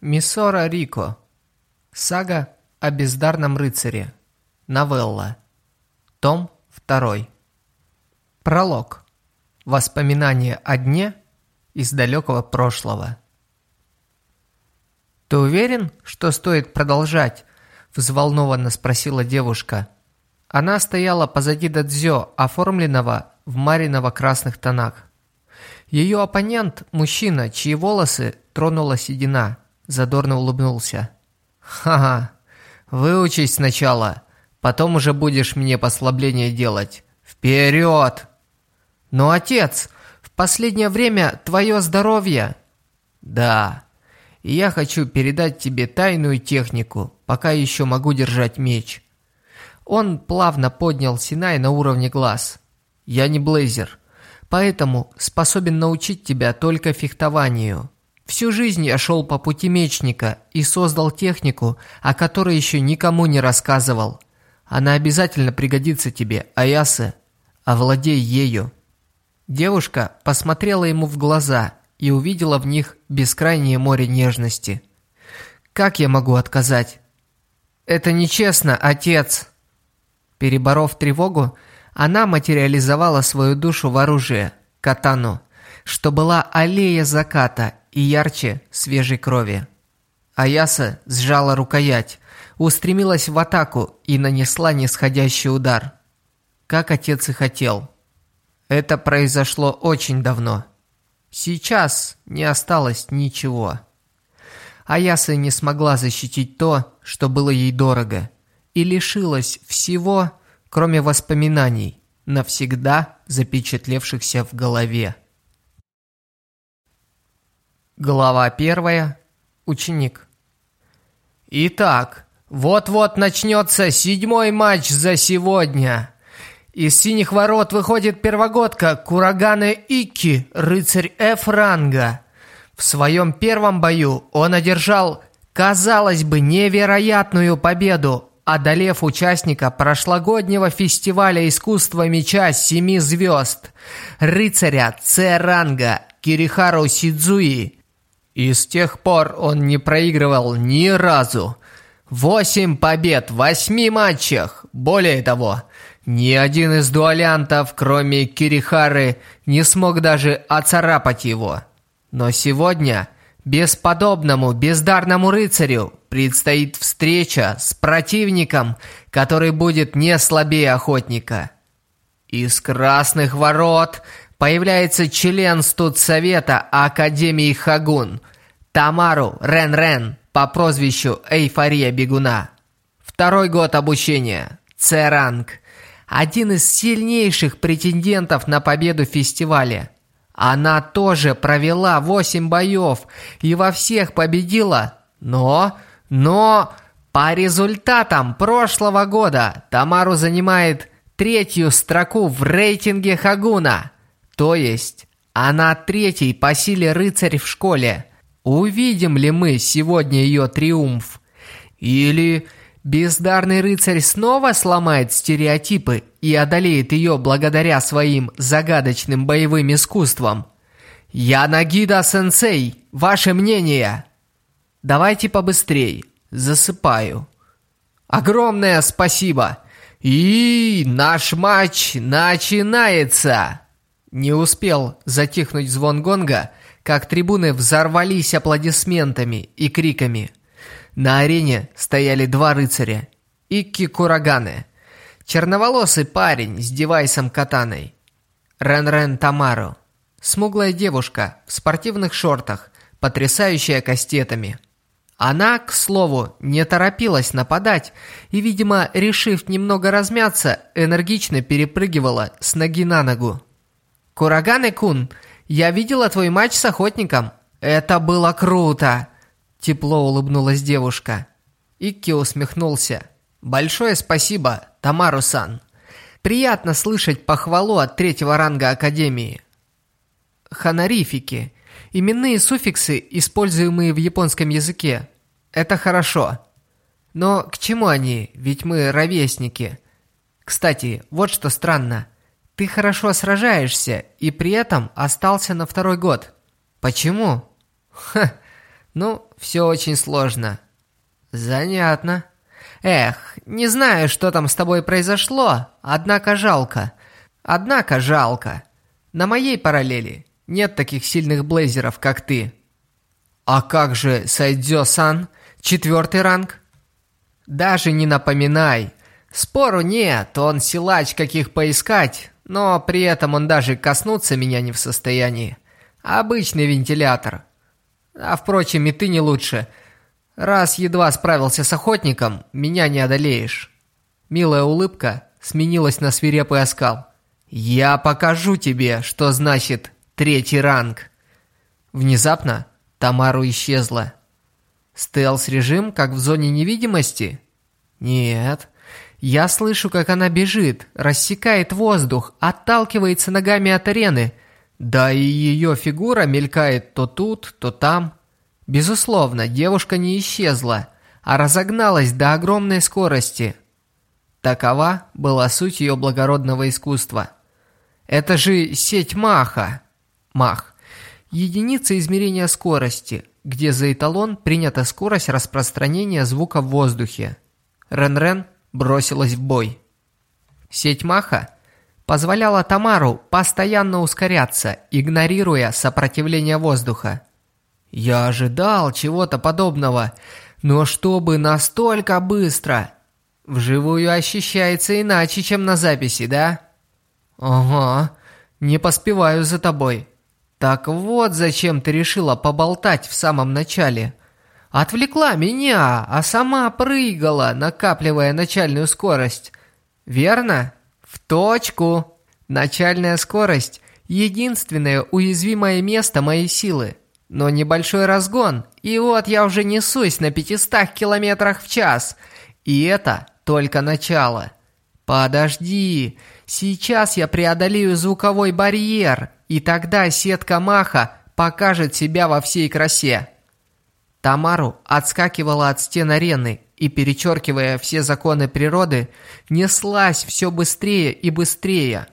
Миссора Рико. Сага о бездарном рыцаре. Новелла. Том 2. Пролог. Воспоминания о дне из далекого прошлого. «Ты уверен, что стоит продолжать?» – взволнованно спросила девушка. Она стояла позади Дадзё, оформленного в мариново-красных тонах. Ее оппонент – мужчина, чьи волосы тронула седина – задорно улыбнулся. «Ха-ха, выучись сначала, потом уже будешь мне послабление делать. Вперед!» «Но, отец, в последнее время твое здоровье...» «Да, и я хочу передать тебе тайную технику, пока еще могу держать меч». Он плавно поднял Синай на уровне глаз. «Я не Блейзер, поэтому способен научить тебя только фехтованию». Всю жизнь я шел по пути мечника и создал технику, о которой еще никому не рассказывал. Она обязательно пригодится тебе, Аясы. Овладей ею». Девушка посмотрела ему в глаза и увидела в них бескрайнее море нежности. «Как я могу отказать?» «Это нечестно, отец!» Переборов тревогу, она материализовала свою душу в оружие, катану, что была аллея заката и ярче свежей крови. Аяса сжала рукоять, устремилась в атаку и нанесла нисходящий удар. Как отец и хотел. Это произошло очень давно. Сейчас не осталось ничего. Аяса не смогла защитить то, что было ей дорого, и лишилась всего, кроме воспоминаний, навсегда запечатлевшихся в голове. Глава первая. Ученик. Итак, вот-вот начнется седьмой матч за сегодня. Из синих ворот выходит первогодка Кураганы Икки, рыцарь F-ранга. В своем первом бою он одержал, казалось бы, невероятную победу, одолев участника прошлогоднего фестиваля искусства меча «Семи звезд», рыцаря С-ранга Кирихару Сидзуи, и с тех пор он не проигрывал ни разу. Восемь побед в восьми матчах. Более того, ни один из дуалянтов, кроме Кирихары, не смог даже оцарапать его. Но сегодня бесподобному бездарному рыцарю предстоит встреча с противником, который будет не слабее охотника. Из красных ворот появляется член студсовета Академии Хагун, Тамару Рен-Рен по прозвищу Эйфория Бегуна. Второй год обучения, С-ранг, один из сильнейших претендентов на победу фестивале. Она тоже провела 8 боев и во всех победила, но, но по результатам прошлого года Тамару занимает третью строку в рейтинге Хагуна – то есть, она третий по силе рыцарь в школе. Увидим ли мы сегодня ее триумф? Или бездарный рыцарь снова сломает стереотипы и одолеет ее благодаря своим загадочным боевым искусствам? Я Нагида-сенсей, ваше мнение? Давайте побыстрей, засыпаю. Огромное спасибо! И наш матч начинается! Не успел затихнуть звон гонга, как трибуны взорвались аплодисментами и криками. На арене стояли два рыцаря. Икки Кураганы. Черноволосый парень с девайсом катаной. Рен-Рен Тамару. Смуглая девушка в спортивных шортах, потрясающая кастетами. Она, к слову, не торопилась нападать и, видимо, решив немного размяться, энергично перепрыгивала с ноги на ногу. «Кураганы-кун, я видела твой матч с охотником. Это было круто!» Тепло улыбнулась девушка. Икки усмехнулся. «Большое спасибо, Тамару-сан. Приятно слышать похвалу от третьего ранга Академии». Ханарифики. Именные суффиксы, используемые в японском языке. Это хорошо. Но к чему они? Ведь мы ровесники. Кстати, вот что странно. Ты хорошо сражаешься и при этом остался на второй год. Почему? Ха, Ну, все очень сложно. Занятно. Эх, не знаю, что там с тобой произошло, однако жалко. Однако жалко. На моей параллели нет таких сильных блейзеров, как ты. А как же Сайдзё-сан, четвертый ранг? Даже не напоминай. Спору нет, он силач, каких поискать, но при этом он даже коснуться меня не в состоянии. Обычный вентилятор. А впрочем, и ты не лучше. Раз едва справился с охотником, меня не одолеешь. Милая улыбка сменилась на свирепый оскал. «Я покажу тебе, что значит третий ранг!» Внезапно Тамару исчезла. Стелс-режим, как в зоне невидимости? Нет. Я слышу, как она бежит, рассекает воздух, отталкивается ногами от арены. Да и ее фигура мелькает то тут, то там. Безусловно, девушка не исчезла, а разогналась до огромной скорости. Такова была суть ее благородного искусства. Это же сеть Маха. Мах. Единица измерения скорости, где за эталон принята скорость распространения звука в воздухе. Рен-Рен бросилась в бой. Сеть Маха позволяла Тамару постоянно ускоряться, игнорируя сопротивление воздуха. Я ожидал чего-то подобного, но чтобы настолько быстро. Вживую ощущается иначе, чем на записи, да? Ага, не поспеваю за тобой. Так вот зачем ты решила поболтать в самом начале. Отвлекла меня, а сама прыгала, накапливая начальную скорость. Верно? В точку. Начальная скорость – единственное уязвимое место моей силы. Но небольшой разгон, и вот я уже несусь на 500 километрах в час. И это только начало. Подожди, сейчас я преодолею звуковой барьер, и тогда сетка Маха покажет себя во всей красе. Тамару отскакивала от стен арены и, перечеркивая все законы природы, неслась все быстрее и быстрее.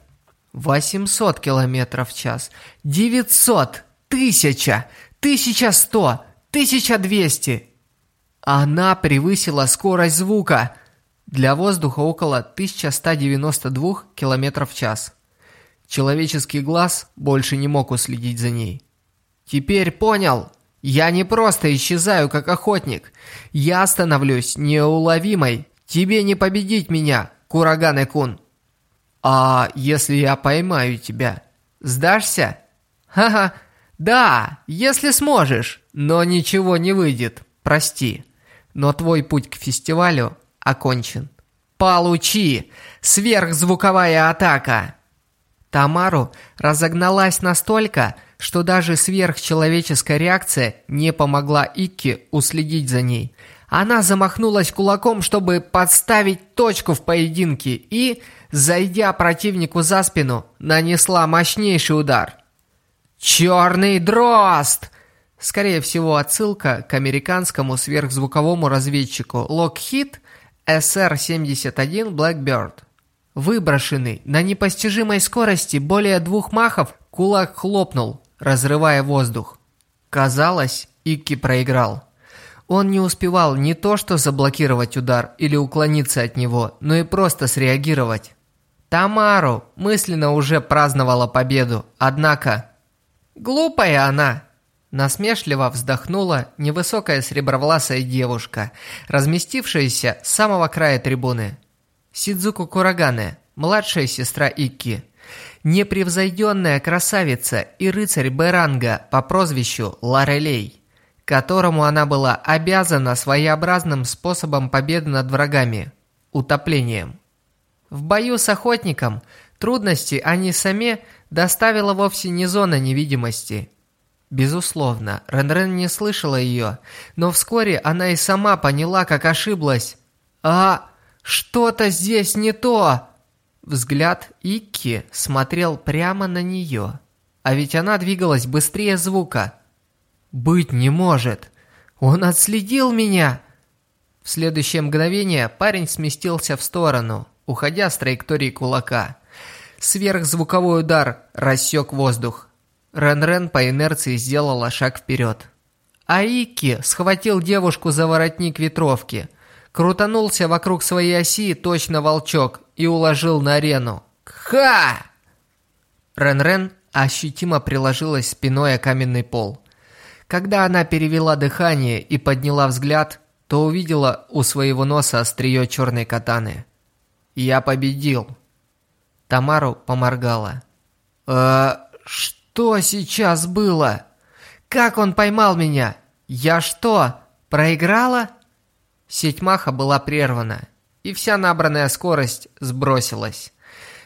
800 километров в час, 900, 1000, 1100, 1200. Она превысила скорость звука. Для воздуха около 1192 километров в час. Человеческий глаз больше не мог уследить за ней. «Теперь понял!» Я не просто исчезаю, как охотник. Я становлюсь неуловимой. Тебе не победить меня, Курагане-кун. А если я поймаю тебя, сдашься? Ха-ха, да, если сможешь, но ничего не выйдет, прости. Но твой путь к фестивалю окончен. Получи! Сверхзвуковая атака! Тамару разогналась настолько, что даже сверхчеловеческая реакция не помогла Икки уследить за ней. Она замахнулась кулаком, чтобы подставить точку в поединке и, зайдя противнику за спину, нанесла мощнейший удар. «Черный дрозд!» Скорее всего, отсылка к американскому сверхзвуковому разведчику Lockheed SR-71 Blackbird. Выброшенный на непостижимой скорости более двух махов, кулак хлопнул, разрывая воздух. Казалось, Икки проиграл. Он не успевал не то что заблокировать удар или уклониться от него, но и просто среагировать. Тамару мысленно уже праздновала победу, однако... «Глупая она!» Насмешливо вздохнула невысокая сребровласая девушка, разместившаяся с самого края трибуны. Сидзуку Курагане, младшая сестра Икки. Непревзойденная красавица и рыцарь Беранга по прозвищу Ларелей, которому она была обязана своеобразным способом победы над врагами – утоплением. В бою с охотником трудности они сами доставила вовсе не зона невидимости. Безусловно, Рен-Рен не слышала ее, но вскоре она и сама поняла, как ошиблась. А... «Что-то здесь не то!» Взгляд Икки смотрел прямо на нее. А ведь она двигалась быстрее звука. «Быть не может! Он отследил меня!» В следующее мгновение парень сместился в сторону, уходя с траектории кулака. Сверхзвуковой удар рассек воздух. Рен-Рен по инерции сделала шаг вперед. а Икки схватил девушку за воротник ветровки, крутанулся вокруг своей оси точно волчок и уложил на арену. «Ха!» Рен-Рен ощутимо приложилась спиной о каменный пол. Когда она перевела дыхание и подняла взгляд, то увидела у своего носа острие черной катаны. «Я победил!» Тамару поморгала. «Э, что сейчас было? Как он поймал меня? Я что, проиграла?» Сеть Маха была прервана, и вся набранная скорость сбросилась.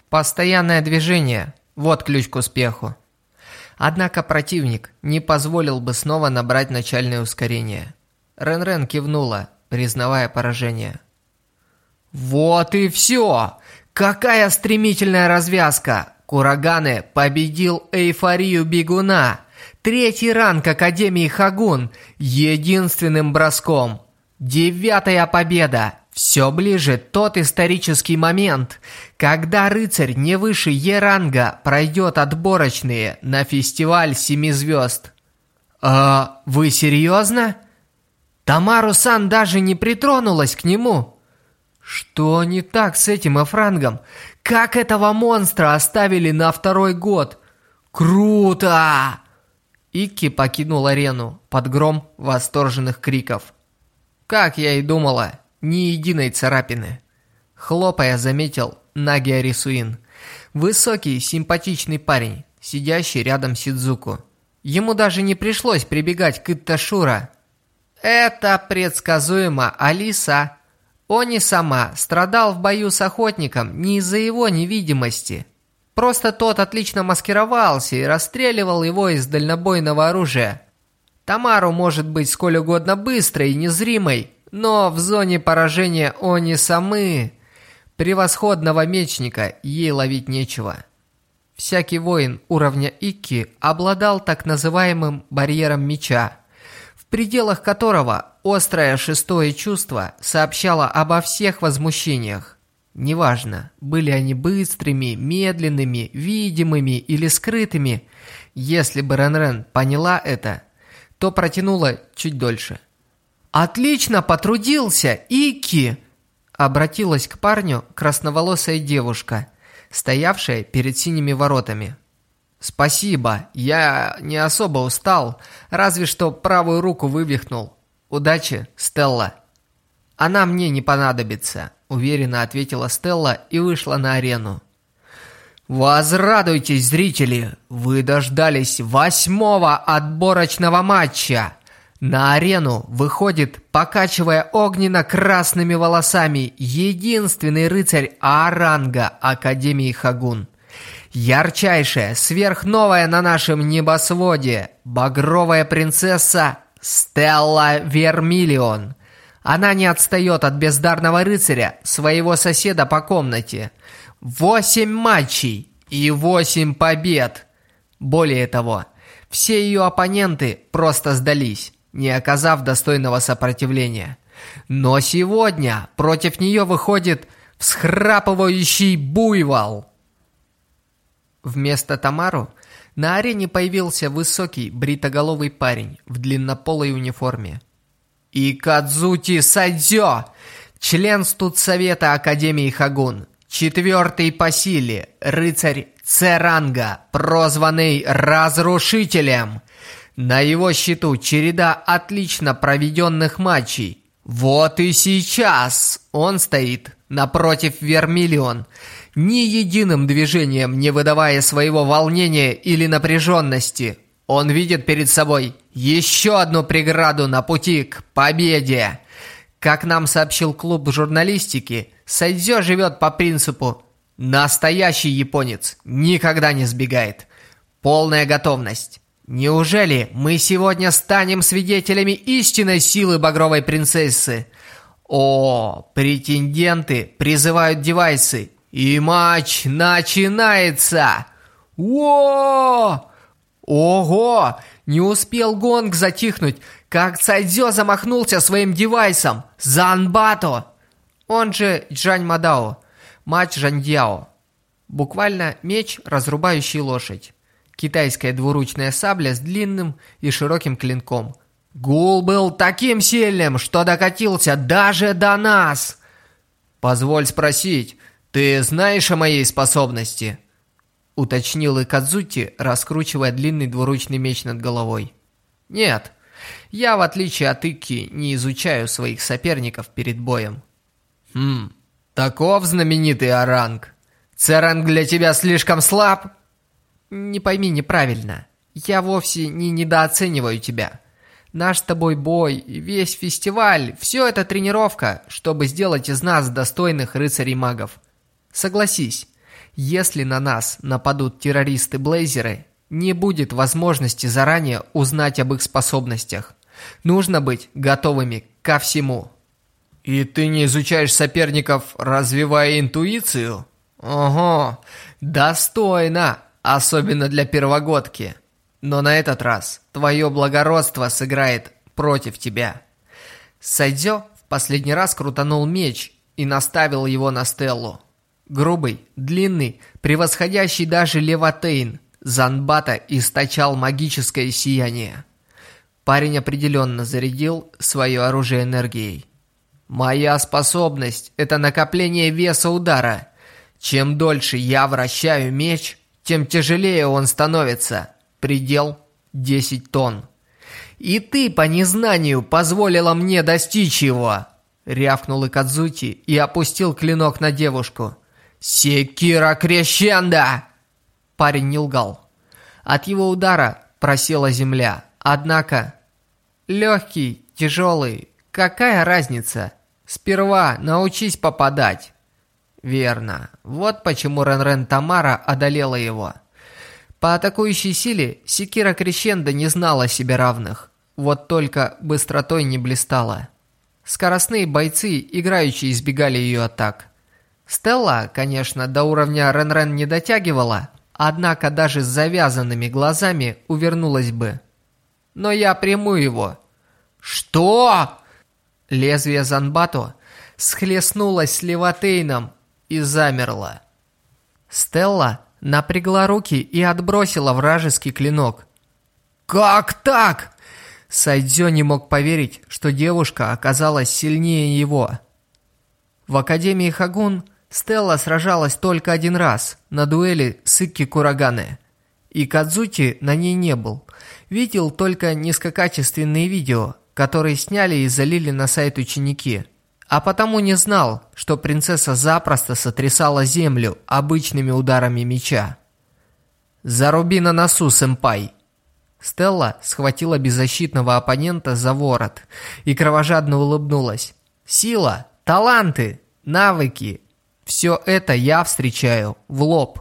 Постоянное движение – вот ключ к успеху. Однако противник не позволил бы снова набрать начальное ускорение. Рен-Рен кивнула, признавая поражение. «Вот и все! Какая стремительная развязка! Кураганы победил эйфорию бегуна! Третий ранг Академии Хагун единственным броском! Девятая победа! Все ближе тот исторический момент, когда рыцарь не выше Е-ранга пройдет отборочные на фестиваль Семи Звезд. «А вы серьезно?» Тамару-сан даже не притронулась к нему. Что не так с этим Эфрангом? Как этого монстра оставили на второй год? Круто! Икки покинул арену под гром восторженных криков. Как я и думала, ни единой царапины. Хлопая, заметил Наги Арисуин. Высокий, симпатичный парень, сидящий рядом Сидзуку. Ему даже не пришлось прибегать к Итташура. Это предсказуемо, Алиса. Они сама страдал в бою с охотником не из-за его невидимости. Просто тот отлично маскировался и расстреливал его из дальнобойного оружия. Тамару может быть сколь угодно быстрой и незримой, но в зоне поражения они самы. Превосходного мечника ей ловить нечего. Всякий воин уровня Икки обладал так называемым барьером меча, в пределах которого Острое шестое чувство сообщало обо всех возмущениях. Неважно, были они быстрыми, медленными, видимыми или скрытыми, если бы Рен-Рен поняла это, то протянула чуть дольше. «Отлично потрудился, Ики!» Обратилась к парню красноволосая девушка, стоявшая перед синими воротами. «Спасибо, я не особо устал, разве что правую руку вывихнул. «Удачи, Стелла!» «Она мне не понадобится», – уверенно ответила Стелла и вышла на арену. «Возрадуйтесь, зрители! Вы дождались восьмого отборочного матча!» На арену выходит, покачивая огненно-красными волосами, единственный рыцарь Ааранга Академии Хагун. Ярчайшая, сверхновая на нашем небосводе, багровая принцесса Стелла Вермиллион. Она не отстает от бездарного рыцаря, своего соседа по комнате. Восемь матчей и восемь побед. Более того, все ее оппоненты просто сдались, не оказав достойного сопротивления. Но сегодня против нее выходит всхрапывающий буйвол. Вместо Тамару на арене появился высокий, бритоголовый парень в длиннополой униформе. Икадзути Сайдзё, член студсовета Академии Хагун, четвертый по силе, рыцарь Церанга, прозванный Разрушителем. На его счету череда отлично проведенных матчей. Вот и сейчас он стоит напротив Вермиллион, ни единым движением не выдавая своего волнения или напряженности. Он видит перед собой еще одну преграду на пути к победе. Как нам сообщил клуб журналистики, Сайдзё живет по принципу «настоящий японец никогда не сбегает». Полная готовность. Неужели мы сегодня станем свидетелями истинной силы багровой принцессы? О, претенденты призывают девайсы, и матч начинается! О! Ого! Не успел гонг затихнуть, как Цайдзё замахнулся своим девайсом Занбато! Он же Джань Мадао, мать Жандьяо. Буквально меч, разрубающий лошадь. Китайская двуручная сабля с длинным и широким клинком. Гул был таким сильным, что докатился даже до нас. Позволь спросить, ты знаешь о моей способности? Уточнил Икадзути, раскручивая длинный двуручный меч над головой. Нет, я, в отличие от Икки, не изучаю своих соперников перед боем. Хм, таков знаменитый Оранг. Церанг для тебя слишком слаб? Не пойми неправильно. Я вовсе не недооцениваю тебя. Наш с тобой бой, весь фестиваль, все это тренировка, чтобы сделать из нас достойных рыцарей-магов. Согласись, если на нас нападут террористы-блейзеры, не будет возможности заранее узнать об их способностях. Нужно быть готовыми ко всему. И ты не изучаешь соперников, развивая интуицию? Ого, достойно, особенно для первогодки. Но на этот раз твое благородство сыграет против тебя. Сайдзё в последний раз крутанул меч и наставил его на Стеллу. Грубый, длинный, превосходящий даже Леватейн, Занбата источал магическое сияние. Парень определенно зарядил свое оружие энергией. «Моя способность – это накопление веса удара. Чем дольше я вращаю меч, тем тяжелее он становится. Предел 10 тонн. И ты по незнанию позволила мне достичь его!» Рявкнул Икадзути и опустил клинок на девушку. «Секира крещенда!» Парень не лгал. От его удара просела земля. Однако... Легкий, тяжелый, какая разница? Сперва научись попадать. Верно. Вот почему Рен-Рен Тамара одолела его. По атакующей силе Секира Крещенда не знала себе равных. Вот только быстротой не блистала. Скоростные бойцы, играющие, избегали ее атак. Стелла, конечно, до уровня Рен-Рен не дотягивала, однако даже с завязанными глазами увернулась бы. Но я приму его. Что? Лезвие Занбато схлестнулось с Леватейном и замерло. Стелла напрягла руки и отбросила вражеский клинок. «Как так?» Сайдзё не мог поверить, что девушка оказалась сильнее его. В Академии Хагун Стелла сражалась только один раз, на дуэли с Икки Курагане. И Кадзути на ней не был. Видел только низкокачественные видео, которые сняли и залили на сайт ученики – а потому не знал, что принцесса запросто сотрясала землю обычными ударами меча. «Заруби на носу, сэмпай!» Стелла схватила беззащитного оппонента за ворот и кровожадно улыбнулась. «Сила, таланты, навыки – все это я встречаю в лоб.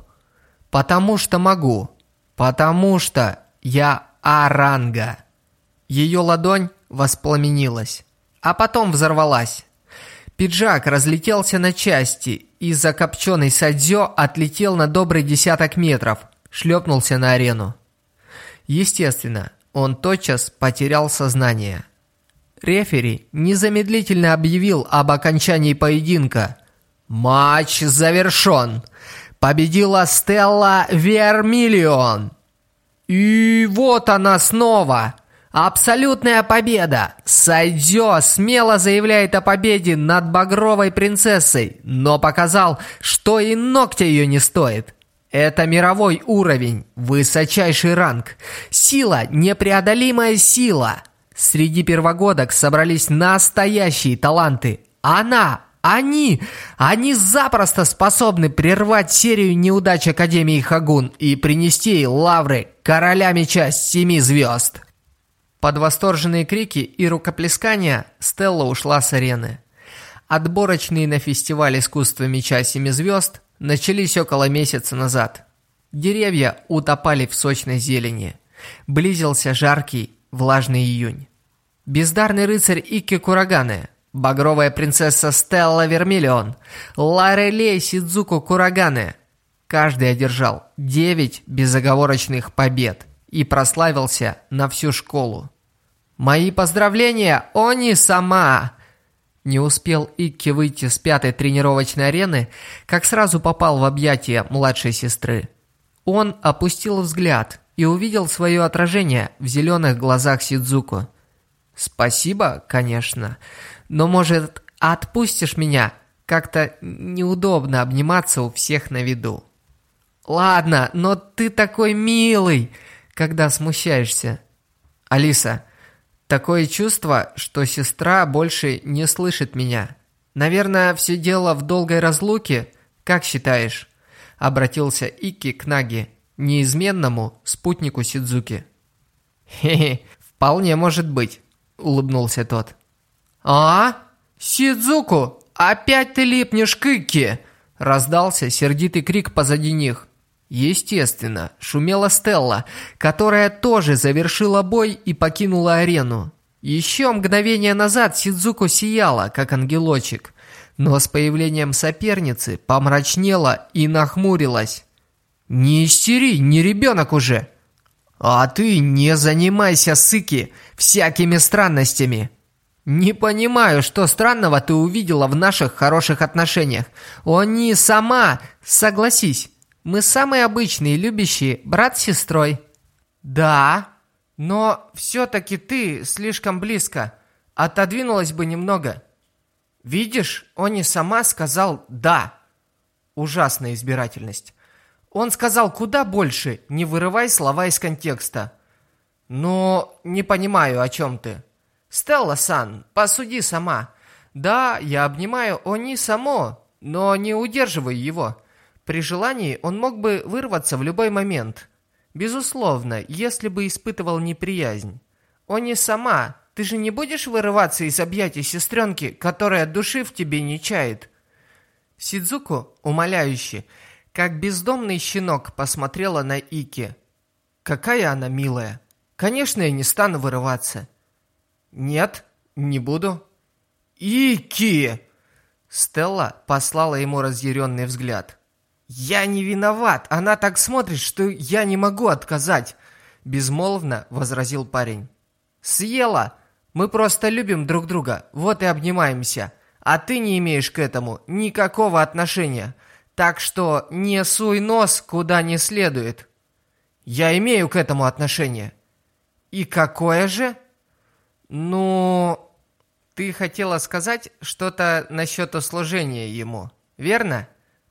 Потому что могу. Потому что я Аранга». Ее ладонь воспламенилась, а потом взорвалась. Пиджак разлетелся на части, и закопченный Садзё отлетел на добрый десяток метров, шлепнулся на арену. Естественно, он тотчас потерял сознание. Рефери незамедлительно объявил об окончании поединка. Матч завершен. Победила Стелла Вермиллион. И вот она снова. Абсолютная победа! Сайдзё смело заявляет о победе над Багровой принцессой, но показал, что и ногтя ее не стоит. Это мировой уровень, высочайший ранг. Сила, непреодолимая сила. Среди первогодок собрались настоящие таланты. Она, они, они запросто способны прервать серию неудач Академии Хагун и принести лавры короля меча семи звезд. Под восторженные крики и рукоплескания Стелла ушла с арены. Отборочные на фестиваль искусства меча семи звезд начались около месяца назад. Деревья утопали в сочной зелени. Близился жаркий, влажный июнь. Бездарный рыцарь Икки Кураганы, багровая принцесса Стелла Вермиллион, Ларелей Сидзуку Кураганы. Каждый одержал девять безоговорочных побед и прославился на всю школу. «Мои поздравления, Они сама!» Не успел Икки выйти с пятой тренировочной арены, как сразу попал в объятия младшей сестры. Он опустил взгляд и увидел свое отражение в зеленых глазах Сидзуку. Спасибо, конечно. Но, может, отпустишь меня? Как-то неудобно обниматься у всех на виду. Ладно, но ты такой милый, когда смущаешься. Алиса, такое чувство, что сестра больше не слышит меня. Наверное, все дело в долгой разлуке. Как считаешь? Обратился Ики к Наги, неизменному спутнику Сидзуки. Хе-хе, вполне может быть, улыбнулся тот. А? Сидзуку, опять ты липнешь к Ики! Раздался сердитый крик позади них. Естественно, шумела Стелла, которая тоже завершила бой и покинула арену. Еще мгновение назад Сидзуку сияла, как ангелочек, но с появлением соперницы помрачнела и нахмурилась. «Не истери, не ребенок уже!» «А ты не занимайся, сыки, всякими странностями!» «Не понимаю, что странного ты увидела в наших хороших отношениях. Они сама, согласись, мы самые обычные, любящие, брат с сестрой». «Да, но все-таки ты слишком близко. Отодвинулась бы немного». «Видишь, он не сама сказал «да». Ужасная избирательность. Он сказал куда больше, не вырывай слова из контекста. Но не понимаю, о чем ты. Стелла-сан, посуди сама. Да, я обнимаю Они само, но не удерживаю его. При желании он мог бы вырваться в любой момент. Безусловно, если бы испытывал неприязнь. О не сама, ты же не будешь вырываться из объятий сестренки, которая души в тебе не чает. Сидзуку, умоляюще, как бездомный щенок, посмотрела на Ики. Какая она милая. Конечно, я не стану вырываться. Нет, не буду. Ики! Стелла послала ему разъяренный взгляд. «Я не виноват! Она так смотрит, что я не могу отказать!» Безмолвно возразил парень. «Съела! Мы просто любим друг друга, вот и обнимаемся. А ты не имеешь к этому никакого отношения. Так что не суй нос куда не следует». «Я имею к этому отношение». «И какое же?» «Ну...» «Ты хотела сказать что-то насчет услужения ему, верно?»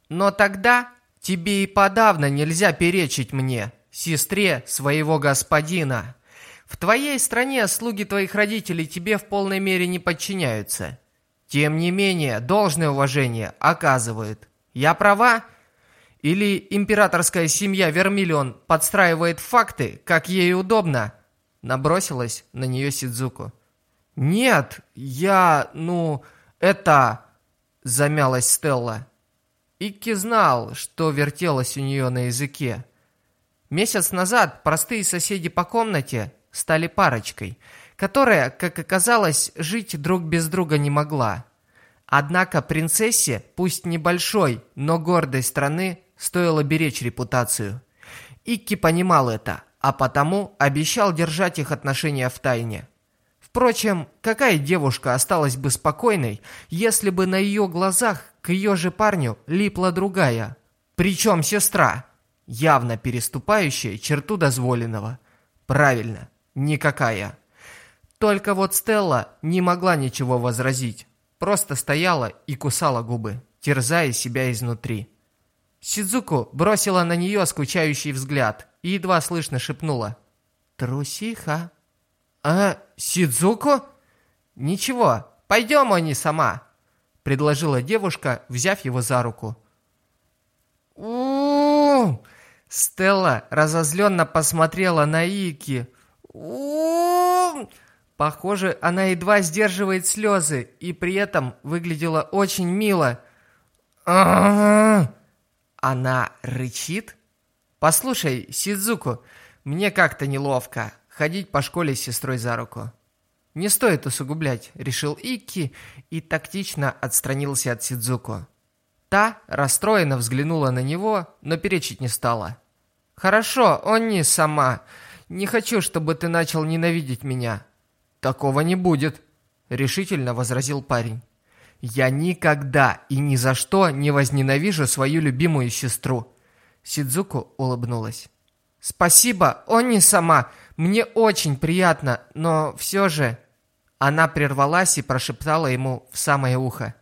Но тогда тебе и подавно нельзя перечить мне, сестре своего господина. В твоей стране слуги твоих родителей тебе в полной мере не подчиняются. Тем не менее, должное уважение оказывают. Я права? Или императорская семья Вермиллион подстраивает факты, как ей удобно?» Набросилась на нее Сидзуку. «Нет, я, ну, это...» Замялась Стелла. Икки знал, что вертелось у нее на языке. Месяц назад простые соседи по комнате стали парочкой, которая, как оказалось, жить друг без друга не могла. Однако принцессе, пусть небольшой, но гордой страны, стоило беречь репутацию. Икки понимал это, а потому обещал держать их отношения в тайне. Впрочем, какая девушка осталась бы спокойной, если бы на ее глазах к ее же парню липла другая? Причем сестра, явно переступающая черту дозволенного. Правильно, никакая. Только вот Стелла не могла ничего возразить. Просто стояла и кусала губы, терзая себя изнутри. Сидзуку бросила на нее скучающий взгляд и едва слышно шепнула. «Трусиха». «А, Сидзуко?» «Ничего, пойдем они сама», — предложила девушка, взяв его за руку. у Стелла разозленно посмотрела на Ики. у Похоже, она едва сдерживает слезы и при этом выглядела очень мило. Она рычит? Послушай, Сидзуку, мне как-то неловко ходить по школе с сестрой за руку. Не стоит усугублять, решил Икки и тактично отстранился от Сидзуко. Та расстроенно взглянула на него, но перечить не стала. «Хорошо, он не сама. Не хочу, чтобы ты начал ненавидеть меня». «Такого не будет», — решительно возразил парень. «Я никогда и ни за что не возненавижу свою любимую сестру». Сидзуку улыбнулась. «Спасибо, он не сама. Мне очень приятно, но все же...» Она прервалась и прошептала ему в самое ухо.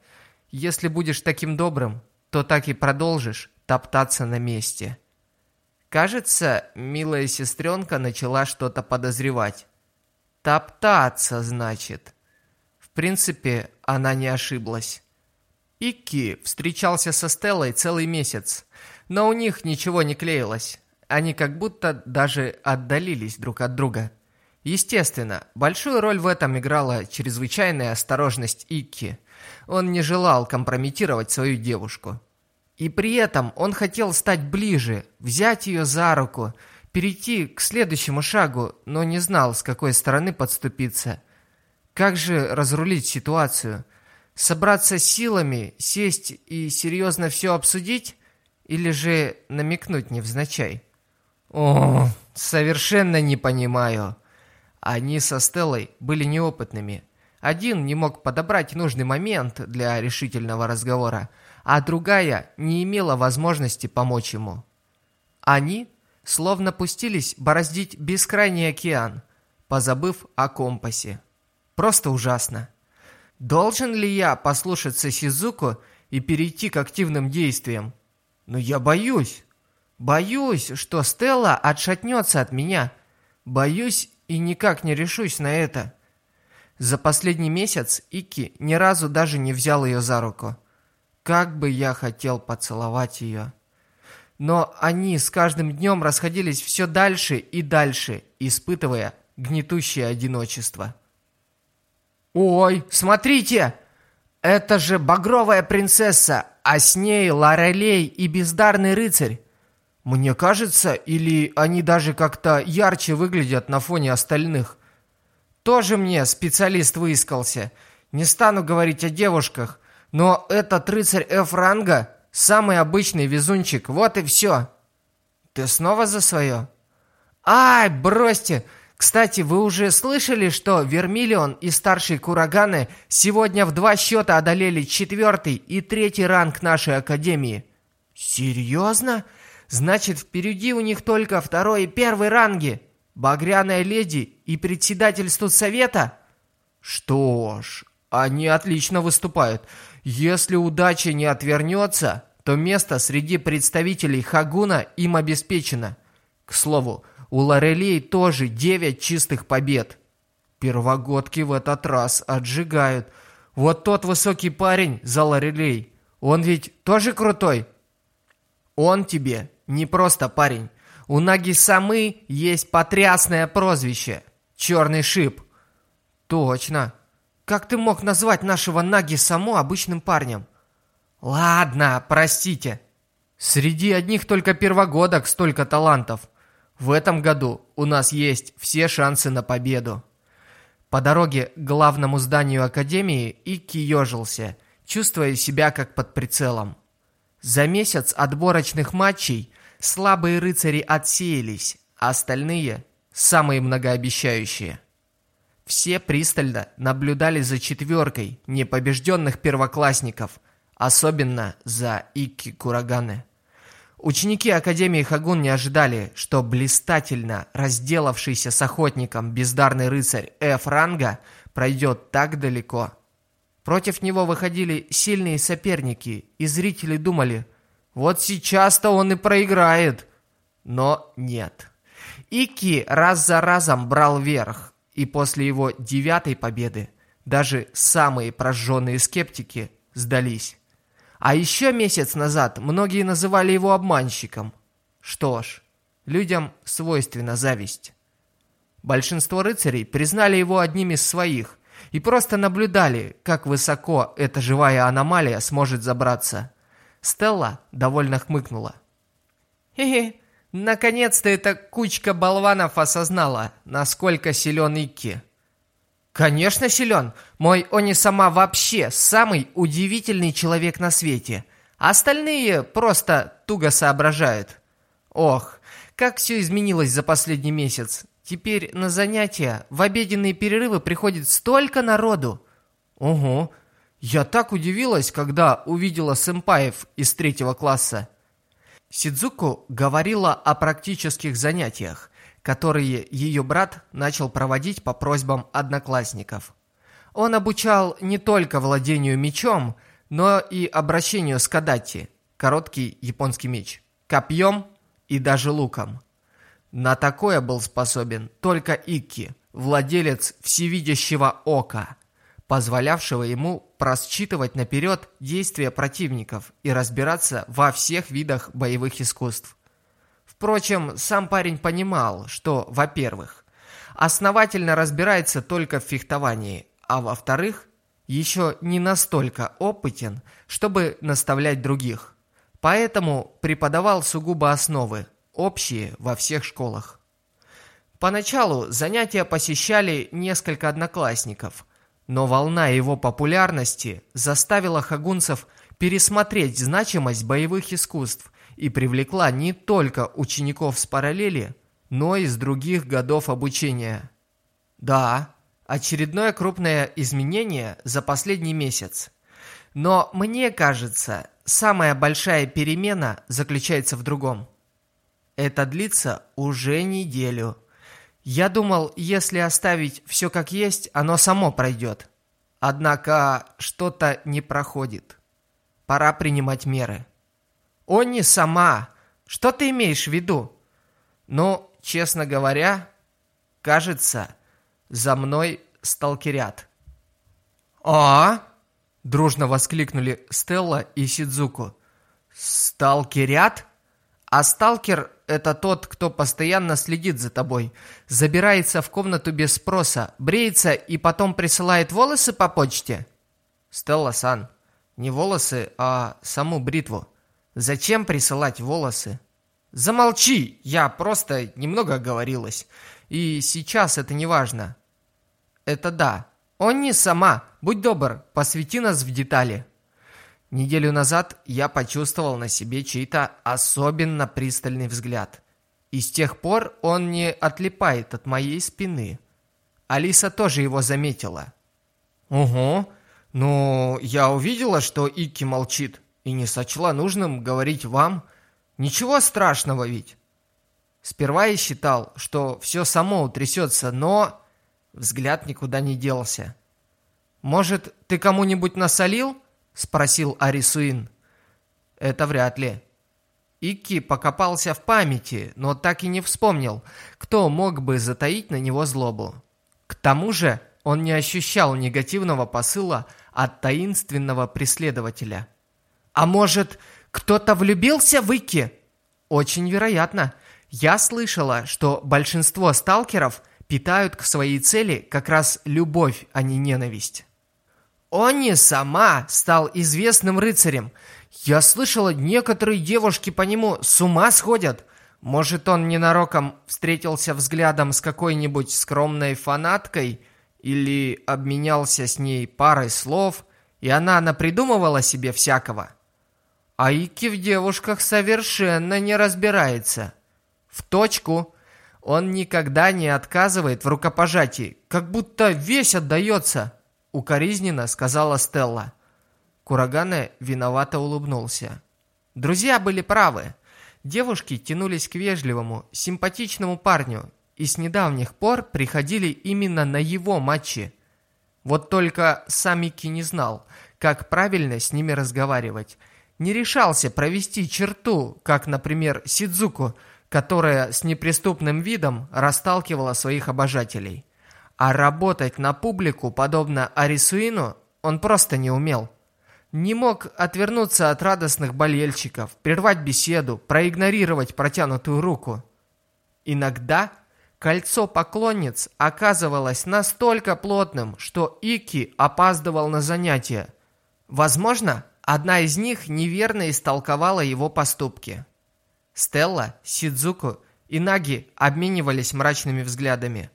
«Если будешь таким добрым, то так и продолжишь топтаться на месте». Кажется, милая сестренка начала что-то подозревать. «Топтаться, значит». В принципе, она не ошиблась. Икки встречался со Стеллой целый месяц, но у них ничего не клеилось. Они как будто даже отдалились друг от друга. Естественно, большую роль в этом играла чрезвычайная осторожность Икки. Он не желал компрометировать свою девушку. И при этом он хотел стать ближе, взять ее за руку, перейти к следующему шагу, но не знал, с какой стороны подступиться. Как же разрулить ситуацию? Собраться силами, сесть и серьезно все обсудить? Или же намекнуть невзначай? О, совершенно не понимаю. Они со Стеллой были неопытными. Один не мог подобрать нужный момент для решительного разговора, а другая не имела возможности помочь ему. Они словно пустились бороздить бескрайний океан, позабыв о компасе. Просто ужасно. Должен ли я послушаться Сизуку и перейти к активным действиям? Но я боюсь. Боюсь, что Стелла отшатнется от меня. Боюсь и никак не решусь на это. За последний месяц Ики ни разу даже не взял ее за руку. Как бы я хотел поцеловать ее. Но они с каждым днем расходились все дальше и дальше, испытывая гнетущее одиночество. «Ой, смотрите! Это же багровая принцесса, а с ней Лорелей и бездарный рыцарь. Мне кажется, или они даже как-то ярче выглядят на фоне остальных. Тоже мне специалист выискался. Не стану говорить о девушках, но этот рыцарь F-ранга самый обычный везунчик, вот и все. Ты снова за свое? Ай, бросьте! Кстати, вы уже слышали, что Вермиллион и старший Кураганы сегодня в два счета одолели четвертый и третий ранг нашей академии? Серьезно? Значит, впереди у них только второй и первый ранги. Багряная леди и председатель студсовета? Что ж, они отлично выступают. Если удача не отвернется, то место среди представителей Хагуна им обеспечено. К слову, у Лорелей тоже девять чистых побед. Первогодки в этот раз отжигают. Вот тот высокий парень за Лорелей, он ведь тоже крутой? Он тебе не просто парень. У Наги-самы есть потрясное прозвище – Черный шип. Точно. Как ты мог назвать нашего Наги-саму обычным парнем? Ладно, простите. Среди одних только первогодок столько талантов. В этом году у нас есть все шансы на победу. По дороге к главному зданию Академии Икки ежился, чувствуя себя как под прицелом. За месяц отборочных матчей слабые рыцари отсеялись, а остальные – самые многообещающие. Все пристально наблюдали за четверкой непобежденных первоклассников, особенно за Икки Кураганы. Ученики Академии Хагун не ожидали, что блистательно разделавшийся с охотником бездарный рыцарь F-ранга пройдет так далеко – Против него выходили сильные соперники, и зрители думали, вот сейчас-то он и проиграет. Но нет. Ики раз за разом брал верх, и после его девятой победы даже самые прожженные скептики сдались. А еще месяц назад многие называли его обманщиком. Что ж, людям свойственна зависть. Большинство рыцарей признали его одним из своих – и просто наблюдали, как высоко эта живая аномалия сможет забраться. Стелла довольно хмыкнула. «Хе-хе, наконец-то эта кучка болванов осознала, насколько силен Икки». «Конечно силен! Мой Они сама вообще самый удивительный человек на свете. Остальные просто туго соображают. Ох, как все изменилось за последний месяц. Теперь на занятия в обеденные перерывы приходит столько народу. Ого, я так удивилась, когда увидела сэмпаев из третьего класса. Сидзуку говорила о практических занятиях, которые ее брат начал проводить по просьбам одноклассников. Он обучал не только владению мечом, но и обращению с кадати, короткий японский меч, копьем и даже луком. На такое был способен только Икки, владелец всевидящего ока, позволявшего ему просчитывать наперед действия противников и разбираться во всех видах боевых искусств. Впрочем, сам парень понимал, что, во-первых, основательно разбирается только в фехтовании, а во-вторых, еще не настолько опытен, чтобы наставлять других. Поэтому преподавал сугубо основы, общие во всех школах. Поначалу занятия посещали несколько одноклассников, но волна его популярности заставила хагунцев пересмотреть значимость боевых искусств и привлекла не только учеников с параллели, но и с других годов обучения. Да, очередное крупное изменение за последний месяц. Но мне кажется, самая большая перемена заключается в другом. Это длится уже неделю. Я думал, если оставить все как есть, оно само пройдет. Однако что-то не проходит. Пора принимать меры. О, не сама. Что ты имеешь в виду? Ну, честно говоря, кажется, за мной сталкерят. А? Дружно воскликнули Стелла и Сидзуку. Сталкерят? А сталкер – это тот, кто постоянно следит за тобой, забирается в комнату без спроса, бреется и потом присылает волосы по почте? Стелла-сан, не волосы, а саму бритву. Зачем присылать волосы? Замолчи, я просто немного оговорилась. И сейчас это не важно. Это да. Он не сама. Будь добр, посвяти нас в детали. Неделю назад я почувствовал на себе чей-то особенно пристальный взгляд. И с тех пор он не отлипает от моей спины. Алиса тоже его заметила. «Угу. Ну, я увидела, что Ики молчит, и не сочла нужным говорить вам. Ничего страшного ведь». Сперва я считал, что все само утрясется, но... Взгляд никуда не делся. «Может, ты кому-нибудь насолил?» Спросил Арисуин. Это вряд ли. Икки покопался в памяти, но так и не вспомнил, кто мог бы затаить на него злобу. К тому же он не ощущал негативного посыла от таинственного преследователя. «А может, кто-то влюбился в Икки?» «Очень вероятно. Я слышала, что большинство сталкеров питают к своей цели как раз любовь, а не ненависть». Они сама стал известным рыцарем. Я слышала, некоторые девушки по нему с ума сходят. Может, он ненароком встретился взглядом с какой-нибудь скромной фанаткой или обменялся с ней парой слов, и она напридумывала себе всякого. А Ики в девушках совершенно не разбирается. В точку. Он никогда не отказывает в рукопожатии, как будто весь отдается. Укоризненно сказала Стелла. Курагане виновато улыбнулся. Друзья были правы. Девушки тянулись к вежливому, симпатичному парню и с недавних пор приходили именно на его матчи. Вот только Самики не знал, как правильно с ними разговаривать. Не решался провести черту, как, например, Сидзуку, которая с неприступным видом расталкивала своих обожателей. А работать на публику, подобно Арисуину, он просто не умел. Не мог отвернуться от радостных болельщиков, прервать беседу, проигнорировать протянутую руку. Иногда кольцо поклонниц оказывалось настолько плотным, что Ики опаздывал на занятия. Возможно, одна из них неверно истолковала его поступки. Стелла, Сидзуку и Наги обменивались мрачными взглядами –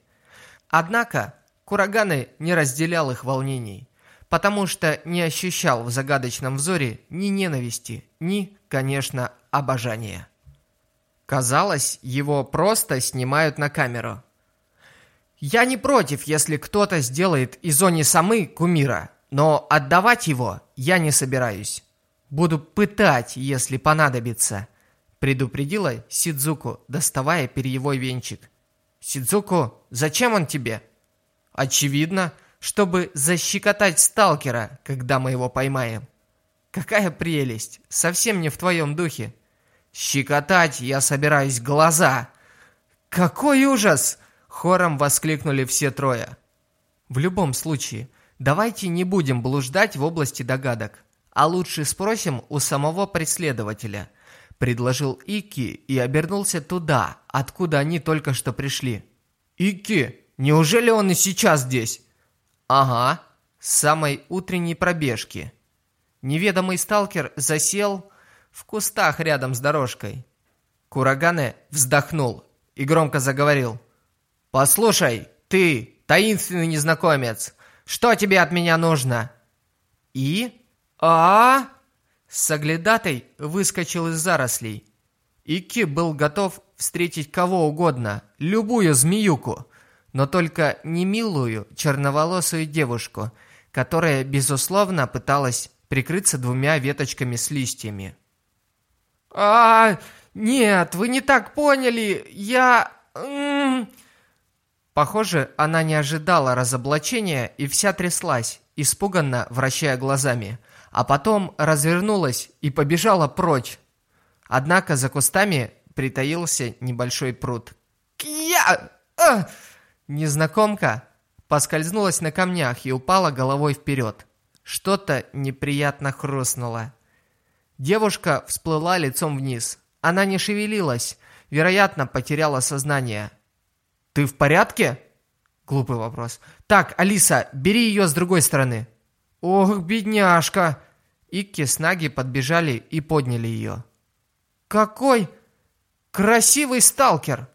Однако Кураганы не разделял их волнений, потому что не ощущал в загадочном взоре ни ненависти, ни, конечно, обожания. Казалось, его просто снимают на камеру. Я не против, если кто-то сделает из Они Самы кумира, но отдавать его я не собираюсь. Буду пытать, если понадобится, предупредила Сидзуку, доставая перьевой венчик. «Сидзуку, зачем он тебе?» «Очевидно. чтобы защекотать сталкера, когда мы его поймаем. Какая прелесть! Совсем не в твоем духе. Щекотать я собираюсь глаза. Какой ужас! Хором воскликнули все трое. В любом случае, давайте не будем блуждать в области догадок, а лучше спросим у самого преследователя, предложил Ики и обернулся туда, откуда они только что пришли. Ики, неужели он и сейчас здесь? Ага, с самой утренней пробежки. Неведомый сталкер засел в кустах рядом с дорожкой. Курагане вздохнул и громко заговорил. «Послушай, ты, таинственный незнакомец, что тебе от меня нужно?» «И? а, Соглядатай выскочил из зарослей. Ики был готов встретить кого угодно, любую змеюку, но только не милую черноволосую девушку, которая, безусловно, пыталась прикрыться двумя веточками с листьями. «А, нет, вы не так поняли, я...» Похоже, она не ожидала разоблачения и вся тряслась, испуганно вращая глазами, а потом развернулась и побежала прочь. Однако за кустами притаился небольшой пруд. «Я...» а! Незнакомка поскользнулась на камнях и упала головой вперед. Что-то неприятно хрустнуло. Девушка всплыла лицом вниз. Она не шевелилась, вероятно, потеряла сознание. «Ты в порядке?» Глупый вопрос. «Так, Алиса, бери ее с другой стороны». «Ох, бедняжка!» Икки с Наги подбежали и подняли ее. «Какой красивый сталкер!»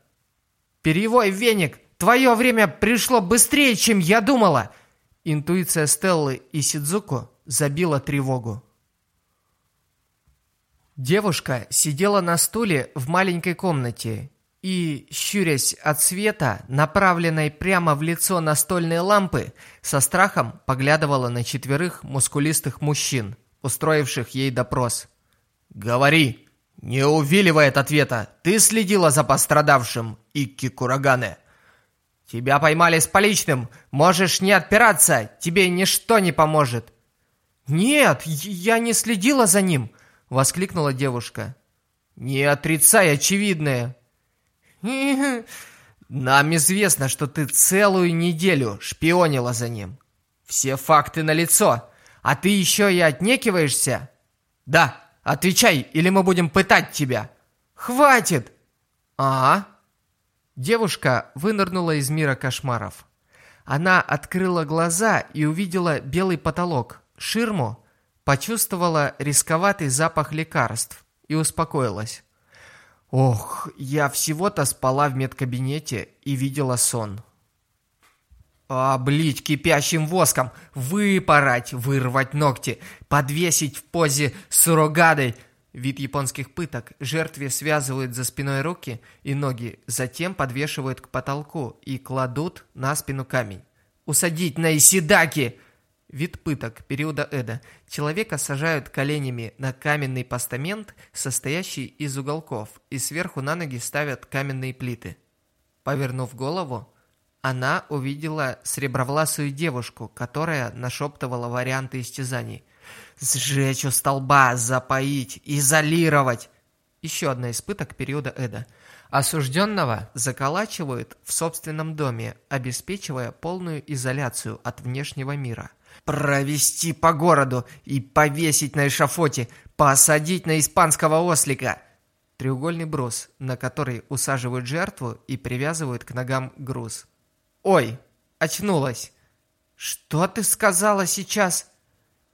«Перевой веник! Твое время пришло быстрее, чем я думала!» Интуиция Стеллы и Сидзуко забила тревогу. Девушка сидела на стуле в маленькой комнате и, щурясь от света, направленной прямо в лицо настольной лампы, со страхом поглядывала на четверых мускулистых мужчин, устроивших ей допрос. «Говори! Не увиливай от ответа! Ты следила за пострадавшим, Икки Курагане!» «Тебя поймали с поличным! Можешь не отпираться! Тебе ничто не поможет!» «Нет, я не следила за ним!» — воскликнула девушка. «Не отрицай очевидное!» «Нам известно, что ты целую неделю шпионила за ним. Все факты налицо, а ты еще и отнекиваешься?» «Да, отвечай, или мы будем пытать тебя!» «Хватит!» «А?» Девушка вынырнула из мира кошмаров. Она открыла глаза и увидела белый потолок, ширму, почувствовала рисковатый запах лекарств и успокоилась. Ох, я всего-то спала в медкабинете и видела сон. Облить кипящим воском, выпороть, вырвать ногти, подвесить в позе суррогадой, Вид японских пыток. Жертве связывают за спиной руки и ноги, затем подвешивают к потолку и кладут на спину камень. Усадить на исидаки! Вид пыток периода Эда. Человека сажают коленями на каменный постамент, состоящий из уголков, и сверху на ноги ставят каменные плиты. Повернув голову, она увидела сребровласую девушку, которая нашептывала варианты истязаний – Сжечь у столба, запоить, изолировать. Еще одна из пыток периода Эда. Осужденного заколачивают в собственном доме, обеспечивая полную изоляцию от внешнего мира. Провести по городу и повесить на эшафоте, посадить на испанского ослика. Треугольный брус, на который усаживают жертву и привязывают к ногам груз. Ой, очнулась. Что ты сказала сейчас?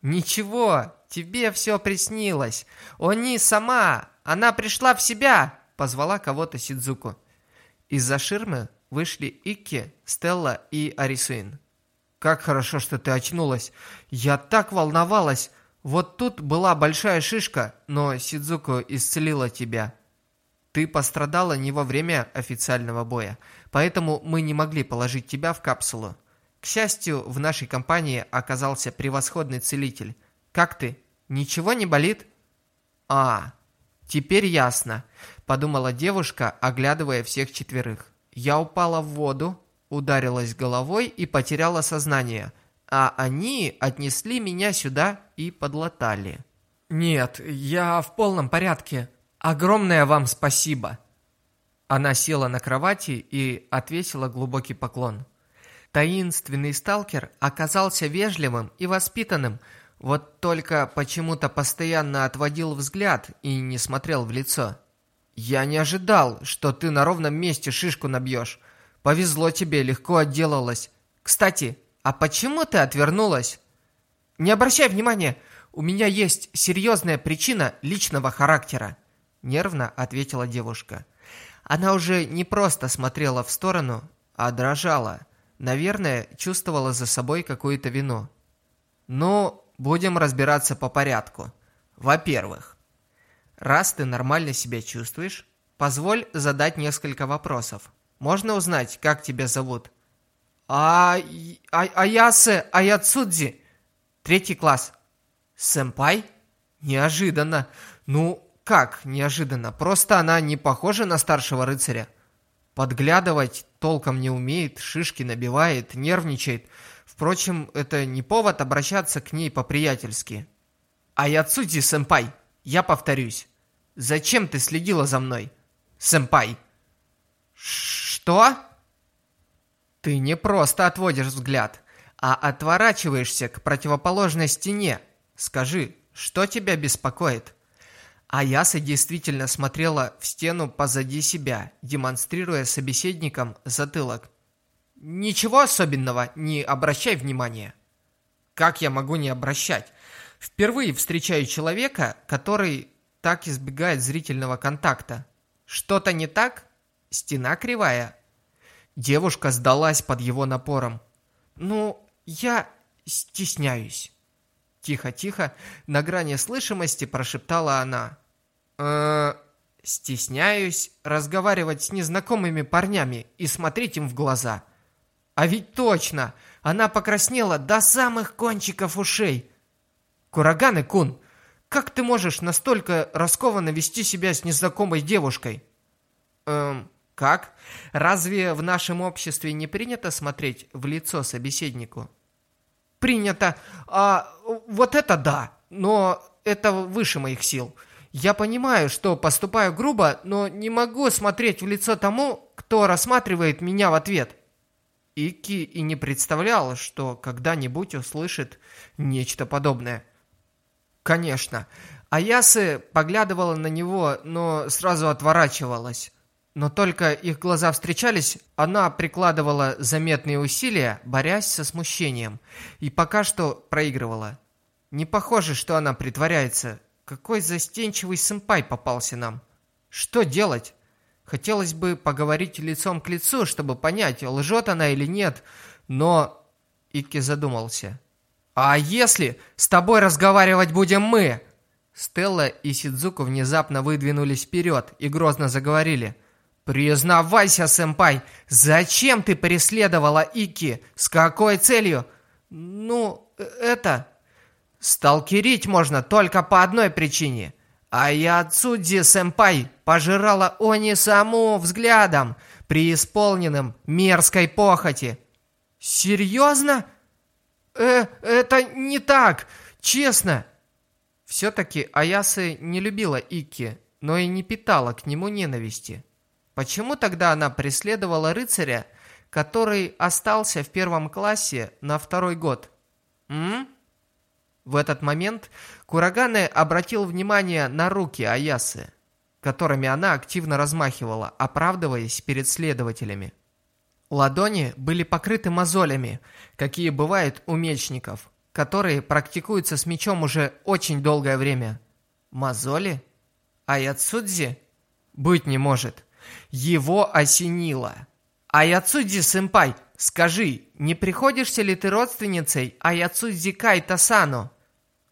«Ничего, тебе все приснилось. Они сама, она пришла в себя!» Позвала кого-то Сидзуку. Из-за ширмы вышли Икки, Стелла и Арисуин. «Как хорошо, что ты очнулась. Я так волновалась. Вот тут была большая шишка, но Сидзуку исцелила тебя. Ты пострадала не во время официального боя, поэтому мы не могли положить тебя в капсулу. К счастью, в нашей компании оказался превосходный целитель. Как ты? Ничего не болит? А, теперь ясно, подумала девушка, оглядывая всех четверых. Я упала в воду, ударилась головой и потеряла сознание. а они отнесли меня сюда и подлатали. Нет, я в полном порядке. Огромное вам спасибо. Она села на кровати и отвесила глубокий поклон. Таинственный сталкер оказался вежливым и воспитанным, вот только почему-то постоянно отводил взгляд и не смотрел в лицо. «Я не ожидал, что ты на ровном месте шишку набьешь. Повезло тебе, легко отделалась. Кстати, а почему ты отвернулась?» «Не обращай внимания, у меня есть серьезная причина личного характера», нервно ответила девушка. Она уже не просто смотрела в сторону, а дрожала. Наверное, чувствовала за собой какую-то вину. «Ну, будем разбираться по порядку. Во-первых, раз ты нормально себя чувствуешь, позволь задать несколько вопросов. Можно узнать, как тебя зовут?» «А... а Аясе Аяцудзи. Третий класс». «Сэмпай?» «Неожиданно. Ну, как неожиданно? Просто она не похожа на старшего рыцаря. Подглядывать толком не умеет, шишки набивает, нервничает. Впрочем, это не повод обращаться к ней по-приятельски. А Яцути-сэмпай, я повторюсь. Зачем ты следила за мной? Сэмпай. Что? Ты не просто отводишь взгляд, а отворачиваешься к противоположной стене. Скажи, что тебя беспокоит? Аяса действительно смотрела в стену позади себя, демонстрируя собеседникам затылок. «Ничего особенного, не обращай внимания». «Как я могу не обращать? Впервые встречаю человека, который так избегает зрительного контакта. Что-то не так? Стена кривая?» Девушка сдалась под его напором. «Ну, я стесняюсь». Тихо-тихо, на грани слышимости прошептала она э стесняюсь разговаривать с незнакомыми парнями и смотреть им в глаза. А ведь точно, она покраснела до самых кончиков ушей. Кураганы Кун, как ты можешь настолько раскованно вести себя с незнакомой девушкой? Эм, как? Разве в нашем обществе не принято смотреть в лицо собеседнику? Принято. А вот это да, но это выше моих сил. Я понимаю, что поступаю грубо, но не могу смотреть в лицо тому, кто рассматривает меня в ответ. Ики и не представлял, что когда-нибудь услышит нечто подобное. Конечно, Аясы поглядывала на него, но сразу отворачивалась. Но только их глаза встречались, она прикладывала заметные усилия, борясь со смущением, и пока что проигрывала. Не похоже, что она притворяется, какой застенчивый сэмпай попался нам. Что делать? Хотелось бы поговорить лицом к лицу, чтобы понять, лжет она или нет, но... Икки задумался. «А если с тобой разговаривать будем мы?» Стелла и Сидзуку внезапно выдвинулись вперед и грозно заговорили. «Признавайся, сэмпай, зачем ты преследовала Ики? С какой целью?» «Ну, э, это...» Сталкерить можно только по одной причине. А я Цудзи-сэмпай пожирала Они саму взглядом, преисполненным мерзкой похоти. Серьезно? Э, это не так, честно. Все-таки Аясы не любила Ики, но и не питала к нему ненависти. Почему тогда она преследовала рыцаря, который остался в первом классе на второй год? М? В этот момент Курагане обратил внимание на руки Аясы, которыми она активно размахивала, оправдываясь перед следователями. Ладони были покрыты мозолями, какие бывают у мечников, которые практикуются с мечом уже очень долгое время. Мозоли? Аяцудзи? Быть не может. Его осенило. Аяцудзи-сэмпай, Скажи, не приходишься ли ты родственницей Аяцудзи Кайта Сано?»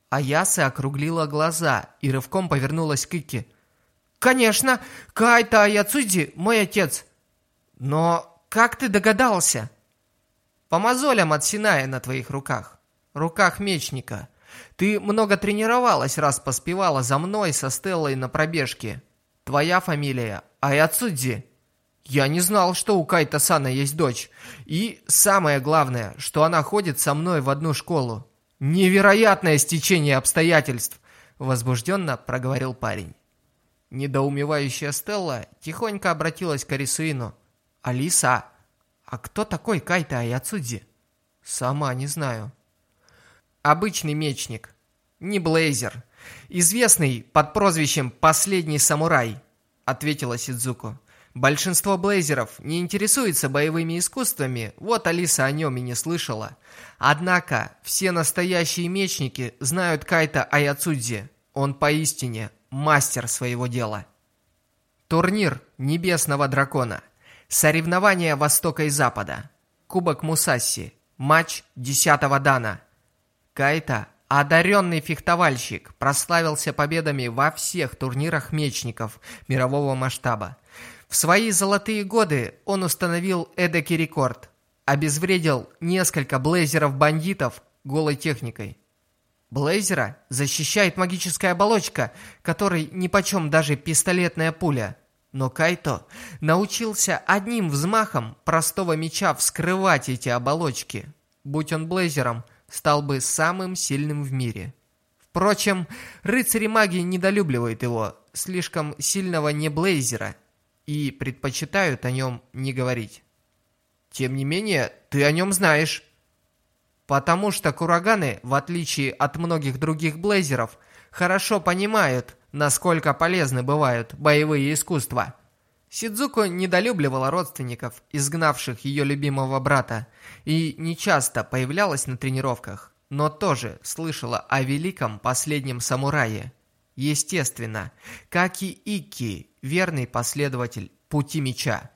Аяса округлила глаза и рывком повернулась к Ики. «Конечно, Кайта Аяцудзи мой отец. Но как ты догадался?» «По мозолям от Синая на твоих руках, руках мечника. Ты много тренировалась, раз поспевала за мной со Стеллой на пробежке. Твоя фамилия Аяцудзи?» Я не знал, что у Кайта-сана есть дочь. И самое главное, что она ходит со мной в одну школу. Невероятное стечение обстоятельств, возбужденно проговорил парень. Недоумевающая Стелла тихонько обратилась к Арисуину. «Алиса, а кто такой Кайта Аяцудзи?» «Сама не знаю». «Обычный мечник. Не Блейзер. Известный под прозвищем «Последний самурай», — ответила Сидзуку. Большинство блейзеров не интересуется боевыми искусствами, вот Алиса о нем и не слышала. Однако, все настоящие мечники знают Кайта Аяцудзи. Он поистине мастер своего дела. Турнир Небесного Дракона. Соревнования Востока и Запада. Кубок Мусаси. Матч 10 дана. Кайта, одаренный фехтовальщик, прославился победами во всех турнирах мечников мирового масштаба. В свои золотые годы он установил эдакий рекорд. Обезвредил несколько блейзеров-бандитов голой техникой. Блейзера защищает магическая оболочка, которой нипочем даже пистолетная пуля. Но Кайто научился одним взмахом простого меча вскрывать эти оболочки. Будь он блейзером, стал бы самым сильным в мире. Впрочем, рыцари магии недолюбливают его, слишком сильного не блейзера, и предпочитают о нем не говорить. Тем не менее, ты о нем знаешь. Потому что Кураганы, в отличие от многих других блейзеров, хорошо понимают, насколько полезны бывают боевые искусства. Сидзуко недолюбливала родственников, изгнавших ее любимого брата, и нечасто появлялась на тренировках, но тоже слышала о великом последнем самурае. Естественно, как и Икки, верный последователь пути меча.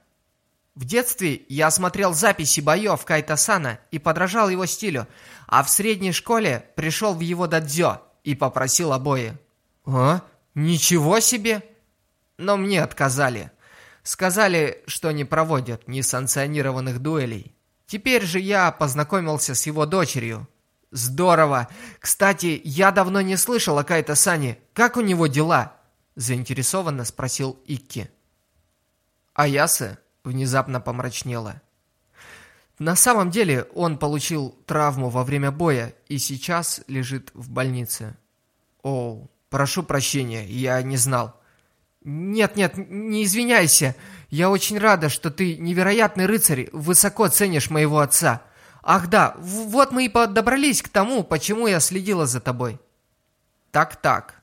В детстве я смотрел записи боев Кайтасана и подражал его стилю, а в средней школе пришел в его дадзё и попросил обои. «А? Ничего себе!» Но мне отказали. Сказали, что не проводят несанкционированных дуэлей. Теперь же я познакомился с его дочерью. Здорово! Кстати, я давно не слышал о Кайта-сане. Как у него дела?» Заинтересованно спросил Икки. Аясы внезапно помрачнела. На самом деле он получил травму во время боя и сейчас лежит в больнице. О, прошу прощения, я не знал. Нет-нет, не извиняйся. Я очень рада, что ты невероятный рыцарь, высоко ценишь моего отца. Ах да, вот мы и подобрались к тому, почему я следила за тобой. Так-так.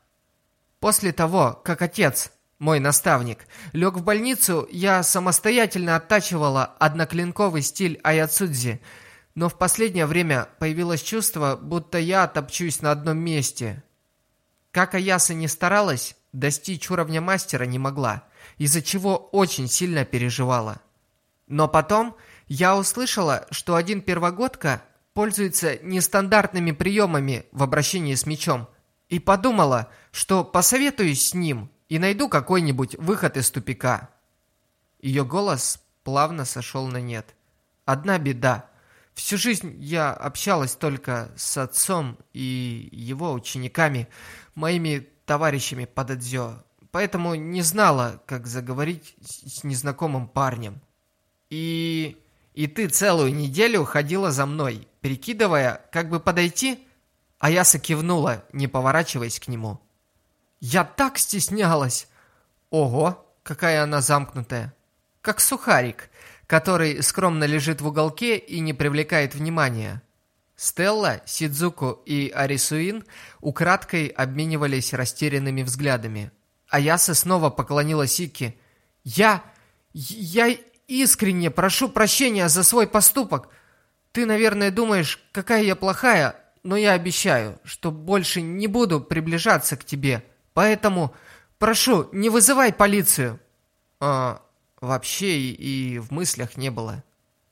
После того, как отец мой наставник, лег в больницу, я самостоятельно оттачивала одноклинковый стиль Аяцудзи, но в последнее время появилось чувство, будто я топчусь на одном месте. Как Аяса не старалась, достичь уровня мастера не могла, из-за чего очень сильно переживала. Но потом я услышала, что один первогодка пользуется нестандартными приемами в обращении с мечом, и подумала, что посоветуюсь с ним – и найду какой-нибудь выход из тупика». Ее голос плавно сошел на нет. «Одна беда. Всю жизнь я общалась только с отцом и его учениками, моими товарищами по дадзё, поэтому не знала, как заговорить с незнакомым парнем. И... и ты целую неделю ходила за мной, перекидывая, как бы подойти?» Аяса кивнула, не поворачиваясь к нему. Я так стеснялась. Ого, какая она замкнутая. Как сухарик, который скромно лежит в уголке и не привлекает внимания. Стелла, Сидзуку и Арисуин украдкой обменивались растерянными взглядами. Аяса снова поклонилась Икки. «Я... я искренне прошу прощения за свой поступок. Ты, наверное, думаешь, какая я плохая, но я обещаю, что больше не буду приближаться к тебе». Поэтому прошу, не вызывай полицию. А, вообще и, и в мыслях не было.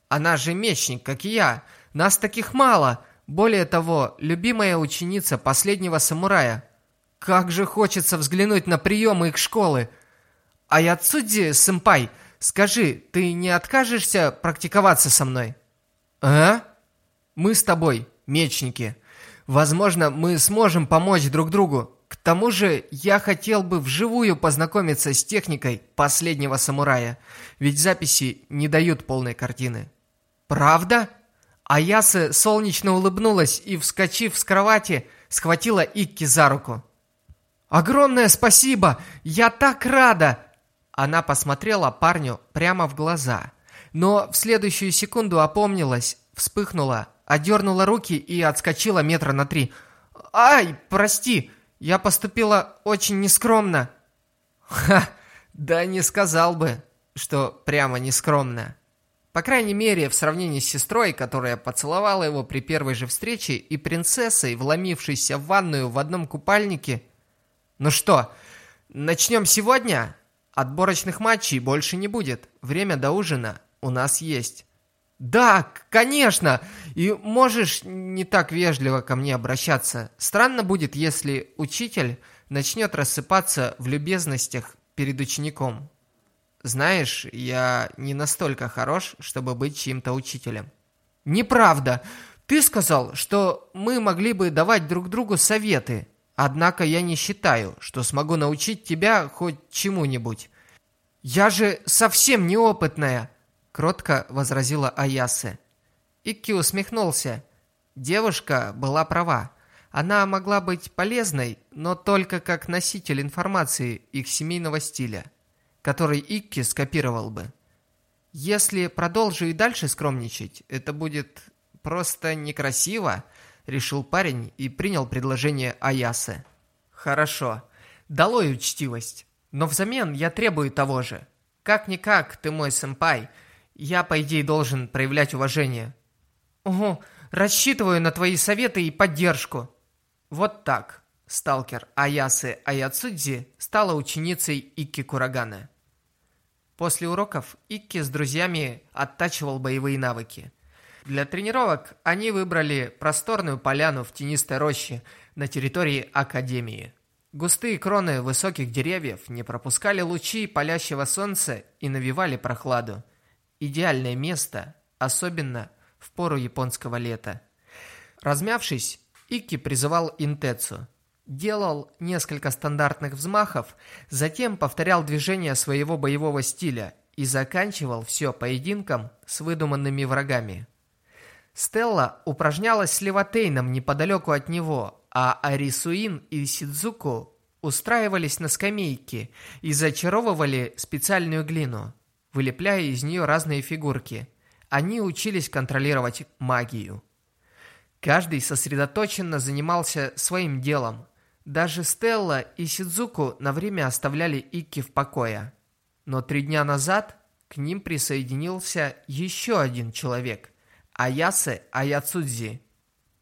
Она же мечник, как и я. Нас таких мало. Более того, любимая ученица последнего самурая. Как же хочется взглянуть на приемы их школы. А я Цудзи, сэмпай, скажи, ты не откажешься практиковаться со мной? А? Мы с тобой, мечники. Возможно, мы сможем помочь друг другу. К тому же я хотел бы вживую познакомиться с техникой последнего самурая, ведь записи не дают полной картины. Правда? Аяса солнечно улыбнулась и, вскочив с кровати, схватила Икки за руку. «Огромное спасибо! Я так рада!» Она посмотрела парню прямо в глаза, но в следующую секунду опомнилась, вспыхнула, одернула руки и отскочила метра на три. «Ай, прости, я поступила очень нескромно». «Ха, да не сказал бы, что прямо нескромно». По крайней мере, в сравнении с сестрой, которая поцеловала его при первой же встрече, и принцессой, вломившейся в ванную в одном купальнике. Ну что, начнем сегодня? Отборочных матчей больше не будет. Время до ужина у нас есть. Да, конечно. И можешь не так вежливо ко мне обращаться. Странно будет, если учитель начнет рассыпаться в любезностях перед учеником. Знаешь, я не настолько хорош, чтобы быть чьим-то учителем. Неправда. Ты сказал, что мы могли бы давать друг другу советы. Однако я не считаю, что смогу научить тебя хоть чему-нибудь. Я же совсем неопытная, кротко возразила Аясе. Икки усмехнулся. Девушка была права. Она могла быть полезной, но только как носитель информации их семейного стиля который Икки скопировал бы. Если продолжу и дальше скромничать, это будет просто некрасиво, решил парень и принял предложение Аясы. Хорошо, долой учтивость, но взамен я требую того же. Как-никак, ты мой сэмпай, я, по идее, должен проявлять уважение. Ого, рассчитываю на твои советы и поддержку. Вот так. Сталкер Аясы Аяцудзи стала ученицей Икки Курагана. После уроков Икки с друзьями оттачивал боевые навыки. Для тренировок они выбрали просторную поляну в тенистой роще на территории Академии. Густые кроны высоких деревьев не пропускали лучи палящего солнца и навевали прохладу. Идеальное место, особенно в пору японского лета. Размявшись, Икки призывал Интецу – делал несколько стандартных взмахов, затем повторял движения своего боевого стиля и заканчивал все поединком с выдуманными врагами. Стелла упражнялась с Левотейном неподалеку от него, а Арисуин и Сидзуку устраивались на скамейке и зачаровывали специальную глину, вылепляя из нее разные фигурки. Они учились контролировать магию. Каждый сосредоточенно занимался своим делом, даже Стелла и Сидзуку на время оставляли Икки в покое. Но три дня назад к ним присоединился еще один человек – Аясе Аяцудзи.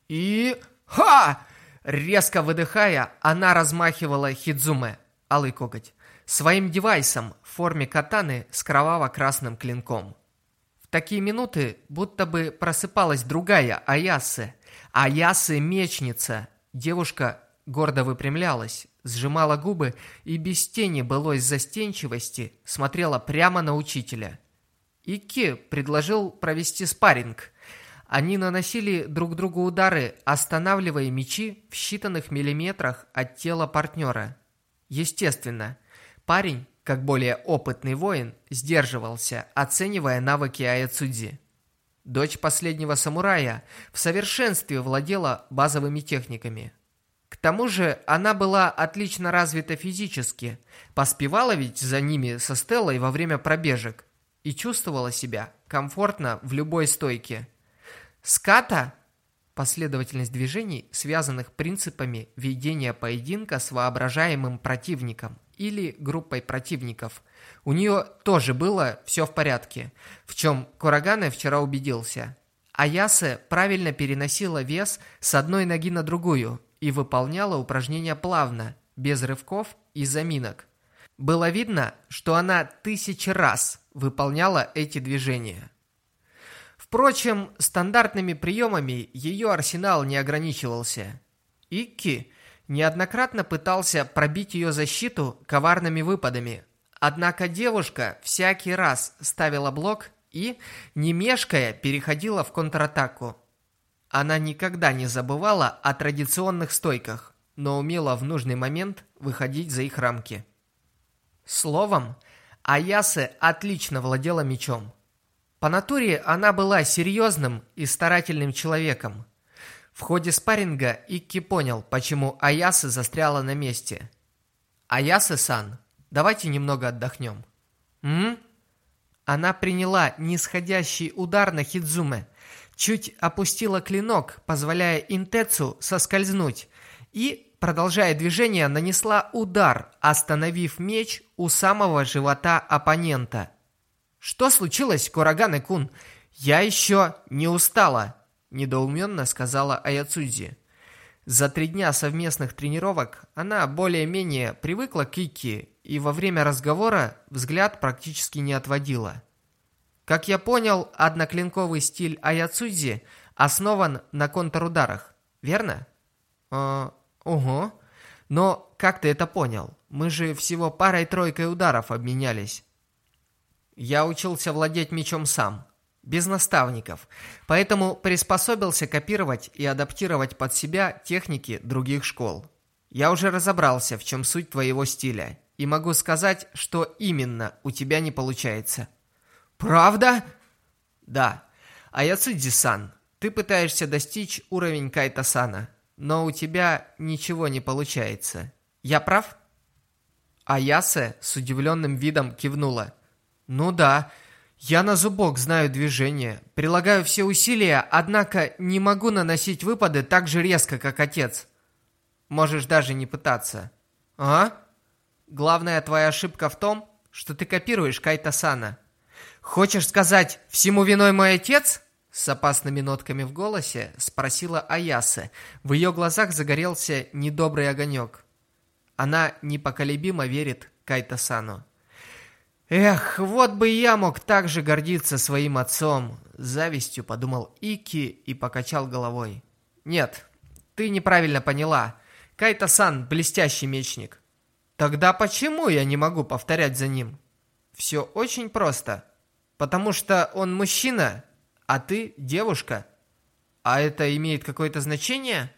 И... Ха! Резко выдыхая, она размахивала Хидзуме, алый коготь, своим девайсом в форме катаны с кроваво-красным клинком. В такие минуты будто бы просыпалась другая Аясе. Аясе – мечница. Девушка гордо выпрямлялась, сжимала губы и без тени былой застенчивости смотрела прямо на учителя. Икки предложил провести спарринг. Они наносили друг другу удары, останавливая мечи в считанных миллиметрах от тела партнера. Естественно, парень, как более опытный воин, сдерживался, оценивая навыки Аяцудзи. Дочь последнего самурая в совершенстве владела базовыми техниками – к тому же она была отлично развита физически, поспевала ведь за ними со Стеллой во время пробежек и чувствовала себя комфортно в любой стойке. Ската – последовательность движений, связанных принципами ведения поединка с воображаемым противником или группой противников. У нее тоже было все в порядке, в чем Курагане вчера убедился. Аясе правильно переносила вес с одной ноги на другую – и выполняла упражнения плавно, без рывков и заминок. Было видно, что она тысячи раз выполняла эти движения. Впрочем, стандартными приемами ее арсенал не ограничивался. Икки неоднократно пытался пробить ее защиту коварными выпадами, однако девушка всякий раз ставила блок и, не мешкая, переходила в контратаку. Она никогда не забывала о традиционных стойках. но умела в нужный момент выходить за их рамки. Словом, Аясе отлично владела мечом. По натуре она была серьезным и старательным человеком. В ходе спарринга Икки понял, почему Аясе застряла на месте. «Аясе-сан, давайте немного отдохнем». «М?» Она приняла нисходящий удар на Хидзуме, чуть опустила клинок, позволяя Интецу соскользнуть, и, продолжая движение, нанесла удар, остановив меч у самого живота оппонента. «Что случилось, Кураганы-кун? Я еще не устала!» – недоуменно сказала Аяцудзи. За три дня совместных тренировок она более-менее привыкла к Ики и во время разговора взгляд практически не отводила. Как я понял, одноклинковый стиль Аяцудзи основан на контрударах, верно? А, ого. Но как ты это понял? Мы же всего парой-тройкой ударов обменялись. Я учился владеть мечом сам, без наставников, поэтому приспособился копировать и адаптировать под себя техники других школ. Я уже разобрался, в чем суть твоего стиля, и могу сказать, что именно у тебя не получается. Правда? Да. Аяцудзи-сан, ты пытаешься достичь уровень Кайта-сана, но у тебя ничего не получается. Я прав? Аясе с удивленным видом кивнула. Ну да, я на зубок знаю движение, прилагаю все усилия, однако не могу наносить выпады так же резко, как отец. Можешь даже не пытаться. А? Главная твоя ошибка в том, что ты копируешь Кайта-сана. «Хочешь сказать, всему виной мой отец?» С опасными нотками в голосе спросила Аяса. В ее глазах загорелся недобрый огонек. Она непоколебимо верит Кайта-сану. «Эх, вот бы я мог так же гордиться своим отцом!» Завистью подумал Ики и покачал головой. «Нет, ты неправильно поняла. Кайта-сан – блестящий мечник. Тогда почему я не могу повторять за ним? Все очень просто. Потому что он мужчина, а ты девушка. А это имеет какое-то значение?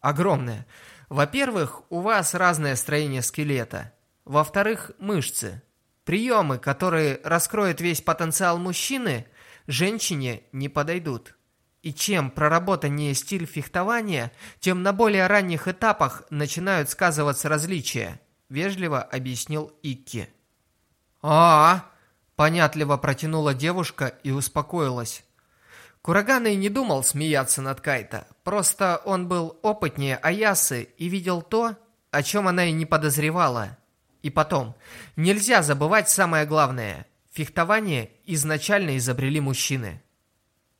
Огромное. Во-первых, у вас разное строение скелета. Во-вторых, мышцы. Приемы, которые раскроют весь потенциал мужчины, женщине не подойдут. И чем проработаннее стиль фехтования, тем на более ранних этапах начинают сказываться различия, вежливо объяснил Икки. А, -а, -а Понятливо протянула девушка и успокоилась. Кураган и не думал смеяться над Кайта. Просто он был опытнее Аясы и видел то, о чем она и не подозревала. И потом, нельзя забывать самое главное. Фехтование изначально изобрели мужчины.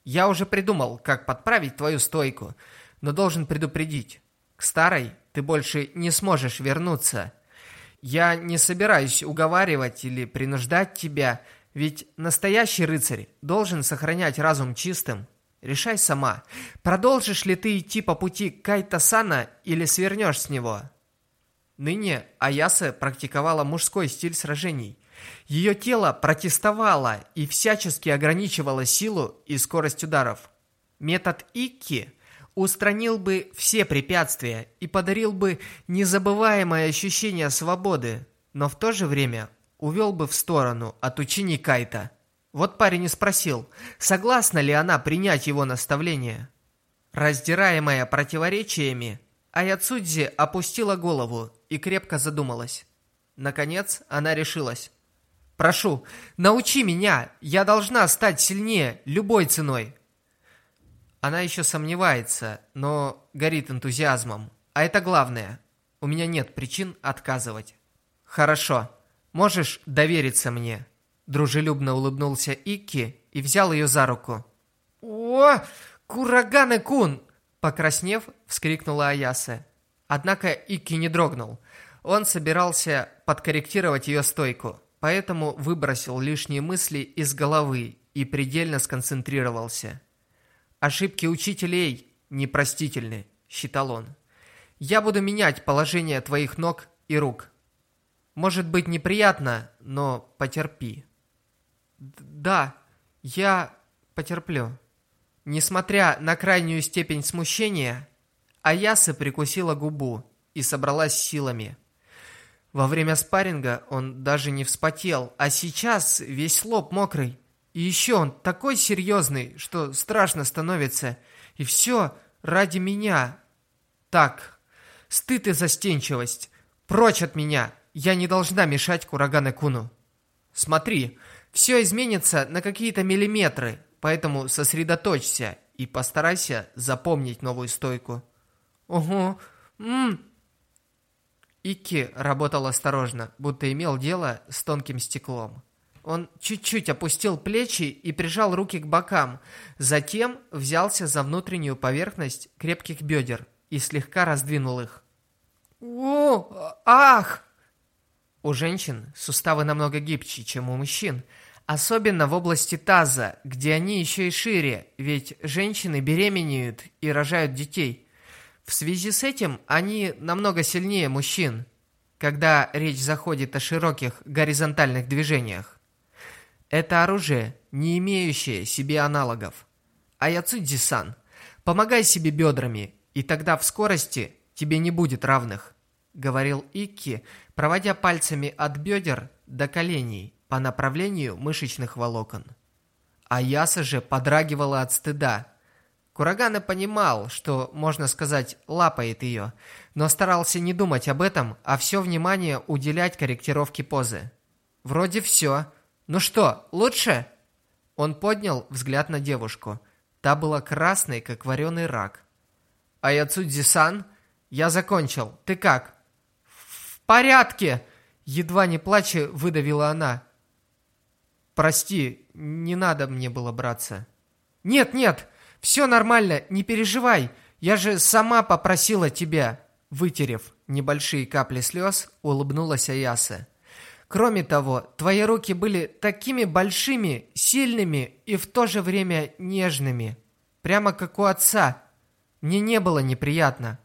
Я уже придумал, как подправить твою стойку, но должен предупредить. К старой ты больше не сможешь вернуться – я не собираюсь уговаривать или принуждать тебя, ведь настоящий рыцарь должен сохранять разум чистым. Решай сама, продолжишь ли ты идти по пути Кайта-сана или свернешь с него. Ныне Аяса практиковала мужской стиль сражений. Ее тело протестовало и всячески ограничивало силу и скорость ударов. Метод Икки устранил бы все препятствия и подарил бы незабываемое ощущение свободы, но в то же время увел бы в сторону от учений Кайта. Вот парень и спросил, согласна ли она принять его наставление. Раздираемая противоречиями, Аяцудзи опустила голову и крепко задумалась. Наконец она решилась. «Прошу, научи меня, я должна стать сильнее любой ценой». Она еще сомневается, но горит энтузиазмом. А это главное. У меня нет причин отказывать. Хорошо. Можешь довериться мне. Дружелюбно улыбнулся Икки и взял ее за руку. О, Кураганы-кун! Покраснев, вскрикнула Аяса. Однако Икки не дрогнул. Он собирался подкорректировать ее стойку, поэтому выбросил лишние мысли из головы и предельно сконцентрировался. Ошибки учителей непростительны, считал он. Я буду менять положение твоих ног и рук. Может быть неприятно, но потерпи. Да, я потерплю. Несмотря на крайнюю степень смущения, Аяса прикусила губу и собралась силами. Во время спарринга он даже не вспотел, а сейчас весь лоб мокрый. И еще он такой серьезный, что страшно становится. И все ради меня. Так, стыд и застенчивость. Прочь от меня. Я не должна мешать Курагане Куну. Смотри, все изменится на какие-то миллиметры, поэтому сосредоточься и постарайся запомнить новую стойку. Ого, мм. Икки работал осторожно, будто имел дело с тонким стеклом. Он чуть-чуть опустил плечи и прижал руки к бокам, затем взялся за внутреннюю поверхность крепких бедер и слегка раздвинул их. «О, ах!» У женщин суставы намного гибче, чем у мужчин, особенно в области таза, где они еще и шире, ведь женщины беременеют и рожают детей. В связи с этим они намного сильнее мужчин, когда речь заходит о широких горизонтальных движениях. Это оружие, не имеющее себе аналогов. Аяцудзи-сан, помогай себе бедрами, и тогда в скорости тебе не будет равных говорил Икки, проводя пальцами от бедер до коленей по направлению мышечных волокон. Аяса же подрагивала от стыда. Курагана понимал, что, можно сказать, лапает ее, но старался не думать об этом, а все внимание уделять корректировке позы. Вроде все. Ну что, лучше? Он поднял взгляд на девушку. Та была красной, как вареный рак. Аяцудзи-сан, я закончил. Ты как? порядке!» Едва не плача, выдавила она. «Прости, не надо мне было браться». «Нет, нет, все нормально, не переживай. Я же сама попросила тебя». Вытерев небольшие капли слез, улыбнулась Аяса. «Кроме того, твои руки были такими большими, сильными и в то же время нежными. Прямо как у отца. Мне не было неприятно».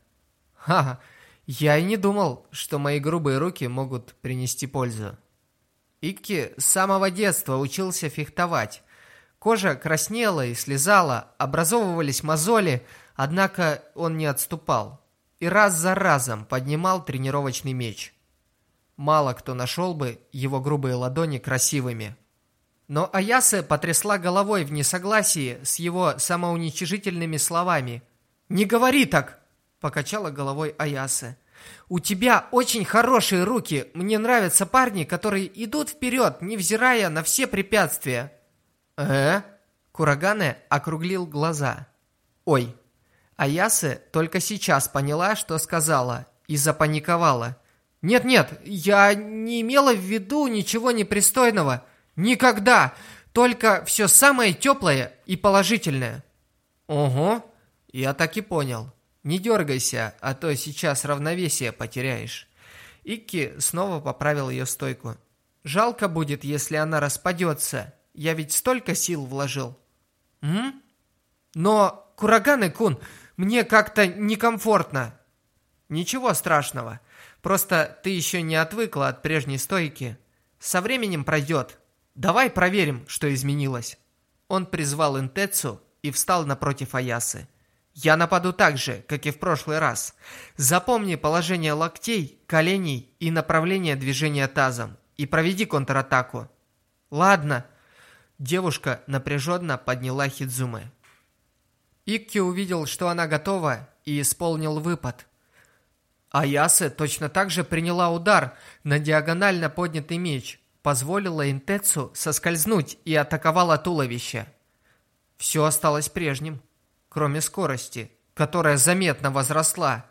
«Ха-ха, я и не думал, что мои грубые руки могут принести пользу. Икки с самого детства учился фехтовать. Кожа краснела и слезала, образовывались мозоли, однако он не отступал. И раз за разом поднимал тренировочный меч. Мало кто нашел бы его грубые ладони красивыми. Но Аясе потрясла головой в несогласии с его самоуничижительными словами. «Не говори так!» – покачала головой Аясе. У тебя очень хорошие руки. Мне нравятся парни, которые идут вперед, невзирая на все препятствия. Э? Курагане округлил глаза. Ой. Аясе только сейчас поняла, что сказала, и запаниковала. Нет-нет, я не имела в виду ничего непристойного. Никогда. Только все самое теплое и положительное. Ого, я так и понял. Не дергайся, а то сейчас равновесие потеряешь. Икки снова поправил ее стойку. Жалко будет, если она распадется. Я ведь столько сил вложил. М? Но, Кураганы-кун, мне как-то некомфортно. Ничего страшного. Просто ты еще не отвыкла от прежней стойки. Со временем пройдет. Давай проверим, что изменилось. Он призвал Интецу и встал напротив Аясы. Я нападу так же, как и в прошлый раз. Запомни положение локтей, коленей и направление движения тазом. И проведи контратаку. Ладно. Девушка напряженно подняла Хидзумы. Икки увидел, что она готова, и исполнил выпад. Аясе точно так же приняла удар на диагонально поднятый меч, позволила Интецу соскользнуть и атаковала туловище. Все осталось прежним кроме скорости, которая заметно возросла.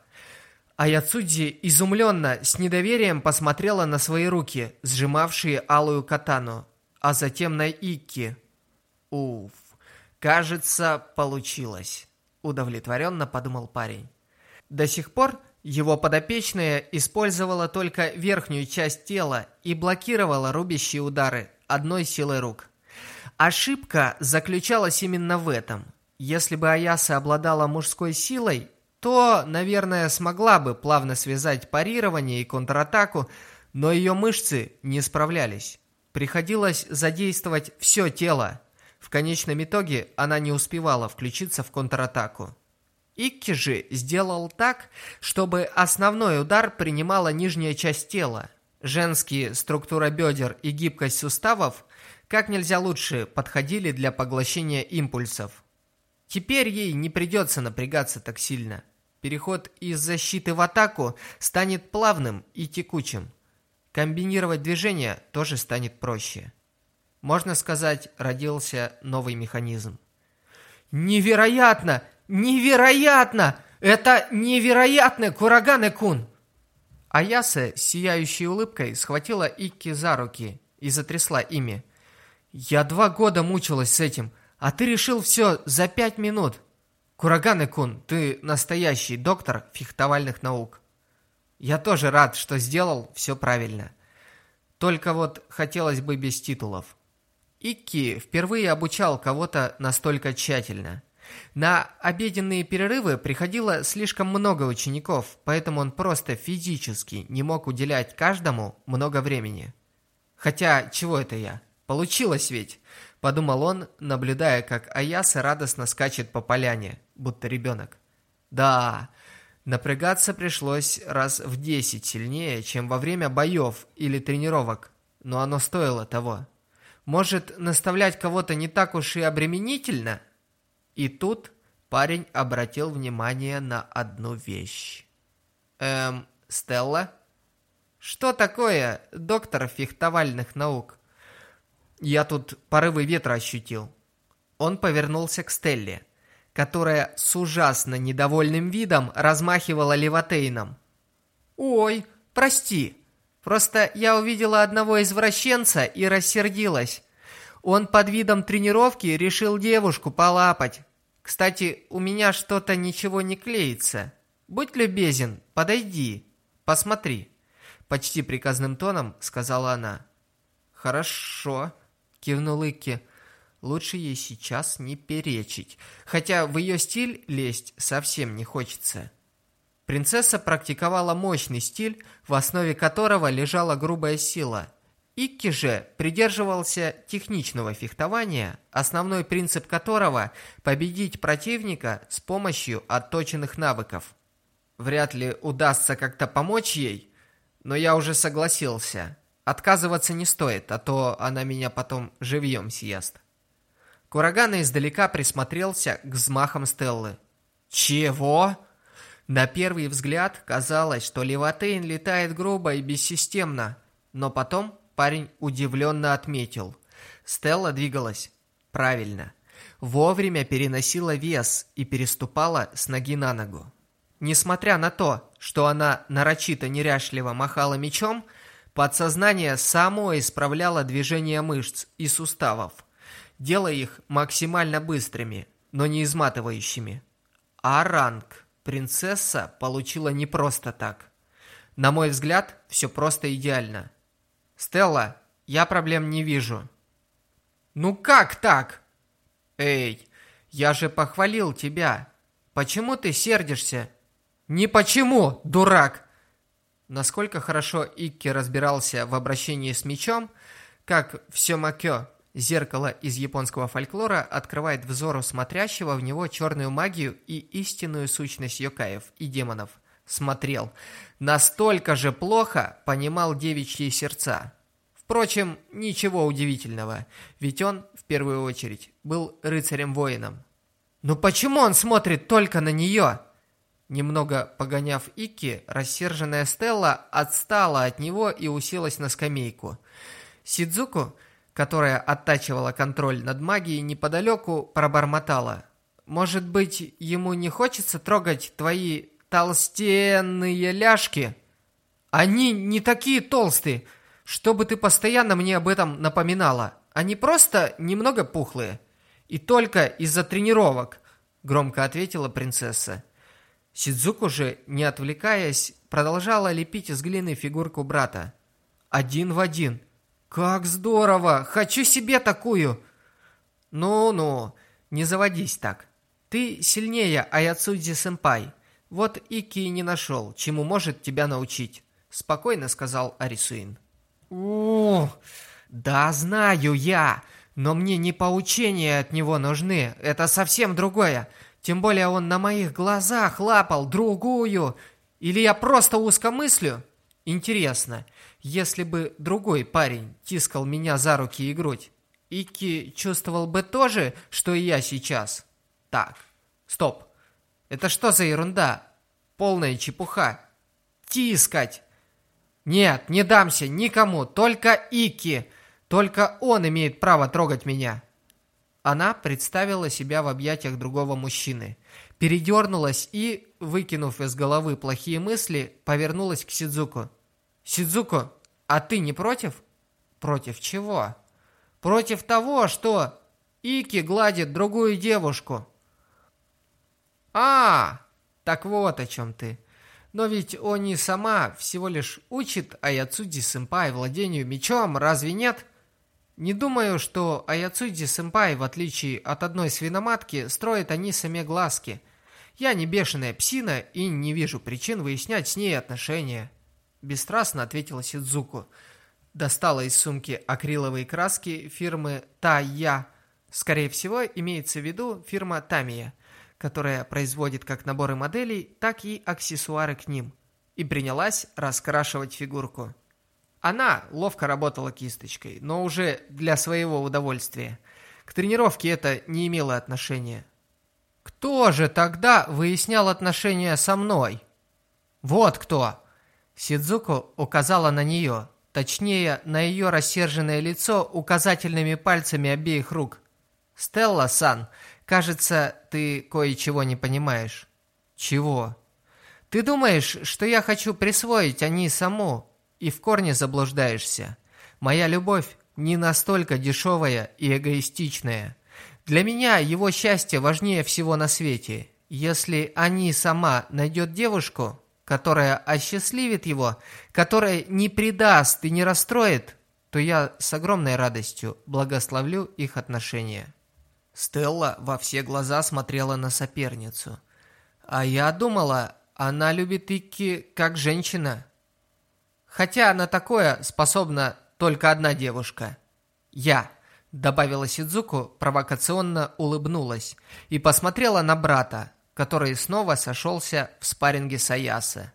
А Яцудзи изумленно, с недоверием посмотрела на свои руки, сжимавшие алую катану, а затем на Икки. Уф, кажется, получилось, удовлетворенно подумал парень. До сих пор его подопечная использовала только верхнюю часть тела и блокировала рубящие удары одной силой рук. Ошибка заключалась именно в этом – если бы Аяса обладала мужской силой, то, наверное, смогла бы плавно связать парирование и контратаку, но ее мышцы не справлялись. Приходилось задействовать все тело. В конечном итоге она не успевала включиться в контратаку. Икки же сделал так, чтобы основной удар принимала нижняя часть тела. Женские структура бедер и гибкость суставов как нельзя лучше подходили для поглощения импульсов. Теперь ей не придется напрягаться так сильно. Переход из защиты в атаку станет плавным и текучим. Комбинировать движения тоже станет проще. Можно сказать, родился новый механизм. «Невероятно! Невероятно! Это невероятно, Кураганы-кун!» Аяса, сияющей улыбкой, схватила Икки за руки и затрясла ими. «Я два года мучилась с этим, а ты решил все за пять минут. Кураганы-кун, ты настоящий доктор фехтовальных наук. Я тоже рад, что сделал все правильно. Только вот хотелось бы без титулов». Икки впервые обучал кого-то настолько тщательно – на обеденные перерывы приходило слишком много учеников, поэтому он просто физически не мог уделять каждому много времени. Хотя, чего это я? Получилось ведь, подумал он, наблюдая, как Аяса радостно скачет по поляне, будто ребенок. Да, напрягаться пришлось раз в десять сильнее, чем во время боев или тренировок, но оно стоило того. Может, наставлять кого-то не так уж и обременительно – и тут парень обратил внимание на одну вещь. «Эм, Стелла?» «Что такое, доктор фехтовальных наук?» «Я тут порывы ветра ощутил». Он повернулся к Стелле, которая с ужасно недовольным видом размахивала левотейном. «Ой, прости, просто я увидела одного извращенца и рассердилась. Он под видом тренировки решил девушку полапать. Кстати, у меня что-то ничего не клеится. Будь любезен, подойди, посмотри. Почти приказным тоном сказала она. Хорошо, кивнул Икки. Лучше ей сейчас не перечить, хотя в ее стиль лезть совсем не хочется. Принцесса практиковала мощный стиль, в основе которого лежала грубая сила – Икки же придерживался техничного фехтования, основной принцип которого – победить противника с помощью отточенных навыков. Вряд ли удастся как-то помочь ей, но я уже согласился. Отказываться не стоит, а то она меня потом живьем съест. Курагана издалека присмотрелся к взмахам Стеллы. «Чего?» На первый взгляд казалось, что Леватейн летает грубо и бессистемно, но потом парень удивленно отметил. Стелла двигалась правильно. Вовремя переносила вес и переступала с ноги на ногу. Несмотря на то, что она нарочито неряшливо махала мечом, подсознание само исправляло движения мышц и суставов, делая их максимально быстрыми, но не изматывающими. А ранг принцесса получила не просто так. На мой взгляд, все просто идеально – «Стелла, я проблем не вижу». «Ну как так?» «Эй, я же похвалил тебя. Почему ты сердишься?» «Не почему, дурак!» Насколько хорошо Икки разбирался в обращении с мечом, как все макё, зеркало из японского фольклора, открывает взору смотрящего в него черную магию и истинную сущность йокаев и демонов – смотрел, настолько же плохо понимал девичьи сердца. Впрочем, ничего удивительного, ведь он, в первую очередь, был рыцарем-воином. «Но почему он смотрит только на нее?» Немного погоняв Икки, рассерженная Стелла отстала от него и уселась на скамейку. Сидзуку, которая оттачивала контроль над магией неподалеку, пробормотала. «Может быть, ему не хочется трогать твои толстенные ляжки. Они не такие толстые, чтобы ты постоянно мне об этом напоминала. Они просто немного пухлые. И только из-за тренировок, громко ответила принцесса. Сидзуку же, не отвлекаясь, продолжала лепить из глины фигурку брата. Один в один. Как здорово! Хочу себе такую! Ну-ну, не заводись так. Ты сильнее Аяцудзи-сэмпай. Вот Ики не нашел, чему может тебя научить, спокойно сказал Арисуин. О, да знаю я, но мне не поучения от него нужны, это совсем другое. Тем более он на моих глазах лапал другую. Или я просто узкомыслю? Интересно, если бы другой парень тискал меня за руки и грудь, Ики чувствовал бы то же, что и я сейчас? Так, стоп. Это что за ерунда? Полная чепуха. Тискать! Нет, не дамся никому, только Ики. Только он имеет право трогать меня. Она представила себя в объятиях другого мужчины, передернулась и, выкинув из головы плохие мысли, повернулась к Сидзуку. «Сидзуку, а ты не против?» «Против чего?» «Против того, что Ики гладит другую девушку». «А, так вот о чем ты. Но ведь Они сама всего лишь учит Аяцуди-сэмпай владению мечом, разве нет?» Не думаю, что Аяцуди-сэмпай, в отличие от одной свиноматки, строит они сами глазки. Я не бешеная псина и не вижу причин выяснять с ней отношения. Бесстрастно ответила Сидзуку. Достала из сумки акриловые краски фирмы Тая. Скорее всего, имеется в виду фирма Тамия, которая производит как наборы моделей, так и аксессуары к ним. И принялась раскрашивать фигурку. Она ловко работала кисточкой, но уже для своего удовольствия. К тренировке это не имело отношения. Кто же тогда выяснял отношения со мной? Вот кто. Сидзуко указала на нее, точнее, на ее рассерженное лицо указательными пальцами обеих рук. Стелла-сан, кажется, ты кое-чего не понимаешь. Чего? Ты думаешь, что я хочу присвоить они саму, и в корне заблуждаешься. Моя любовь не настолько дешевая и эгоистичная. Для меня его счастье важнее всего на свете. Если Ани сама найдет девушку, которая осчастливит его, которая не предаст и не расстроит, то я с огромной радостью благословлю их отношения. Стелла во все глаза смотрела на соперницу. А я думала, она любит Икки как женщина. Хотя на такое способна только одна девушка. Я, добавила Сидзуку, провокационно улыбнулась и посмотрела на брата, который снова сошелся в спарринге с Аясе.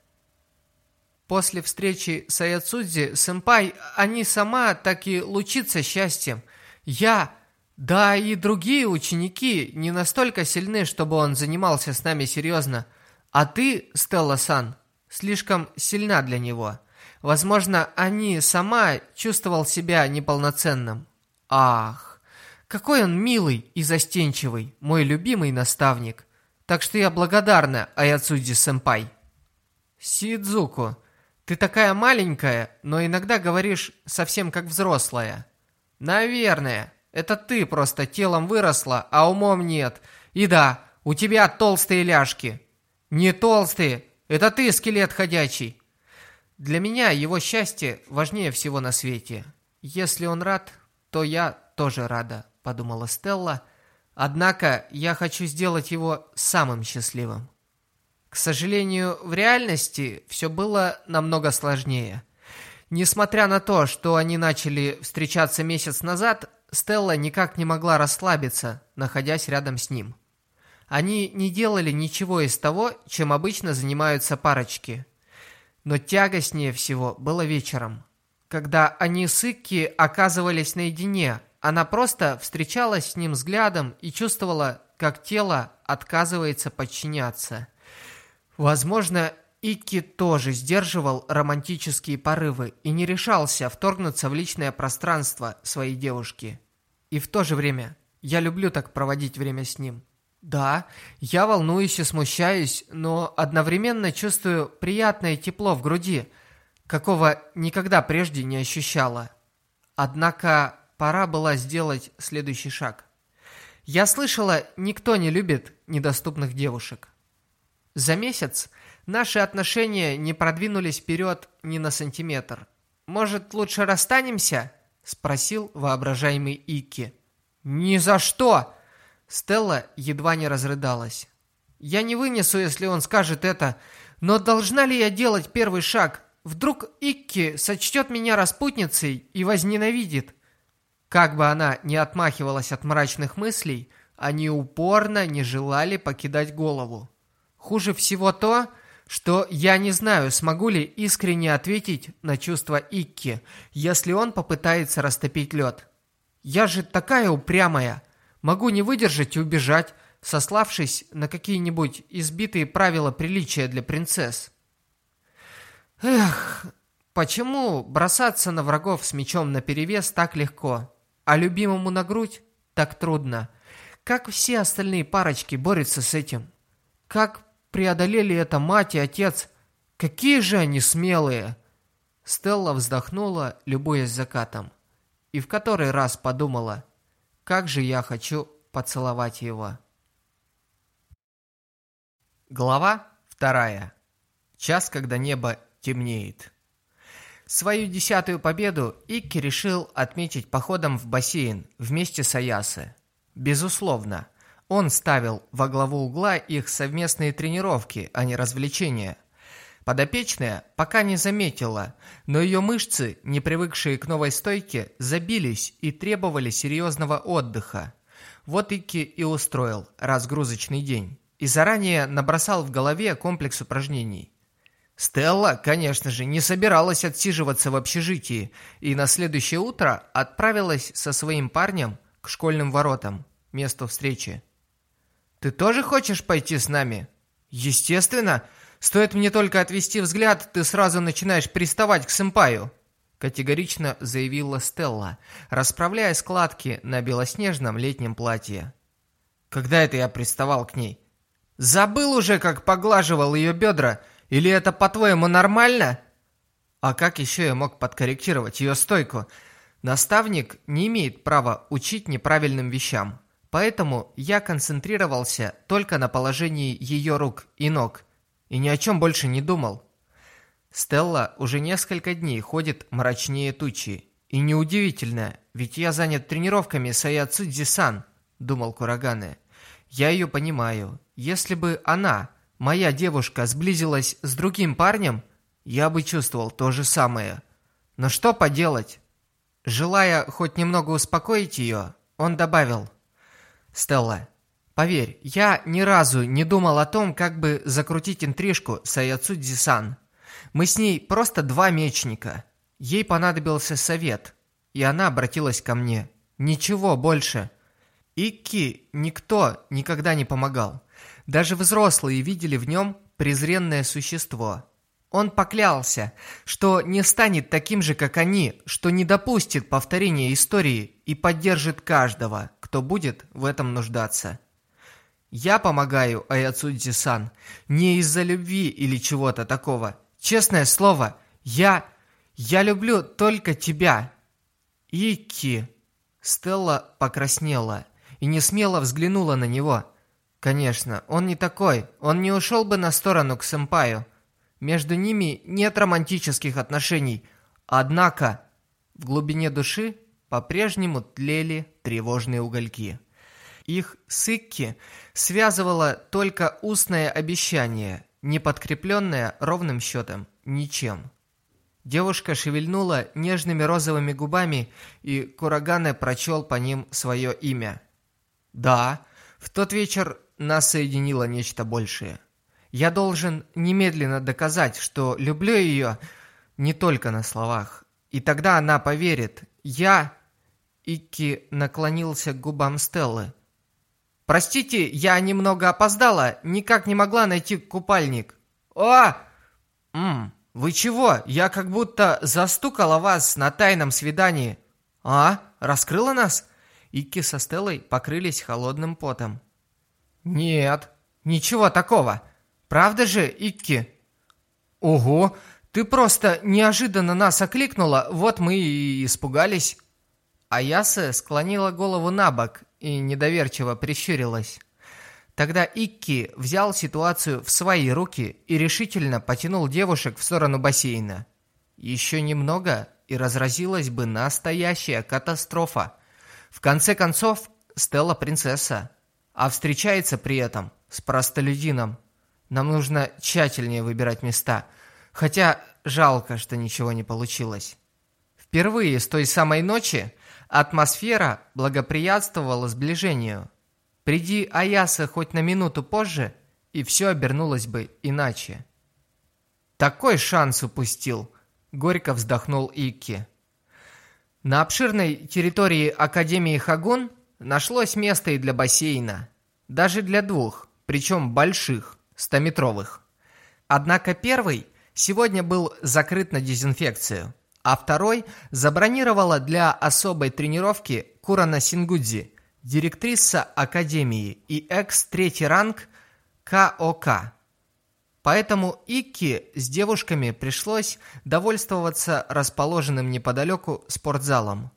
После встречи с Аяцудзи сэмпай они сама так и лучится счастьем. Я, да и другие ученики не настолько сильны, чтобы он занимался с нами серьезно. А ты, Стелла-сан, слишком сильна для него. Возможно, они сама чувствовал себя неполноценным. Ах, какой он милый и застенчивый, мой любимый наставник. Так что я благодарна Аяцуди-сэмпай. Сидзуку, ты такая маленькая, но иногда говоришь совсем как взрослая. Наверное, это ты просто телом выросла, а умом нет. И да, у тебя толстые ляжки. Не толстые, это ты скелет ходячий. Для меня его счастье важнее всего на свете. Если он рад, то я тоже рада, подумала Стелла. Однако я хочу сделать его самым счастливым. К сожалению, в реальности все было намного сложнее. Несмотря на то, что они начали встречаться месяц назад, Стелла никак не могла расслабиться, находясь рядом с ним. Они не делали ничего из того, чем обычно занимаются парочки – но тягостнее всего было вечером, когда они с Икки оказывались наедине. Она просто встречалась с ним взглядом и чувствовала, как тело отказывается подчиняться. Возможно, Икки тоже сдерживал романтические порывы и не решался вторгнуться в личное пространство своей девушки. И в то же время я люблю так проводить время с ним. Да, я волнуюсь и смущаюсь, но одновременно чувствую приятное тепло в груди, какого никогда прежде не ощущала. Однако пора было сделать следующий шаг. Я слышала, никто не любит недоступных девушек. За месяц наши отношения не продвинулись вперед ни на сантиметр. «Может, лучше расстанемся?» – спросил воображаемый Ики. «Ни за что!» Стелла едва не разрыдалась. «Я не вынесу, если он скажет это, но должна ли я делать первый шаг? Вдруг Икки сочтет меня распутницей и возненавидит?» Как бы она ни отмахивалась от мрачных мыслей, Они упорно не желали покидать голову. Хуже всего то, что я не знаю, смогу ли искренне ответить на чувства Икки, если он попытается растопить лед. Я же такая упрямая. Могу не выдержать и убежать, сославшись на какие-нибудь избитые правила приличия для принцесс. Эх, почему бросаться на врагов с мечом наперевес так легко, а любимому на грудь так трудно? Как все остальные парочки борются с этим? Как преодолели это мать и отец? Какие же они смелые!» Стелла вздохнула, любуясь закатом, и в который раз подумала, как же я хочу поцеловать его. Глава вторая. Час, когда небо темнеет. Свою десятую победу Икки решил отметить походом в бассейн вместе с Аясы. Безусловно, он ставил во главу угла их совместные тренировки, а не развлечения. Подопечная пока не заметила, но ее мышцы, не привыкшие к новой стойке, забились и требовали серьезного отдыха. Вот Икки и устроил разгрузочный день и заранее набросал в голове комплекс упражнений. Стелла, конечно же, не собиралась отсиживаться в общежитии и на следующее утро отправилась со своим парнем к школьным воротам, месту встречи. «Ты тоже хочешь пойти с нами?» «Естественно. Стоит мне только отвести взгляд, ты сразу начинаешь приставать к сэмпаю», категорично заявила Стелла, расправляя складки на белоснежном летнем платье. «Когда это я приставал к ней?» «Забыл уже, как поглаживал ее бедра», или это, по-твоему, нормально? А как еще я мог подкорректировать ее стойку? Наставник не имеет права учить неправильным вещам. Поэтому я концентрировался только на положении ее рук и ног. И ни о чем больше не думал. Стелла уже несколько дней ходит мрачнее тучи. И неудивительно, ведь я занят тренировками с Аяцудзи-сан, думал Кураганы. Я ее понимаю. Если бы она моя девушка сблизилась с другим парнем, я бы чувствовал то же самое. Но что поделать? Желая хоть немного успокоить ее, он добавил. «Стелла, поверь, я ни разу не думал о том, как бы закрутить интрижку с Аяцудзи-сан. Мы с ней просто два мечника. Ей понадобился совет, и она обратилась ко мне. Ничего больше. Икки никто никогда не помогал. Даже взрослые видели в нем презренное существо. Он поклялся, что не станет таким же, как они, что не допустит повторения истории и поддержит каждого, кто будет в этом нуждаться. Я помогаю Аяцудзи-сан не из-за любви или чего-то такого. Честное слово, я... я люблю только тебя. Ики. Стелла покраснела и не смело взглянула на него. Конечно, он не такой. Он не ушел бы на сторону к сэмпаю. Между ними нет романтических отношений. Однако, в глубине души по-прежнему тлели тревожные угольки. Их с Икки связывало только устное обещание, не подкрепленное ровным счетом ничем. Девушка шевельнула нежными розовыми губами, и Курагане прочел по ним свое имя. «Да, в тот вечер нас соединило нечто большее. Я должен немедленно доказать, что люблю ее не только на словах. И тогда она поверит. Я... Икки наклонился к губам Стеллы. «Простите, я немного опоздала, никак не могла найти купальник». «О! Ммм, вы чего? Я как будто застукала вас на тайном свидании». «А? Раскрыла нас?» Икки со Стеллой покрылись холодным потом. «Нет, ничего такого. Правда же, Икки?» «Ого, ты просто неожиданно нас окликнула, вот мы и испугались». Аяса склонила голову на бок и недоверчиво прищурилась. Тогда Икки взял ситуацию в свои руки и решительно потянул девушек в сторону бассейна. Еще немного, и разразилась бы настоящая катастрофа. В конце концов, Стелла принцесса а встречается при этом с простолюдином. Нам нужно тщательнее выбирать места, хотя жалко, что ничего не получилось. Впервые с той самой ночи атмосфера благоприятствовала сближению. Приди Аяса хоть на минуту позже, и все обернулось бы иначе. Такой шанс упустил, горько вздохнул Икки. На обширной территории Академии Хагун нашлось место и для бассейна. Даже для двух, причем больших, стометровых. Однако первый сегодня был закрыт на дезинфекцию, а второй забронировала для особой тренировки Курана Сингудзи, директриса Академии и экс-третий ранг КОК. Поэтому Икки с девушками пришлось довольствоваться расположенным неподалеку спортзалом,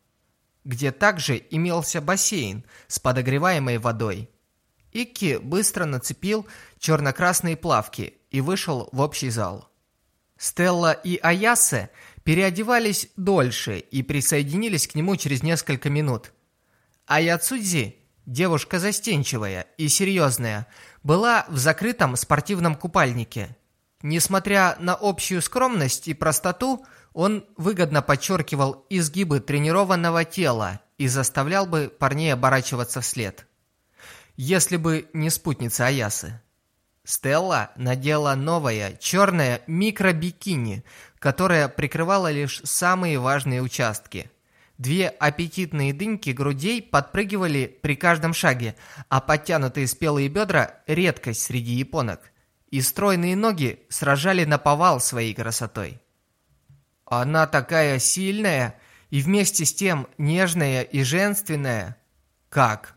где также имелся бассейн с подогреваемой водой. Икки быстро нацепил черно-красные плавки и вышел в общий зал. Стелла и Аясе переодевались дольше и присоединились к нему через несколько минут. Аяцудзи, девушка застенчивая и серьезная, была в закрытом спортивном купальнике. Несмотря на общую скромность и простоту, он выгодно подчеркивал изгибы тренированного тела и заставлял бы парней оборачиваться вслед. Если бы не спутница Аясы. Стелла надела новое черное микробикини, которое прикрывало лишь самые важные участки – Две аппетитные дыньки грудей подпрыгивали при каждом шаге, а подтянутые спелые бедра – редкость среди японок. И стройные ноги сражали на повал своей красотой. Она такая сильная и вместе с тем нежная и женственная. Как?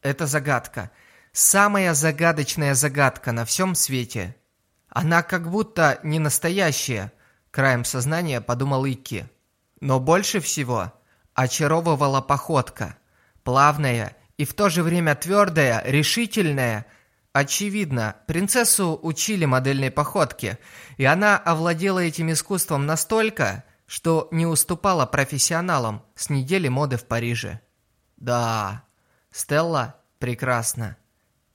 Это загадка. Самая загадочная загадка на всем свете. Она как будто не настоящая, краем сознания подумал Икки. Но больше всего очаровывала походка. Плавная и в то же время твердая, решительная. Очевидно, принцессу учили модельной походке, и она овладела этим искусством настолько, что не уступала профессионалам с недели моды в Париже. Да, Стелла прекрасна.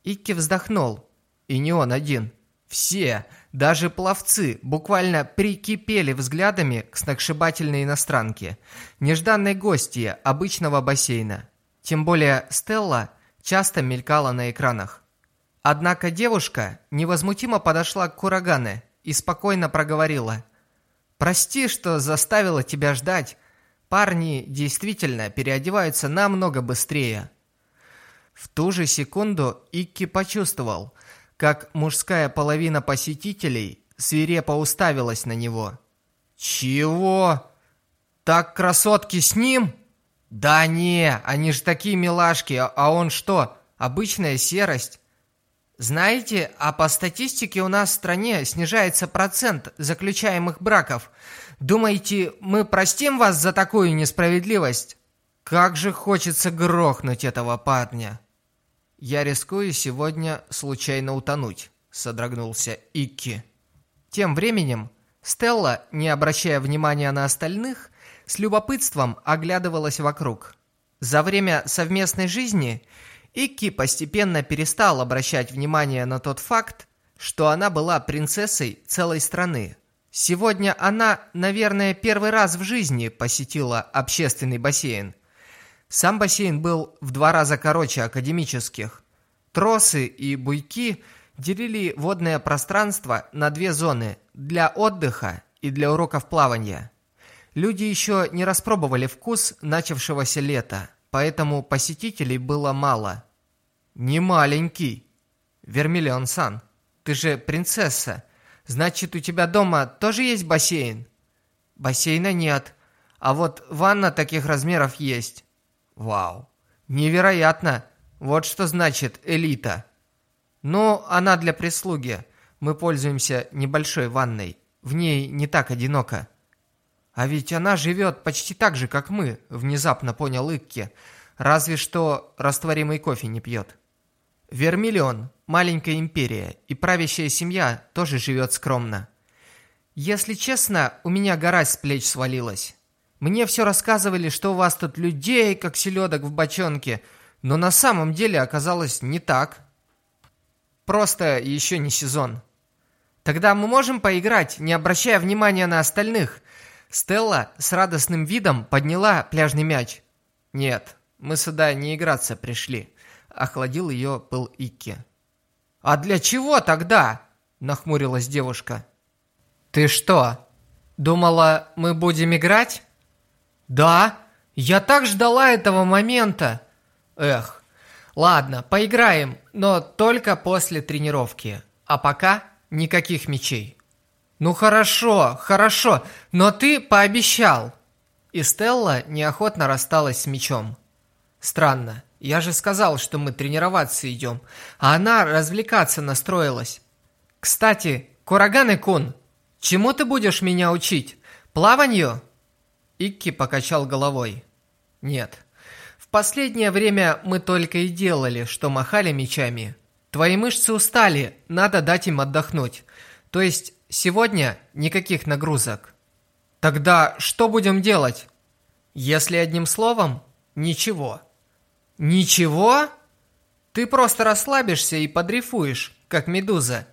Икки вздохнул, и не он один. Все, даже пловцы, буквально прикипели взглядами к сногсшибательной иностранке, нежданной гостье обычного бассейна. Тем более Стелла часто мелькала на экранах. Однако девушка невозмутимо подошла к Курагане и спокойно проговорила. «Прости, что заставила тебя ждать. Парни действительно переодеваются намного быстрее». В ту же секунду Икки почувствовал, как мужская половина посетителей свирепо уставилась на него. «Чего? Так красотки с ним?» «Да не, они же такие милашки, а он что, обычная серость?» «Знаете, а по статистике у нас в стране снижается процент заключаемых браков. Думаете, мы простим вас за такую несправедливость?» «Как же хочется грохнуть этого парня!» «Я рискую сегодня случайно утонуть», — содрогнулся Икки. Тем временем Стелла, не обращая внимания на остальных, с любопытством оглядывалась вокруг. За время совместной жизни Икки постепенно перестал обращать внимание на тот факт, что она была принцессой целой страны. Сегодня она, наверное, первый раз в жизни посетила общественный бассейн – сам бассейн был в два раза короче академических. Тросы и буйки делили водное пространство на две зоны – для отдыха и для уроков плавания. Люди еще не распробовали вкус начавшегося лета, поэтому посетителей было мало. «Не маленький!» «Вермиллион-сан, ты же принцесса, значит, у тебя дома тоже есть бассейн?» «Бассейна нет, а вот ванна таких размеров есть. Вау. Невероятно. Вот что значит элита. Но она для прислуги. Мы пользуемся небольшой ванной. В ней не так одиноко. А ведь она живет почти так же, как мы, внезапно понял Икки. Разве что растворимый кофе не пьет. Вермиллион – маленькая империя, и правящая семья тоже живет скромно. Если честно, у меня гора с плеч свалилась. Мне все рассказывали, что у вас тут людей, как селедок в бочонке, но на самом деле оказалось не так. Просто еще не сезон. Тогда мы можем поиграть, не обращая внимания на остальных. Стелла с радостным видом подняла пляжный мяч. Нет, мы сюда не играться пришли, охладил ее пыл Икки. «А для чего тогда?» – нахмурилась девушка. «Ты что, думала, мы будем играть?» «Да, я так ждала этого момента!» «Эх, ладно, поиграем, но только после тренировки. А пока никаких мечей». «Ну хорошо, хорошо, но ты пообещал!» И Стелла неохотно рассталась с мечом. «Странно, я же сказал, что мы тренироваться идем, а она развлекаться настроилась. Кстати, Кураганы-кун, чему ты будешь меня учить? Плаванию?» Икки покачал головой. «Нет. В последнее время мы только и делали, что махали мечами. Твои мышцы устали, надо дать им отдохнуть. То есть Сегодня никаких нагрузок. Тогда что будем делать? Если одним словом, ничего. Ничего? Ты просто расслабишься и подрифуешь, как медуза.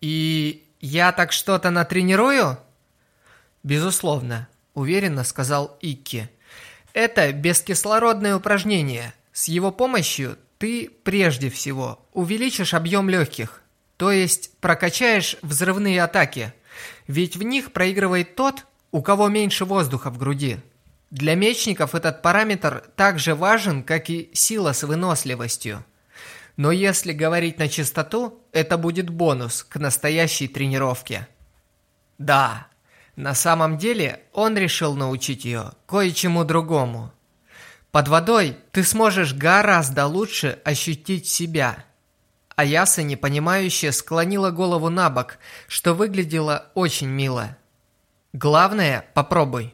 И я так что-то натренирую? Безусловно, уверенно сказал Икки. Это бескислородное упражнение. С его помощью ты прежде всего увеличишь объем легких – то есть прокачаешь взрывные атаки. Ведь в них проигрывает тот, у кого меньше воздуха в груди. Для мечников этот параметр так же важен, как и сила с выносливостью. Но если говорить на чистоту, это будет бонус к настоящей тренировке. Да, на самом деле он решил научить ее кое-чему другому. Под водой ты сможешь гораздо лучше ощутить себя – Аяса, непонимающе, склонила голову на бок, что выглядело очень мило. «Главное, попробуй.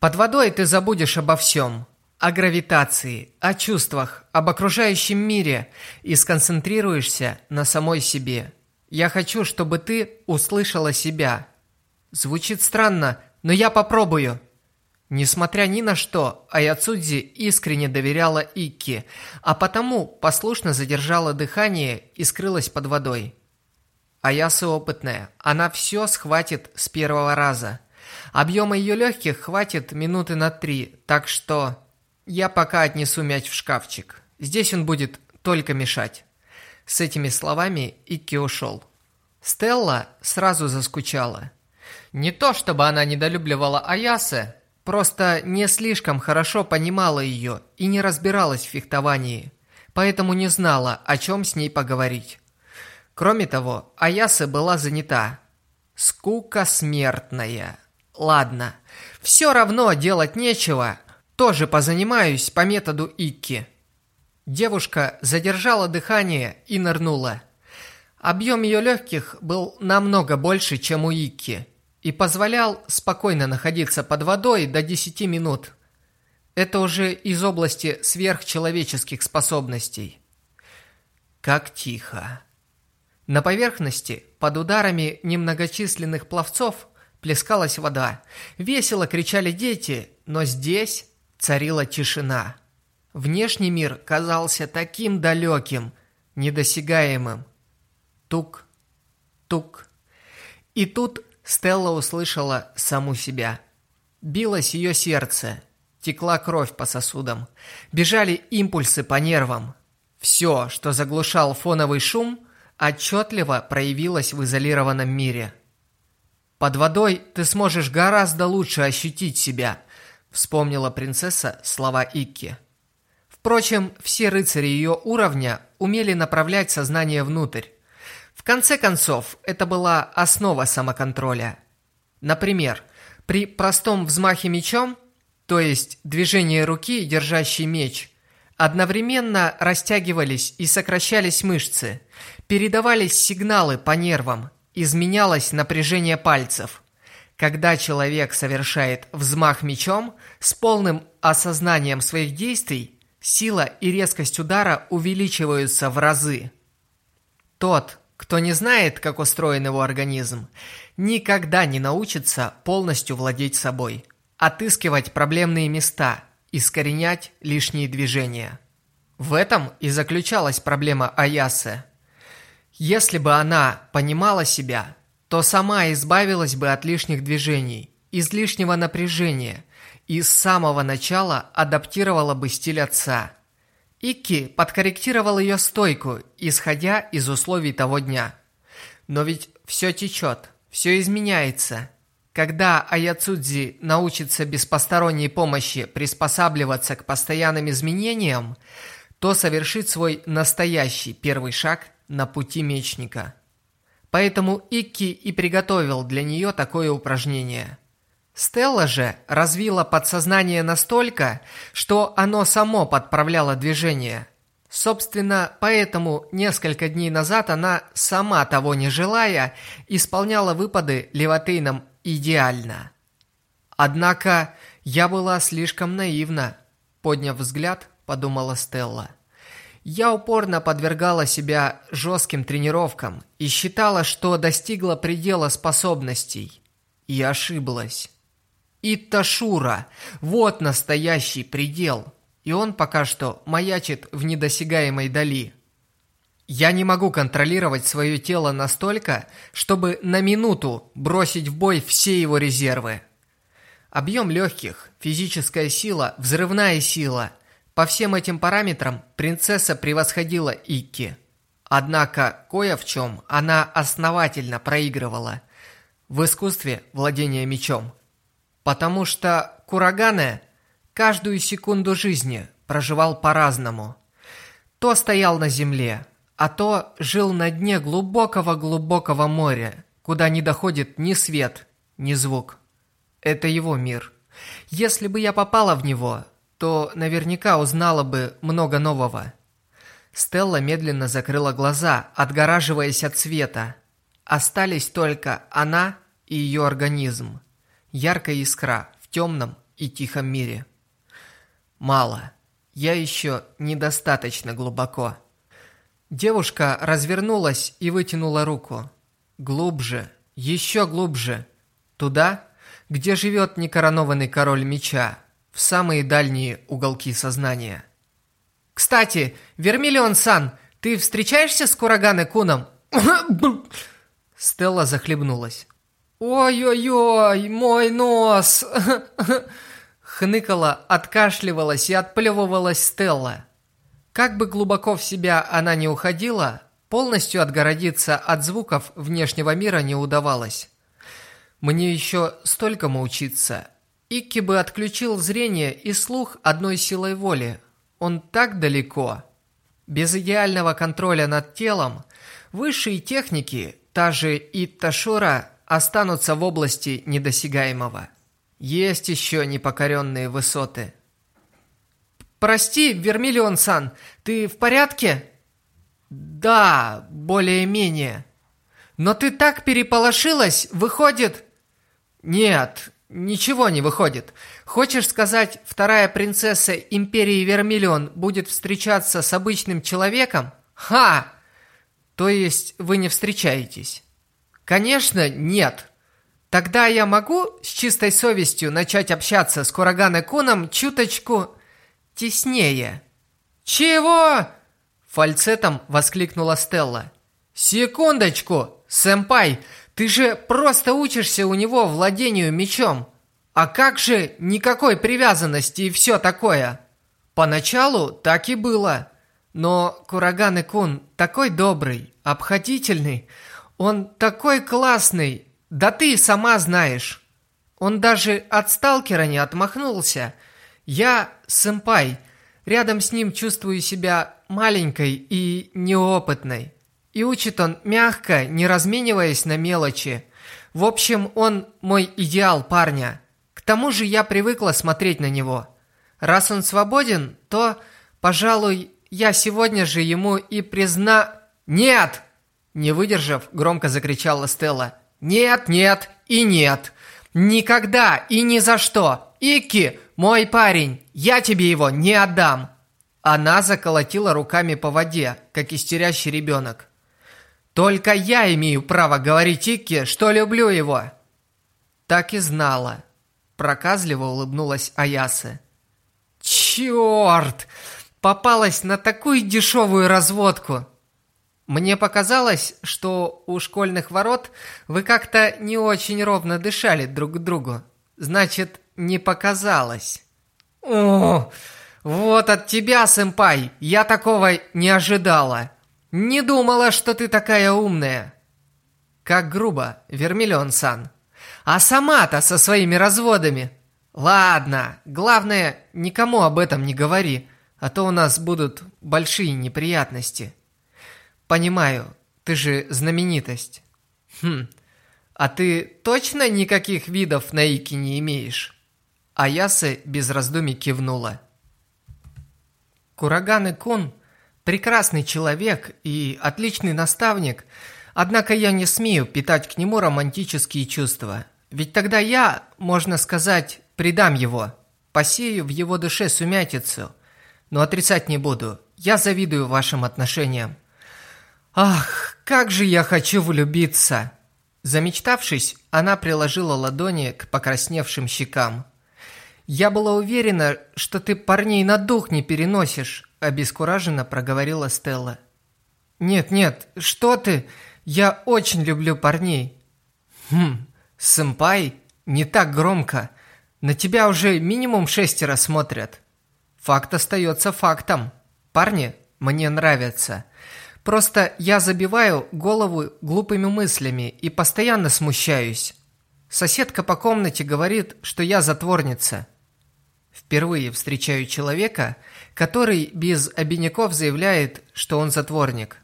Под водой ты забудешь обо всем. О гравитации, о чувствах, об окружающем мире и сконцентрируешься на самой себе. Я хочу, чтобы ты услышала себя». Звучит странно, но я попробую. Несмотря ни на что, Аяцудзи искренне доверяла Икки, а потому послушно задержала дыхание и скрылась под водой. Аяса опытная, она все схватит с первого раза. Объема ее легких хватит минуты на три, так что я пока отнесу мяч в шкафчик. Здесь он будет только мешать. С этими словами Икки ушел. Стелла сразу заскучала. Не то чтобы она недолюбливала Аясы, Просто не слишком хорошо понимала ее и не разбиралась в фехтовании, поэтому не знала, о чем с ней поговорить. Кроме того, Аяса была занята. Скука смертная. Ладно, все равно делать нечего, тоже позанимаюсь по методу Икки. Девушка задержала дыхание и нырнула. Объем ее легких был намного больше, чем у Икки – и позволял спокойно находиться под водой до 10 минут. Это уже из области сверхчеловеческих способностей. Как тихо. На поверхности, под ударами немногочисленных пловцов, плескалась вода. Весело кричали дети, но здесь царила тишина. Внешний мир казался таким далеким, недосягаемым. Тук, тук. И тут Стелла услышала саму себя. Билось ее сердце, текла кровь по сосудам, бежали импульсы по нервам. Все, что заглушал фоновый шум, отчетливо проявилось в изолированном мире. «Под водой ты сможешь гораздо лучше ощутить себя», вспомнила принцесса слова Икки. Впрочем, все рыцари ее уровня умели направлять сознание внутрь, в конце концов, это была основа самоконтроля. Например, при простом взмахе мечом, то есть движении руки, держащей меч, одновременно растягивались и сокращались мышцы, передавались сигналы по нервам, изменялось напряжение пальцев. Когда человек совершает взмах мечом с полным осознанием своих действий, сила и резкость удара увеличиваются в разы. Тот, кто не знает, как устроен его организм, никогда не научится полностью владеть собой, отыскивать проблемные места, искоренять лишние движения. В этом и заключалась проблема Аясы. Если бы она понимала себя, то сама избавилась бы от лишних движений, излишнего напряжения и с самого начала адаптировала бы стиль отца. Икки подкорректировал ее стойку, исходя из условий того дня. Но ведь все течет, все изменяется. Когда Аяцудзи научится без посторонней помощи приспосабливаться к постоянным изменениям, то совершит свой настоящий первый шаг на пути мечника. Поэтому Икки и приготовил для нее такое упражнение. Стелла же развила подсознание настолько, что оно само подправляло движение. Собственно, поэтому несколько дней назад она, сама того не желая, исполняла выпады левотейном идеально. Однако я была слишком наивна, подняв взгляд, подумала Стелла. Я упорно подвергала себя жестким тренировкам и считала, что достигла предела способностей. И ошиблась. Итташура – вот настоящий предел, и он пока что маячит в недосягаемой дали. Я не могу контролировать свое тело настолько, чтобы на минуту бросить в бой все его резервы. Объем легких, физическая сила, взрывная сила – по всем этим параметрам принцесса превосходила Икки. Однако кое в чем она основательно проигрывала в искусстве владения мечом. Потому что Курагане каждую секунду жизни проживал по-разному. То стоял на земле, а то жил на дне глубокого-глубокого моря, куда не доходит ни свет, ни звук. Это его мир. Если бы я попала в него, то наверняка узнала бы много нового. Стелла медленно закрыла глаза, отгораживаясь от света. Остались только она и ее организм. Яркая искра в темном и тихом мире. Мало. Я еще недостаточно глубоко. Девушка развернулась и вытянула руку. Глубже, еще глубже. Туда, где живет некоронованный король меча, в самые дальние уголки сознания. «Кстати, Вермиллион-сан, ты встречаешься с Кураганы-куном?» Стелла захлебнулась. «Ой-ой-ой, мой нос!» Хныкала, откашливалась и отплевывалась Стелла. Как бы глубоко в себя она не уходила, полностью отгородиться от звуков внешнего мира не удавалось. Мне еще столькому учиться, Икки бы отключил зрение и слух одной силой воли. Он так далеко. Без идеального контроля над телом, высшие техники, та же Итташура, останутся в области недосягаемого. Есть еще непокоренные высоты. «Прости, Вермиллион-сан, ты в порядке?» «Да, более-менее». «Но ты так переполошилась, выходит...» «Нет, Ничего не выходит. Хочешь сказать, вторая принцесса Империи Вермиллион будет встречаться с обычным человеком? Ха! То есть вы не встречаетесь? Конечно, нет. Тогда я могу с чистой совестью начать общаться с Курагане Куном чуточку теснее. Чего? Фальцетом воскликнула Стелла. Секундочку, сэмпай, ты же просто учишься у него владению мечом. А как же никакой привязанности и все такое? Поначалу так и было. Но Кураганы-кун такой добрый, обходительный. Он такой классный. Да ты сама знаешь. Он даже от сталкера не отмахнулся. Я, сэмпай, рядом с ним чувствую себя маленькой и неопытной. И учит он мягко, не размениваясь на мелочи. В общем, он мой идеал парня. К тому же я привыкла смотреть на него. Раз он свободен, то, пожалуй, я сегодня же ему и призна... Нет! Не выдержав, громко закричала Стелла. Нет, нет и нет. Никогда и ни за что. Ики, мой парень, я тебе его не отдам. Она заколотила руками по воде, как истерящий ребенок. Только я имею право говорить Икке, что люблю его. Так и знала. Проказливо улыбнулась Аяса. Черт! Попалась на такую дешевую разводку. Мне показалось, что у школьных ворот вы как-то не очень ровно дышали друг к другу. Значит, не показалось. О, Вот от тебя, сэмпай, я такого не ожидала. Не думала, что ты такая умная. Как грубо, Вермиллион-сан. А сама-то со своими разводами. Ладно, главное, никому об этом не говори, а то у нас будут большие неприятности. Понимаю, ты же знаменитость. Хм, а ты точно никаких видов на Ики не имеешь? Аясы без раздумий кивнула. Кураганы Кун – прекрасный человек и отличный наставник, однако я не смею питать к нему романтические чувства. Ведь тогда я, можно сказать, предам его, посею в его душе сумятицу. Но отрицать не буду, я завидую вашим отношениям. Ах, как же я хочу влюбиться! Замечтавшись, она приложила ладони к покрасневшим щекам. «Я была уверена, что ты парней на дух не переносишь», – обескураженно проговорила Стелла. «Нет, нет, что ты? Я очень люблю парней». «Хм, сэмпай, не так громко. На тебя уже минимум шестеро смотрят». «Факт остается фактом. Парни мне нравятся. Просто я забиваю голову глупыми мыслями и постоянно смущаюсь. Соседка по комнате говорит, что я затворница». Впервые встречаю человека, который без обиняков заявляет, что он затворник.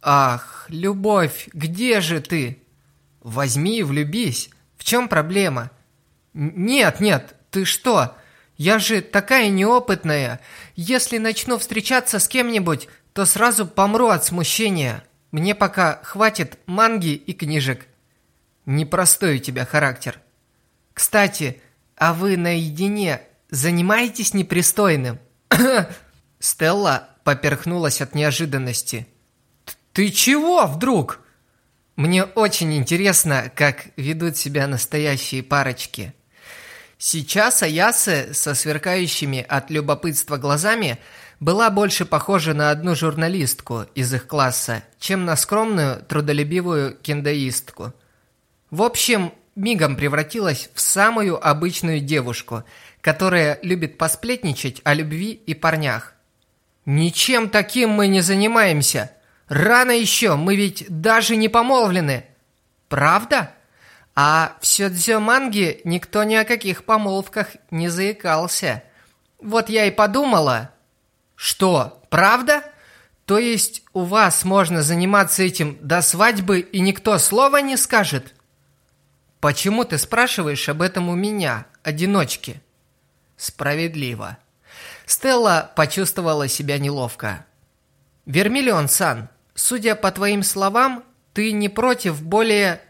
«Ах, любовь, где же ты?» «Возьми и влюбись. В чем проблема?» «Нет, нет, ты что? Я же такая неопытная. Если начну встречаться с кем-нибудь, то сразу помру от смущения. Мне пока хватит манги и книжек». «Непростой у тебя характер». «Кстати, а вы наедине занимаетесь непристойным?» Стелла поперхнулась от неожиданности. «Ты чего вдруг?» «Мне очень интересно, как ведут себя настоящие парочки». Сейчас Аясе со сверкающими от любопытства глазами была больше похожа на одну журналистку из их класса, чем на скромную, трудолюбивую кендаистку. В общем, мигом превратилась в самую обычную девушку, которая любит посплетничать о любви и парнях. «Ничем таким мы не занимаемся. Рано еще, мы ведь даже не помолвлены». «Правда?» А в Сёдзё манге никто ни о каких помолвках не заикался. Вот я и подумала. Что, правда? То есть у вас можно заниматься этим до свадьбы и никто слова не скажет? Почему ты спрашиваешь об этом у меня, одиночки? Справедливо. Стелла почувствовала себя неловко. Вермиллион-сан, судя по твоим словам, ты не против более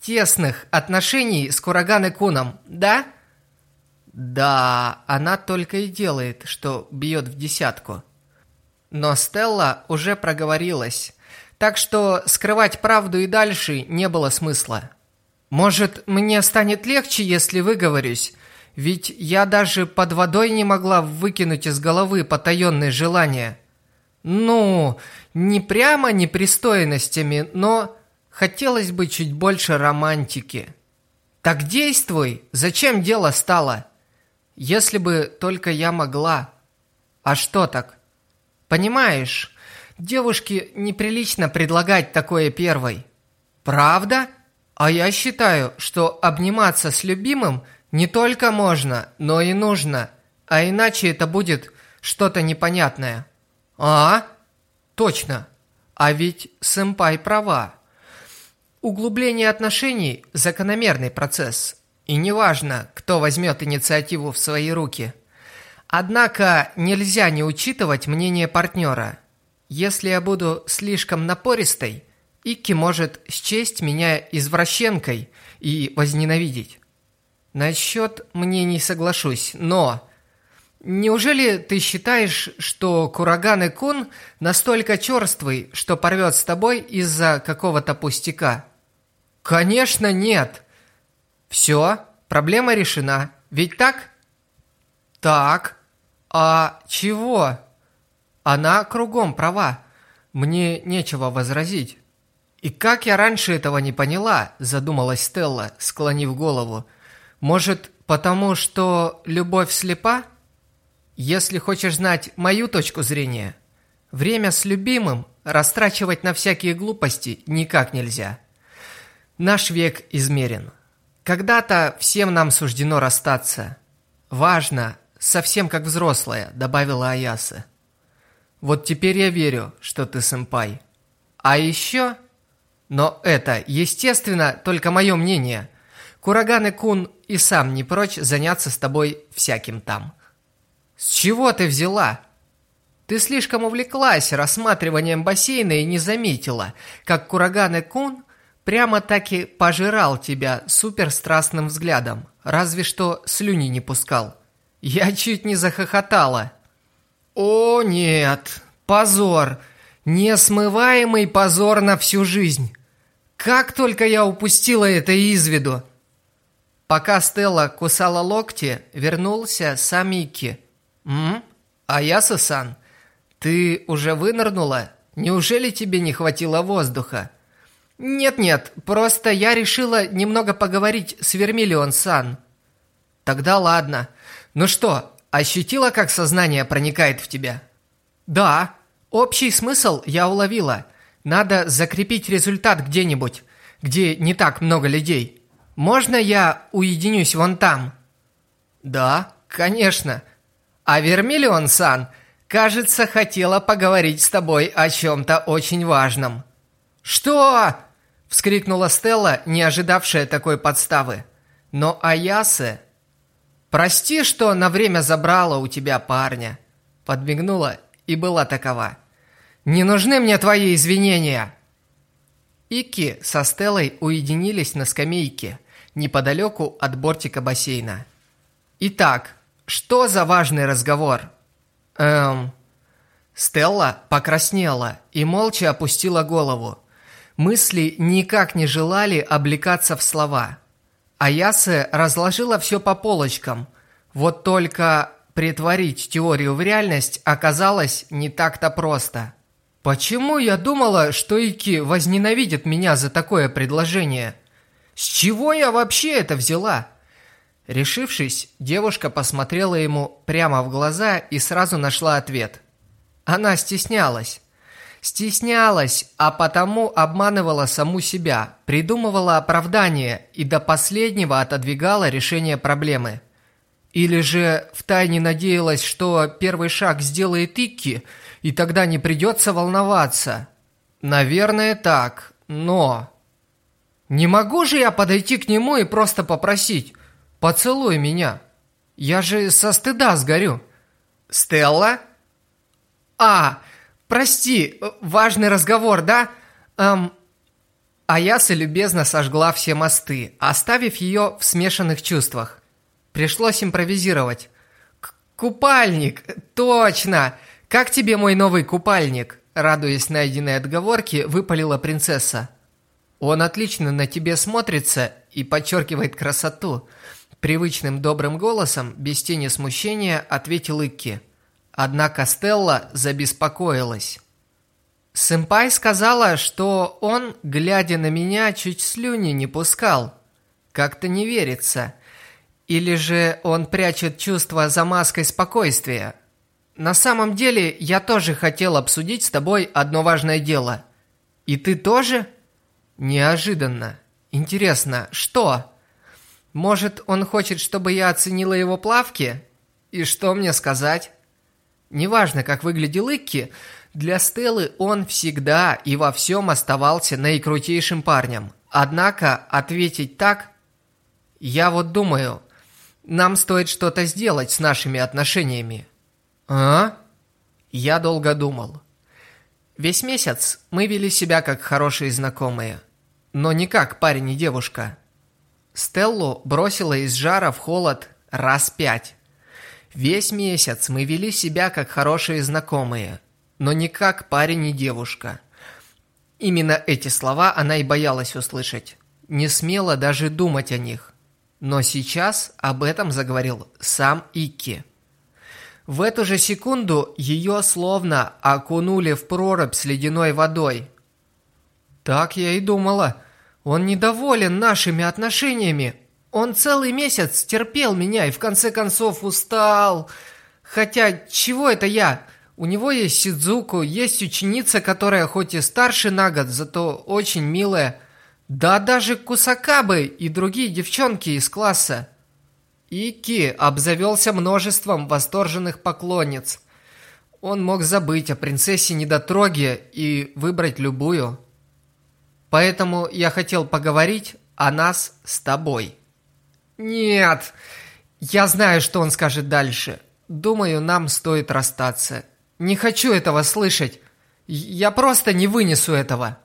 тесных отношений с Кураганы Куном, да? Да, она только и делает, что бьет в десятку. Но Стелла уже проговорилась, так что скрывать правду и дальше не было смысла. Может, мне станет легче, если выговорюсь, ведь я даже под водой не могла выкинуть из головы потаенные желания. Ну, не прямо непристойностями, но Хотелось бы чуть больше романтики. Так действуй, зачем дело стало? Если бы только я могла. А что так? Понимаешь, девушке неприлично предлагать такое первой. Правда? А я считаю, что обниматься с любимым не только можно, но и нужно. А иначе это будет что-то непонятное. А? Точно. А ведь сэмпай права. Углубление отношений – закономерный процесс, и неважно, кто возьмет инициативу в свои руки. Однако нельзя не учитывать мнение партнера. Если я буду слишком напористой, Икки может счесть меня извращенкой и возненавидеть. Насчет не соглашусь, но... Неужели ты считаешь, что Кураган и Кун настолько черствый, что порвет с тобой из-за какого-то пустяка? Конечно, нет. Все, проблема решена. Ведь так? Так. А чего? Она кругом права. Мне нечего возразить. И как я раньше этого не поняла, задумалась Стелла, склонив голову. Может, потому что любовь слепа? Если хочешь знать мою точку зрения, время с любимым растрачивать на всякие глупости никак нельзя. Наш век измерен. Когда-то всем нам суждено расстаться. Важно, совсем как взрослая, добавила Аяса. Вот теперь я верю, что ты сэмпай. А еще... Но это, естественно, только мое мнение. Кураганы Кун и сам не прочь заняться с тобой всяким там. С чего ты взяла? Ты слишком увлеклась рассматриванием бассейна и не заметила, как Кураганы Кун прямо-таки пожирал тебя суперстрастным взглядом, разве что слюни не пускал. Я чуть не захохотала. О нет, позор, несмываемый позор на всю жизнь. Как только я упустила это из виду. Пока Стелла кусала локти, вернулся Самики. «М? Аяса-сан, ты уже вынырнула? Неужели тебе не хватило воздуха?» «Нет-нет, просто я решила немного поговорить с Вермиллион-сан». «Тогда ладно. Ну что, ощутила, как сознание проникает в тебя?» «Да. Общий смысл я уловила. Надо закрепить результат где-нибудь, где не так много людей. Можно я уединюсь вон там?» «Да, конечно. А Вермиллион-сан, кажется, хотела поговорить с тобой о чем-то очень важном». «Что?» – вскрикнула Стелла, не ожидавшая такой подставы. Но Аясе... «Прости, что на время забрала у тебя парня», – подмигнула и была такова. Не нужны мне твои извинения!» Ики со Стеллой уединились на скамейке, неподалеку от бортика бассейна. «Итак, что за важный разговор?» «Эм...» Стелла покраснела и молча опустила голову. Мысли никак не желали облекаться в слова. Аясе разложила все по полочкам. Вот только притворить теорию в реальность оказалось не так-то просто. Почему я думала, что Ики возненавидит меня за такое предложение? С чего я вообще это взяла? Решившись, девушка посмотрела ему прямо в глаза и сразу нашла ответ. Она стеснялась. Стеснялась, а потому обманывала саму себя, придумывала оправдание и до последнего отодвигала решение проблемы. Или же втайне надеялась, что первый шаг сделает Икки – и тогда не придется волноваться. Наверное, так, но... Не могу же я подойти к нему и просто попросить «Поцелуй меня». Я же со стыда сгорю. Стелла? А, прости, важный разговор, да? Эм... Аяса любезно сожгла все мосты, оставив ее в смешанных чувствах. Пришлось импровизировать. К «Купальник! Точно! «Как тебе мой новый купальник?» Радуясь найденной отговорке, выпалила принцесса. «Он отлично на тебе смотрится и подчеркивает красоту», Привычным добрым голосом, без тени смущения, ответил Икки. Однако Стелла забеспокоилась. Сэмпай сказала, что он, глядя на меня, чуть слюни не пускал. Как-то не верится. Или же он прячет чувство за маской спокойствия. На самом деле, я тоже хотел обсудить с тобой одно важное дело. И ты тоже? Неожиданно. Интересно, что? Может, он хочет, чтобы я оценила его плавки? И что мне сказать? Неважно, как выглядел Икки, для Стеллы он всегда и во всем оставался наикрутейшим парнем. Однако ответить так... Я вот думаю, нам стоит что-то сделать с нашими отношениями. «А?» Я долго думал. Весь месяц мы вели себя как хорошие знакомые, но не как парень и девушка. Стеллу бросила из жара в холод раз пять. Весь месяц мы вели себя как хорошие знакомые, но не как парень и девушка. Именно эти слова она и боялась услышать. Не смела даже думать о них. Но сейчас об этом заговорил сам Икки. В эту же секунду ее словно окунули в прорубь с ледяной водой. Так я и думала. Он недоволен нашими отношениями. Он целый месяц терпел меня и в конце концов устал. Хотя, чего это я? У него есть Сидзуку, есть ученица, которая хоть и старше на год, зато очень милая. Да даже Кусакабы и другие девчонки из класса. Ики обзавелся множеством восторженных поклонниц. Он мог забыть о принцессе недотроге и выбрать любую. Поэтому я хотел поговорить о нас с тобой. Нет, я знаю, что он скажет дальше. Думаю, нам стоит расстаться. Не хочу этого слышать. Я просто не вынесу этого.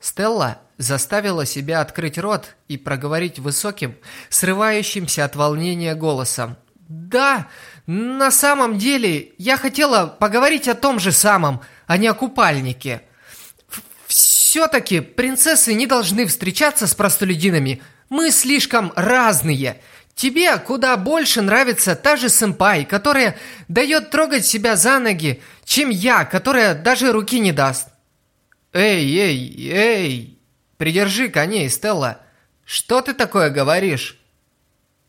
Стелла заставила себя открыть рот и проговорить высоким, срывающимся от волнения голосом. «Да, на самом деле, я хотела поговорить о том же самом, а не о купальнике. Все-таки принцессы не должны встречаться с простолюдинами. Мы слишком разные. Тебе куда больше нравится та же сэмпай, которая дает трогать себя за ноги, чем я, которая даже руки не даст. Эй, эй, эй, придержи коней, Стелла. Что ты такое говоришь?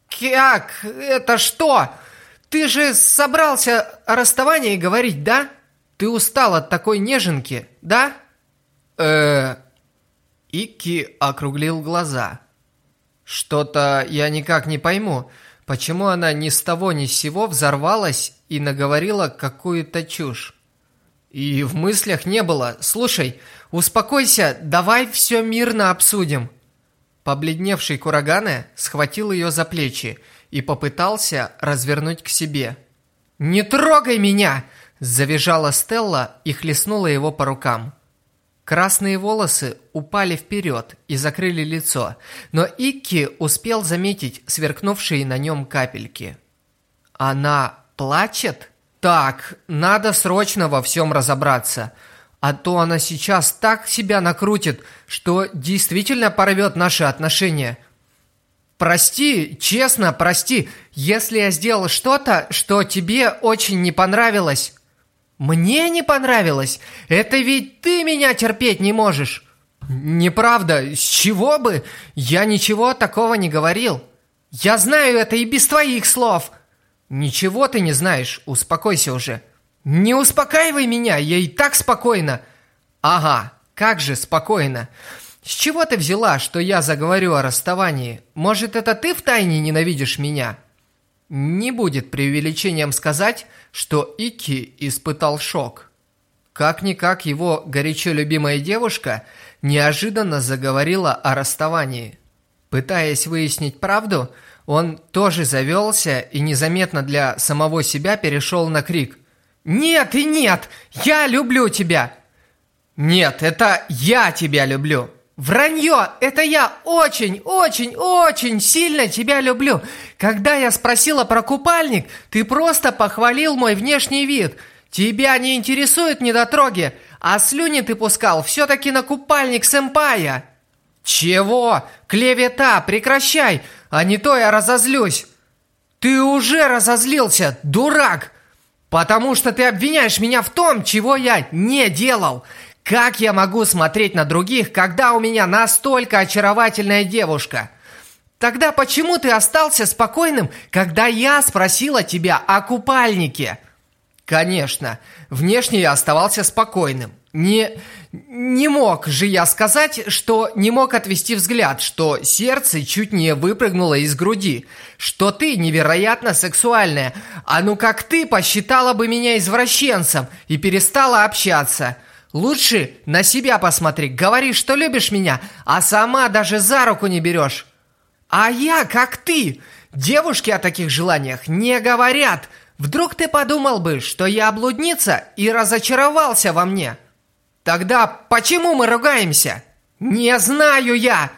Как? Это что? Ты же собрался о расставании говорить, да? Ты устал от такой неженки, да? Э, Икки округлил глаза. Что-то я никак не пойму, почему она ни с того ни с сего взорвалась и наговорила какую-то чушь. И в мыслях не было. Слушай, успокойся, давай все мирно обсудим. Побледневший Курагане схватил ее за плечи и попытался развернуть к себе. «Не трогай меня!» – завизжала Стелла и хлестнула его по рукам. Красные волосы упали вперед и закрыли лицо, но Икки успел заметить сверкнувшие на нем капельки. «Она плачет?» «Так, надо срочно во всем разобраться, а то она сейчас так себя накрутит, что действительно порвет наши отношения». «Прости, честно, прости, если я сделал что-то, что тебе очень не понравилось». «Мне не понравилось? Это ведь ты меня терпеть не можешь!» «Неправда, с чего бы? Я ничего такого не говорил. Я знаю это и без твоих слов!» «Ничего ты не знаешь, успокойся уже!» «Не успокаивай меня, я и так спокойно!» «Ага, как же спокойно!» «С чего ты взяла, что я заговорю о расставании? Может, это ты втайне ненавидишь меня?» Не будет преувеличением сказать, что Ики испытал шок. Как-никак его горячо любимая девушка неожиданно заговорила о расставании. Пытаясь выяснить правду, он тоже завелся и незаметно для самого себя перешел на крик. «Нет и нет! Я люблю тебя!» «Нет, это я тебя люблю!» Вранье! Это я очень, очень, очень сильно тебя люблю. Когда я спросила про купальник, ты просто похвалил мой внешний вид. Тебя не интересуют недотроги, а слюни ты пускал все-таки на купальник сэмпая. Чего? Клевета, прекращай, а не то я разозлюсь. Ты уже разозлился, дурак! Потому что ты обвиняешь меня в том, чего я не делал. Как я могу смотреть на других, когда у меня настолько очаровательная девушка? Тогда почему ты остался спокойным, когда я спросила тебя о купальнике? Конечно, внешне я оставался спокойным. Не, не мог же я сказать, что не мог отвести взгляд, что сердце чуть не выпрыгнуло из груди, что ты невероятно сексуальная, а ну как ты посчитала бы меня извращенцем и перестала общаться – Лучше на себя посмотри, говори, что любишь меня, а сама даже за руку не берешь. А я, как ты, девушки о таких желаниях не говорят. Вдруг ты подумал бы, что я блудница и разочаровался во мне. Тогда почему мы ругаемся? Не знаю я.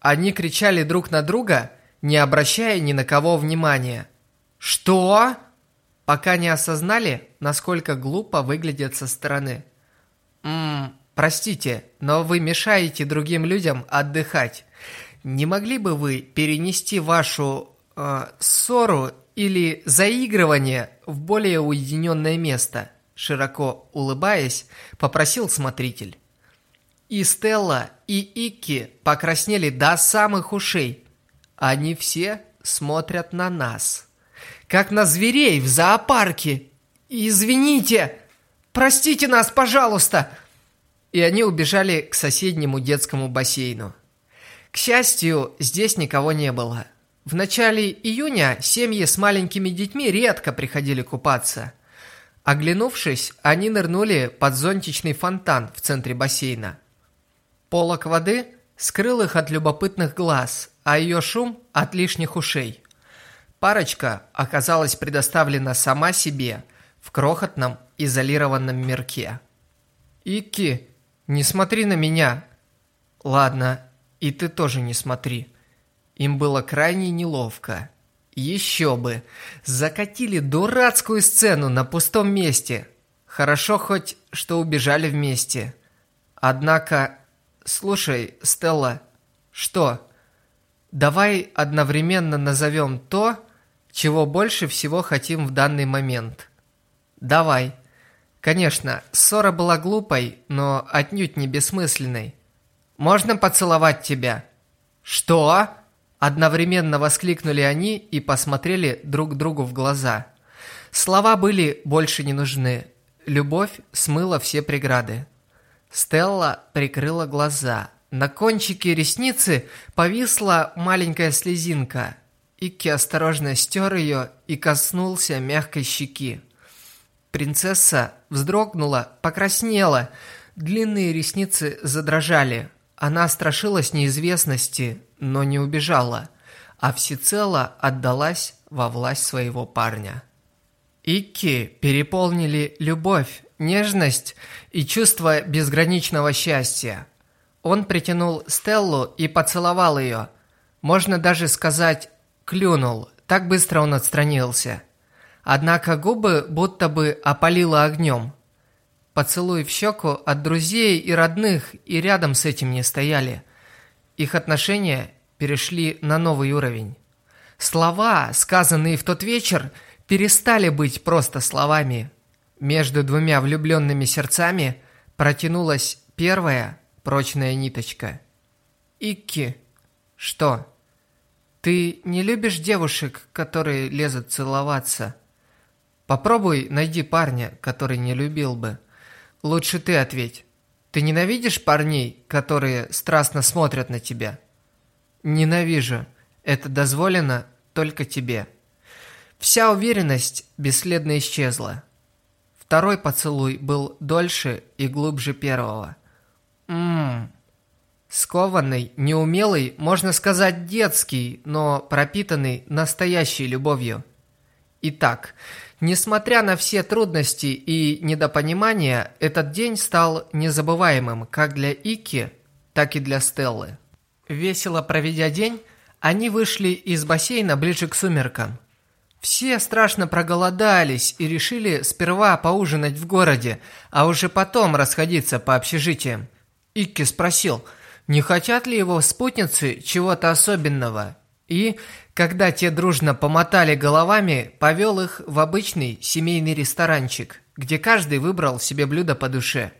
Они кричали друг на друга, не обращая ни на кого внимания. Что? Пока не осознали, насколько глупо выглядят со стороны. «Ммм, простите, но вы мешаете другим людям отдыхать. Не могли бы вы перенести вашу э, ссору или заигрывание в более уединенное место?» Широко улыбаясь, попросил смотритель. И Стелла, и Икки покраснели до самых ушей. Они все смотрят на нас. как на зверей в зоопарке. Извините, простите нас, пожалуйста!» И они убежали к соседнему детскому бассейну. К счастью, здесь никого не было. В начале июня семьи с маленькими детьми редко приходили купаться. Оглянувшись, они нырнули под зонтичный фонтан в центре бассейна. Полок воды скрыл их от любопытных глаз, а ее шум – от лишних ушей. Парочка оказалась предоставлена сама себе в крохотном изолированном мирке. «Икки, не смотри на меня!» «Ладно, и ты тоже не смотри». Им было крайне неловко. Еще бы! Закатили дурацкую сцену на пустом месте. Хорошо хоть, что убежали вместе. Однако... Слушай, Стелла, что? Давай одновременно назовем то, чего больше всего хотим в данный момент. Давай. Конечно, ссора была глупой, но отнюдь не бессмысленной. Можно поцеловать тебя? Что? Одновременно воскликнули они и посмотрели друг другу в глаза. Слова были больше не нужны. Любовь смыла все преграды. Стелла прикрыла глаза. На кончике ресницы повисла маленькая слезинка. Икки осторожно стер ее и коснулся мягкой щеки. Принцесса вздрогнула, покраснела. Длинные ресницы задрожали. Она страшилась неизвестности, но не убежала, а всецело отдалась во власть своего парня. Икки переполнили любовь, нежность и чувство безграничного счастья. Он притянул Стеллу и поцеловал ее. Можно даже сказать, клюнул, так быстро он отстранился. Однако губы будто бы опалило огнем. Поцелуй в щеку от друзей и родных и рядом с этим не стояли. Их отношения перешли на новый уровень. Слова, сказанные в тот вечер, перестали быть просто словами. Между двумя влюбленными сердцами протянулась первая прочная ниточка. «Икки, что? Ты не любишь девушек, которые лезут целоваться? Попробуй найди парня, который не любил бы». Лучше ты ответь. Ты ненавидишь парней, которые страстно смотрят на тебя? Ненавижу. Это дозволено только тебе. Вся уверенность бесследно исчезла. Второй поцелуй был дольше и глубже первого. Ммм. Скованный, неумелый, можно сказать детский, но пропитанный настоящей любовью. Итак, Несмотря на все трудности и недопонимания, этот день стал незабываемым как для Ики, так и для Стеллы. Весело проведя день, они вышли из бассейна ближе к сумеркам. Все страшно проголодались и решили сперва поужинать в городе, а уже потом расходиться по общежитиям. Икки спросил, не хотят ли его спутницы чего-то особенного. И, когда те дружно помотали головами, повел их в обычный семейный ресторанчик, где каждый выбрал себе блюдо по душе.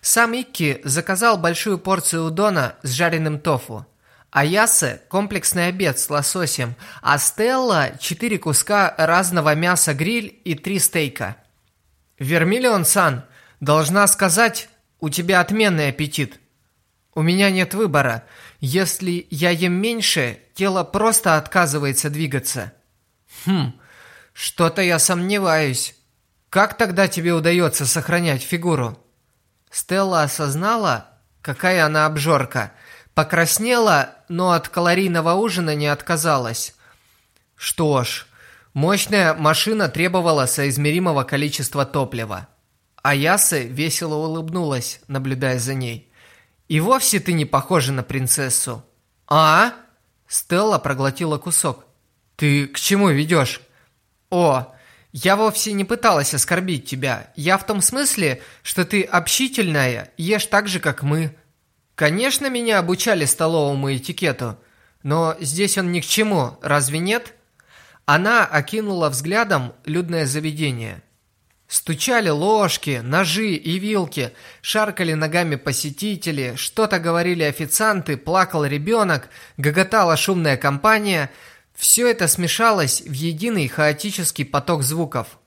Сам Икки заказал большую порцию удона с жареным тофу, а Ясе – комплексный обед с лососем, а Стелла – четыре куска разного мяса гриль и три стейка. «Вермиллион-сан, должна сказать, у тебя отменный аппетит. У меня нет выбора. Если я ем меньше, тело просто отказывается двигаться. Хм, что-то я сомневаюсь. Как тогда тебе удается сохранять фигуру? Стелла осознала, какая она обжорка. Покраснела, но от калорийного ужина не отказалась. Что ж, мощная машина требовала соизмеримого количества топлива. Аясы весело улыбнулась, наблюдая за ней. «И вовсе ты не похожа на принцессу». «А?» Стелла проглотила кусок. «Ты к чему ведешь?» «О, я вовсе не пыталась оскорбить тебя. Я в том смысле, что ты общительная, ешь так же, как мы. Конечно, меня обучали столовому этикету, но здесь он ни к чему, разве нет?» Она окинула взглядом людное заведение. Стучали ложки, ножи и вилки, шаркали ногами посетители, что-то говорили официанты, плакал ребенок, гоготала шумная компания. Все это смешалось в единый хаотический поток звуков.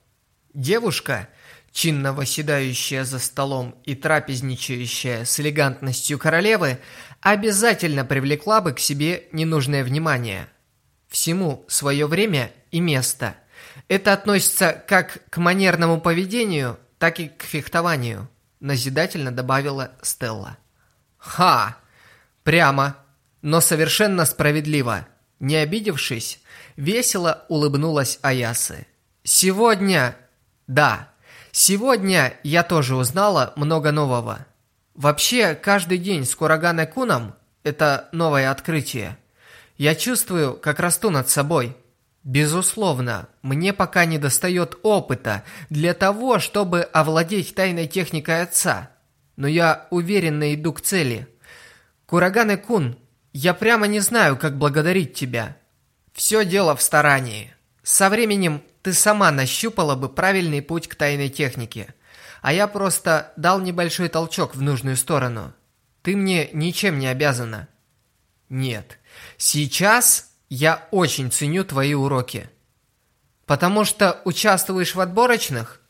Девушка, чинно восседающая за столом и трапезничающая с элегантностью королевы, обязательно привлекла бы к себе ненужное внимание. Всему свое время и место. Это относится как к манерному поведению, так и к фехтованию, назидательно добавила Стелла. Ха! Прямо, но совершенно справедливо. Не обидевшись, весело улыбнулась Аясы. Сегодня... Да, сегодня я тоже узнала много нового. Вообще, каждый день с Кураганой Куном – это новое открытие. Я чувствую, как расту над собой. Безусловно, мне пока не достает опыта для того, чтобы овладеть тайной техникой отца. Но я уверенно иду к цели. Кураганы Кун, я прямо не знаю, как благодарить тебя. Все дело в старании. Со временем ты сама нащупала бы правильный путь к тайной технике – а я просто дал небольшой толчок в нужную сторону. Ты мне ничем не обязана. Нет, сейчас я очень ценю твои уроки. Потому что участвуешь в отборочных?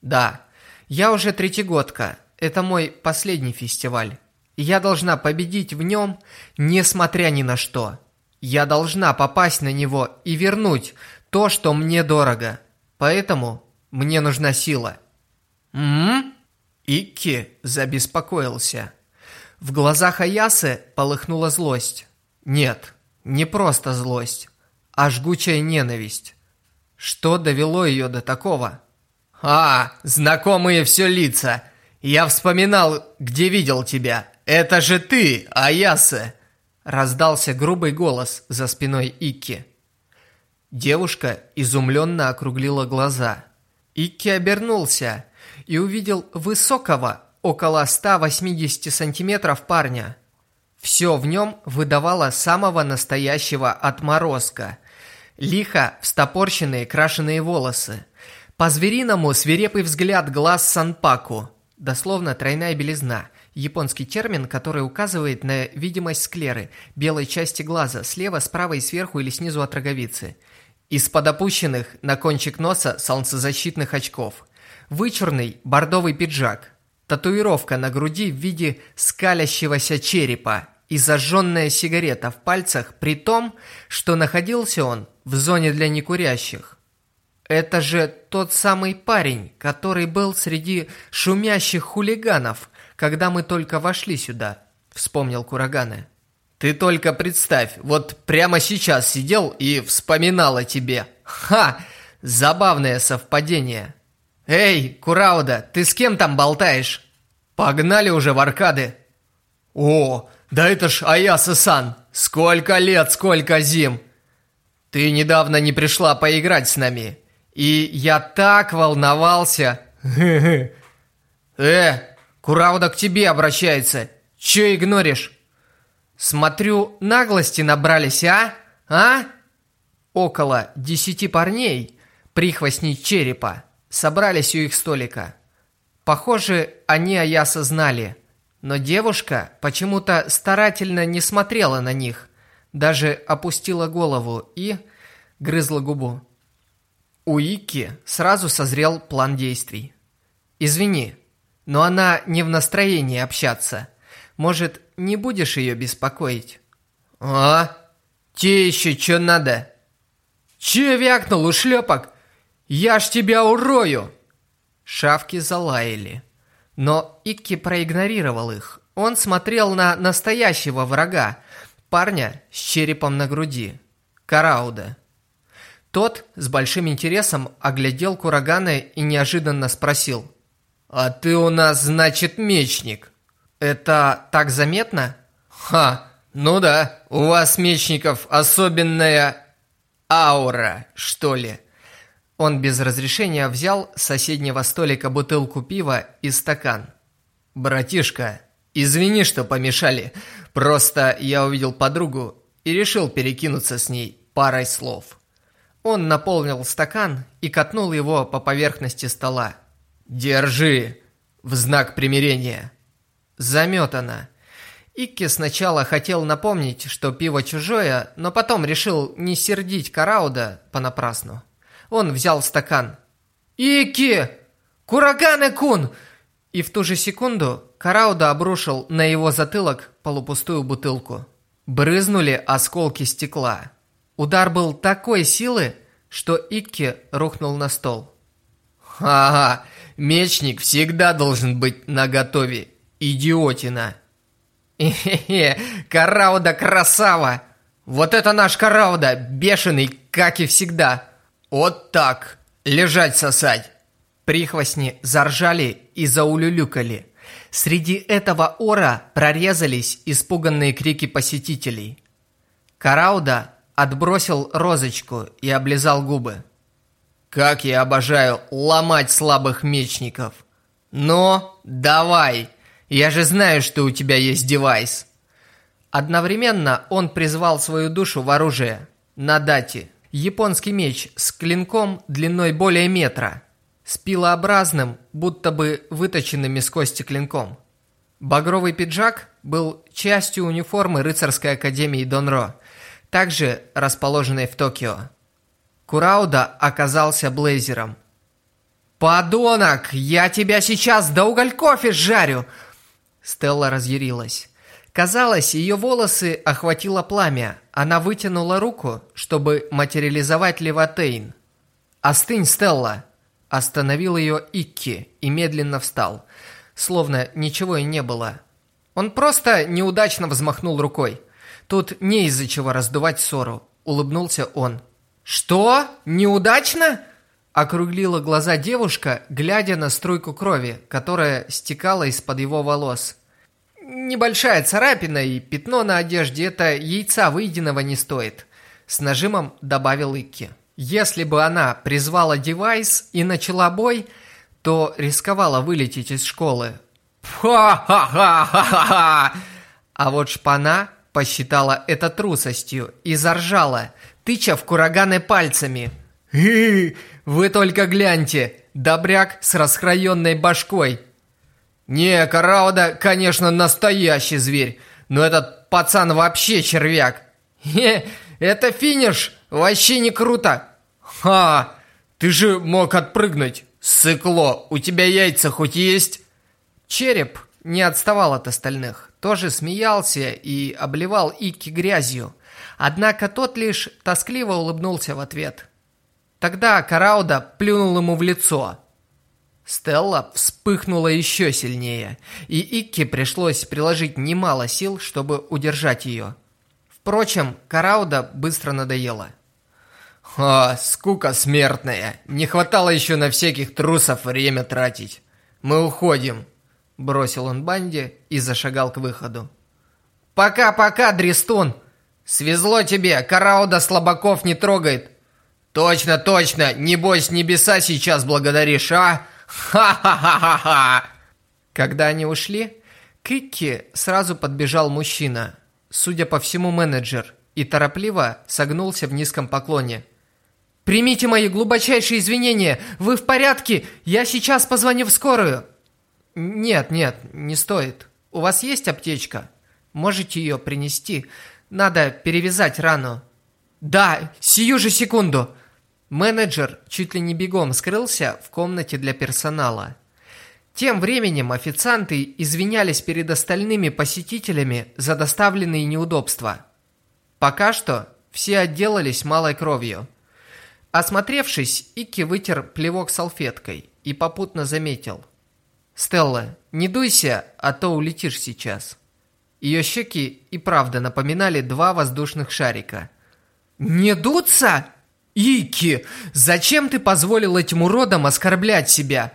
Да, я уже третьегодка. Это мой последний фестиваль. я должна победить в нем, несмотря ни на что. Я должна попасть на него и вернуть то, что мне дорого. Поэтому мне нужна сила. «М?», Икки забеспокоился. В глазах Аясы полыхнула злость. Нет, не просто злость, а жгучая ненависть. Что довело ее до такого? «А, знакомые все лица! Я вспоминал, где видел тебя. Это же ты, Аяса!» Раздался грубый голос за спиной Икки. Девушка изумленно округлила глаза. Икки обернулся и увидел высокого, около 180 сантиметров парня. Все в нем выдавало самого настоящего отморозка. Лихо встопорщенные крашеные волосы. По-звериному свирепый взгляд глаз санпаку. Дословно тройная белизна. Японский термин, который указывает на видимость склеры, белой части глаза, слева, справа и сверху или снизу от роговицы. Из-под опущенных на кончик носа солнцезащитных очков – Вычурный бордовый пиджак, татуировка на груди в виде скалящегося черепа и зажженная сигарета в пальцах, при том, что находился он в зоне для некурящих. Это же тот самый парень, который был среди шумящих хулиганов, когда мы только вошли сюда, вспомнил Кураганы. Ты только представь, вот прямо сейчас сидел и вспоминал о тебе. Ха! Забавное совпадение. «Эй, Курауда, ты с кем там болтаешь? Погнали уже в аркады!» «О, да это ж Аяса-сан! Сколько лет, сколько зим!» «Ты недавно не пришла поиграть с нами, и я так волновался!» «Э, Курауда к тебе обращается! Че игноришь?» «Смотрю, наглости набрались, а? А?» Около десяти парней, прихвостней черепа, собрались у их столика. Похоже, они Аяса знали, но девушка почему-то старательно не смотрела на них, даже опустила голову и грызла губу. У Ики сразу созрел план действий. «Извини, но она не в настроении общаться. Может, не будешь ее беспокоить?» «А? Те еще что надо?» «Че вякнул, ушлепок? «Я ж тебя урою!» Шавки залаяли. Но Икки проигнорировал их. Он смотрел на настоящего врага, парня с черепом на груди, Карауда. Тот с большим интересом оглядел Курагана и неожиданно спросил. «А ты у нас, значит, мечник?» «Это так заметно?» «Ха, ну да, у вас, мечников, особенная аура, что ли?» Он без разрешения взял с соседнего столика бутылку пива и стакан. «Братишка, извини, что помешали. Просто я увидел подругу и решил перекинуться с ней парой слов». Он наполнил стакан и катнул его по поверхности стола. «Держи!» В знак примирения. Заметано. Икки сначала хотел напомнить, что пиво чужое, но потом решил не сердить Карауда понапрасну. Он взял стакан. «Икки! Кураганы-кун!» И в ту же секунду Карауда обрушил на его затылок полупустую бутылку. Брызнули осколки стекла. Удар был такой силы, что Икки рухнул на стол. «Ага, мечник всегда должен быть наготове, идиотина!» «Хе-хе, Карауда красава! Вот это наш Карауда, бешеный, как и всегда!» «Вот так! Лежать сосать!» Прихвостни заржали и заулюлюкали. Среди этого ора прорезались испуганные крики посетителей. Карауда отбросил розочку и облизал губы. «Как я обожаю ломать слабых мечников! Но давай!» Я же знаю, что у тебя есть девайс. Одновременно он призвал свою душу в оружие. На дате. Японский меч с клинком длиной более метра. С пилообразным, будто бы выточенным из кости клинком. Багровый пиджак был частью униформы рыцарской академии Донро, также расположенной в Токио. Курауда оказался блейзером. «Подонок! Я тебя сейчас до угольков изжарю! Стелла разъярилась. Казалось, ее волосы охватило пламя. Она вытянула руку, чтобы материализовать Леватейн. «Остынь, Стелла!» Остановил ее Икки и медленно встал, словно ничего и не было. Он просто неудачно взмахнул рукой. Тут не из-за чего раздувать ссору. Улыбнулся он. «Что? Неудачно?» Округлила глаза девушка, глядя на струйку крови, которая стекала из-под его волос. Небольшая царапина и пятно на одежде – это яйца выеденного не стоит. С нажимом добавил Икки. Если бы она призвала девайс и начала бой, то рисковала вылететь из школы. Ха-ха-ха-ха-ха! А вот шпана посчитала это трусостью и заржала, тыча в кураганы пальцами – вы только гляньте, добряк с расхраенной башкой. Не, Карауда, конечно, настоящий зверь, но этот пацан вообще червяк. Хе, это финиш, вообще не круто. Ха, ты же мог отпрыгнуть. Сыкло, у тебя яйца хоть есть? Череп не отставал от остальных, тоже смеялся и обливал Ики грязью. Однако тот лишь тоскливо улыбнулся в ответ – Тогда Карауда плюнул ему в лицо. Стелла вспыхнула еще сильнее, и Икки пришлось приложить немало сил, чтобы удержать ее. Впрочем, Карауда быстро надоела. «О, скука смертная! Не хватало еще на всяких трусов время тратить. Мы уходим!» Бросил он банде и зашагал к выходу. «Пока-пока, Дристун! Свезло тебе, Карауда слабаков не трогает, Точно, точно, небось небеса сейчас благодаришь, а? Ха-ха-ха-ха-ха! Когда они ушли, к Икки сразу подбежал мужчина, судя по всему менеджер, и торопливо согнулся в низком поклоне. «Примите мои глубочайшие извинения! Вы в порядке? Я сейчас позвоню в скорую!» «Нет, нет, не стоит. У вас есть аптечка? Можете ее принести? Надо перевязать рану». «Да, сию же секунду!» Менеджер чуть ли не бегом скрылся в комнате для персонала. Тем временем официанты извинялись перед остальными посетителями за доставленные неудобства. Пока что все отделались малой кровью. Осмотревшись, Ики вытер плевок салфеткой и попутно заметил. «Стелла, не дуйся, а то улетишь сейчас». Ее щеки и правда напоминали два воздушных шарика. «Не дуться?» «Ики, зачем ты позволил этим уродам оскорблять себя?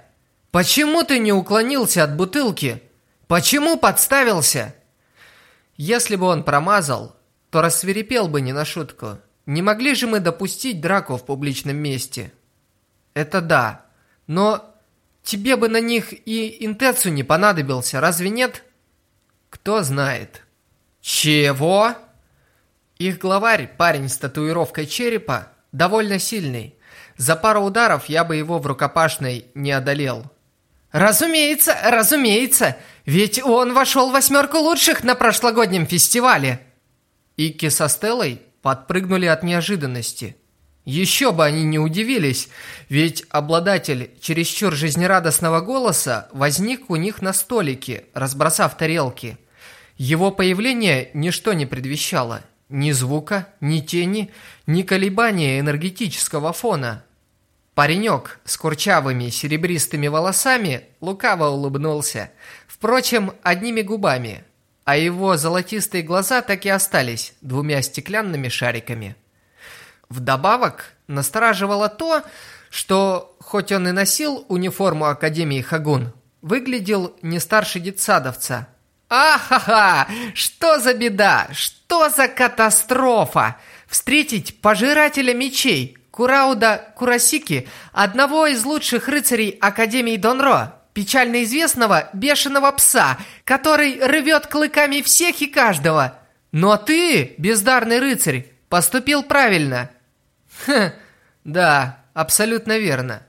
Почему ты не уклонился от бутылки? Почему подставился?» Если бы он промазал, то рассверепел бы не на шутку. Не могли же мы допустить драку в публичном месте? Это да, но тебе бы на них и интецу не понадобился, разве нет? Кто знает. Чего? Их главарь, парень с татуировкой черепа, довольно сильный. За пару ударов я бы его в рукопашной не одолел. «Разумеется, разумеется! Ведь он вошел в восьмерку лучших на прошлогоднем фестивале!» Икки со Стеллой подпрыгнули от неожиданности. Еще бы они не удивились, ведь обладатель чересчур жизнерадостного голоса возник у них на столике, разбросав тарелки. Его появление ничто не предвещало. Ни звука, ни тени, ни колебания энергетического фона. Паренек с курчавыми серебристыми волосами лукаво улыбнулся, впрочем, одними губами, а его золотистые глаза так и остались двумя стеклянными шариками. Вдобавок настораживало то, что, хоть он и носил униформу Академии Хагун, выглядел не старше детсадовца. «Ахаха! Что за беда? Что за катастрофа? Встретить пожирателя мечей, Курауда Курасики, одного из лучших рыцарей Академии Донро, печально известного бешеного пса, который рвет клыками всех и каждого. Но ты, бездарный рыцарь, поступил правильно. Хм, да, абсолютно верно.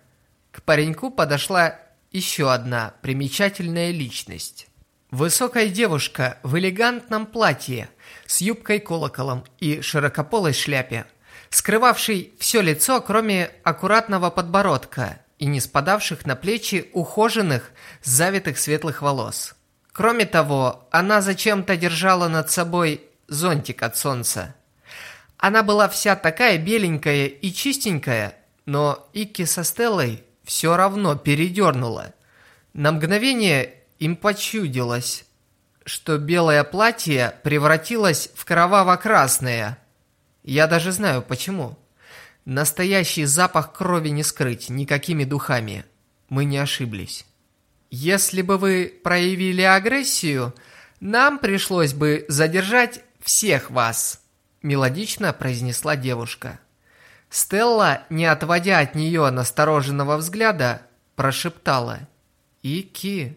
К пареньку подошла еще одна примечательная личность. Высокая девушка в элегантном платье с юбкой-колоколом и широкополой шляпе – скрывавший все лицо, кроме аккуратного подбородка и не спадавших на плечи ухоженных, завитых светлых волос. Кроме того, она зачем-то держала над собой зонтик от солнца. Она была вся такая беленькая и чистенькая, но Икки со Стеллой все равно передернула. На мгновение им почудилось, что белое платье превратилось в кроваво-красное – я даже знаю почему. Настоящий запах крови не скрыть никакими духами. Мы не ошиблись. Если бы вы проявили агрессию, нам пришлось бы задержать всех вас, мелодично произнесла девушка. Стелла, не отводя от нее настороженного взгляда, прошептала. «Ики,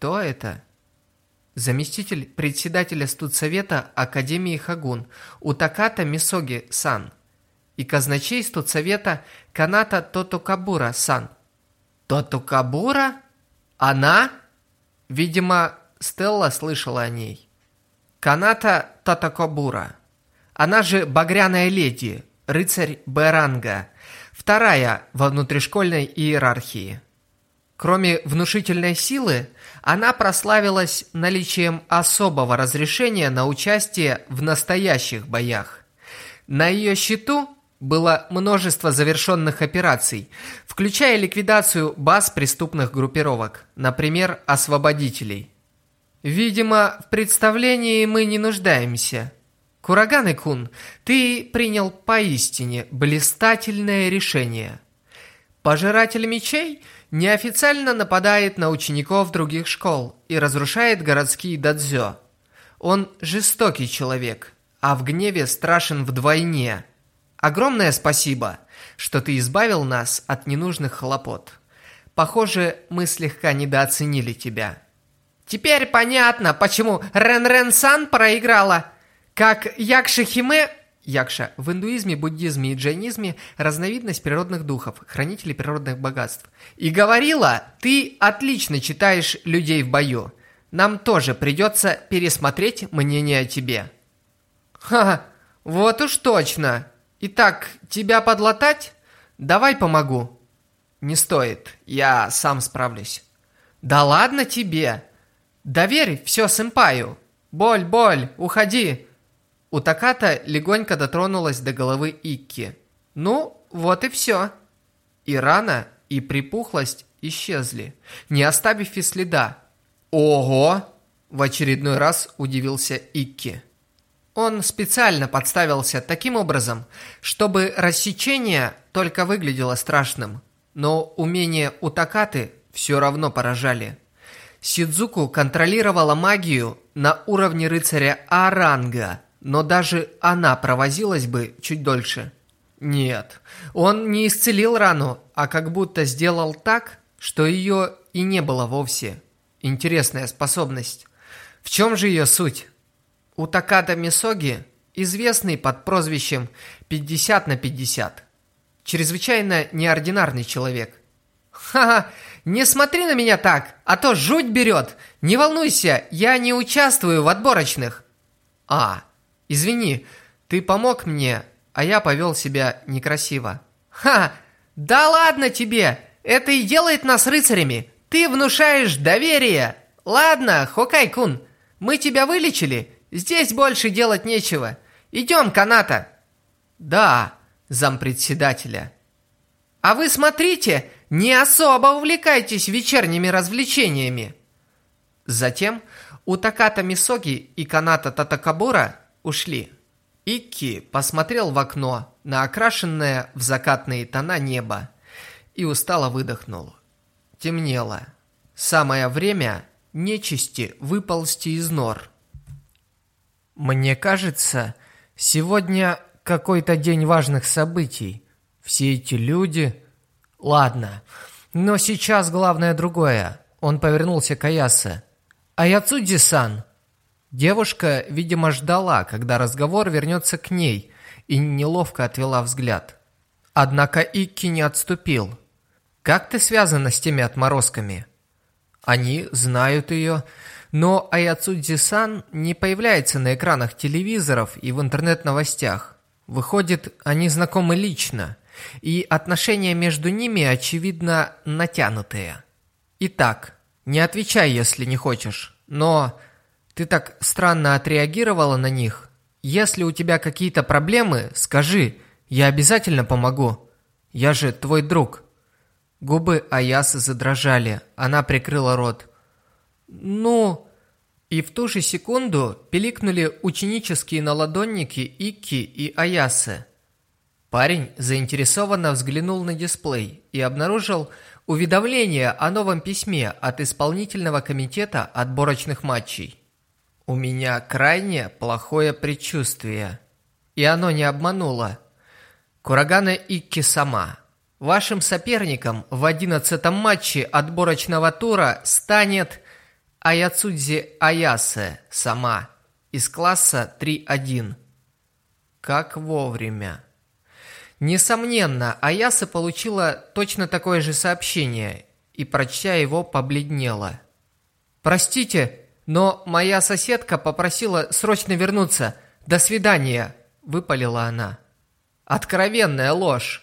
кто это?» заместитель председателя студсовета Академии Хагун Утаката Мисоги-сан и казначей студсовета Каната Тотокабура-сан. Тотокабура? Она? Видимо, Стелла слышала о ней. Каната Тотокабура. Она же Багряная Леди, рыцарь Беранга, вторая во внутришкольной иерархии. Кроме внушительной силы, она прославилась наличием особого разрешения на участие в настоящих боях. На ее счету было множество завершенных операций, включая ликвидацию баз преступных группировок, например, освободителей. Видимо, в представлении мы не нуждаемся. Кураганы-кун, ты принял поистине блистательное решение. Пожиратель мечей – неофициально нападает на учеников других школ и разрушает городские дадзё. Он жестокий человек, а в гневе страшен вдвойне. Огромное спасибо, что ты избавил нас от ненужных хлопот. Похоже, мы слегка недооценили тебя. Теперь понятно, почему Рен-Рен-сан проиграла. Как Якши Химе Якша. В индуизме, буддизме и джайнизме разновидность природных духов, хранителей природных богатств. И говорила, ты отлично читаешь людей в бою. Нам тоже придется пересмотреть мнение о тебе. Ха, вот уж точно. Итак, тебя подлатать? Давай помогу. Не стоит, я сам справлюсь. Да ладно тебе. Доверь все сэмпаю. Боль, боль, уходи. У Таката легонько дотронулась до головы Икки. Ну, вот и все. И рана, и припухлость исчезли, не оставив и следа. Ого! В очередной раз удивился Икки. Он специально подставился таким образом, чтобы рассечение только выглядело страшным, но умения у Такаты все равно поражали. Сидзуку контролировала магию на уровне рыцаря А-ранга – но даже она провозилась бы чуть дольше. Нет, он не исцелил рану, а как будто сделал так, что ее и не было вовсе. Интересная способность. В чем же ее суть? У Таката Мисоги известный под прозвищем 50 на 50. Чрезвычайно неординарный человек. Ха-ха, не смотри на меня так, а то жуть берет. Не волнуйся, я не участвую в отборочных. А, извини, ты помог мне, а я повел себя некрасиво. Ха, да ладно тебе, это и делает нас рыцарями. Ты внушаешь доверие. Ладно, Хокай-кун, мы тебя вылечили, здесь больше делать нечего. Идем, Каната. Да, зампредседателя. А вы смотрите, не особо увлекайтесь вечерними развлечениями. Затем у Таката Мисоги и Каната Татакабура ушли. Икки посмотрел в окно на окрашенное в закатные тона небо и устало выдохнул. Темнело. Самое время нечисти выползти из нор. Мне кажется, сегодня какой-то день важных событий. Все эти люди... Ладно, но сейчас главное другое. Он повернулся к Аясе. «Аяцудзи-сан!» Девушка, видимо, ждала, когда разговор вернется к ней, и неловко отвела взгляд. Однако Икки не отступил. «Как ты связана с теми отморозками?» Они знают ее, но Аяцудзи-сан не появляется на экранах телевизоров и в интернет-новостях. Выходит, они знакомы лично, и отношения между ними, очевидно, натянутые. Итак, не отвечай, если не хочешь, но ты так странно отреагировала на них. Если у тебя какие-то проблемы, скажи, я обязательно помогу. Я же твой друг». Губы Аясы задрожали, она прикрыла рот. «Ну...» И в ту же секунду пиликнули ученические наладонники Икки и Аясы. Парень заинтересованно взглянул на дисплей и обнаружил уведомление о новом письме от исполнительного комитета отборочных матчей. «У меня крайне плохое предчувствие». И оно не обмануло. Курагана Икки сама. Вашим соперником в одиннадцатом матче отборочного тура станет Аяцудзи Аясе сама из класса 3-1. Как вовремя. Несомненно, Аяса получила точно такое же сообщение и, прочтя его, побледнела. «Простите, но моя соседка попросила срочно вернуться. До свидания», – выпалила она. Откровенная ложь.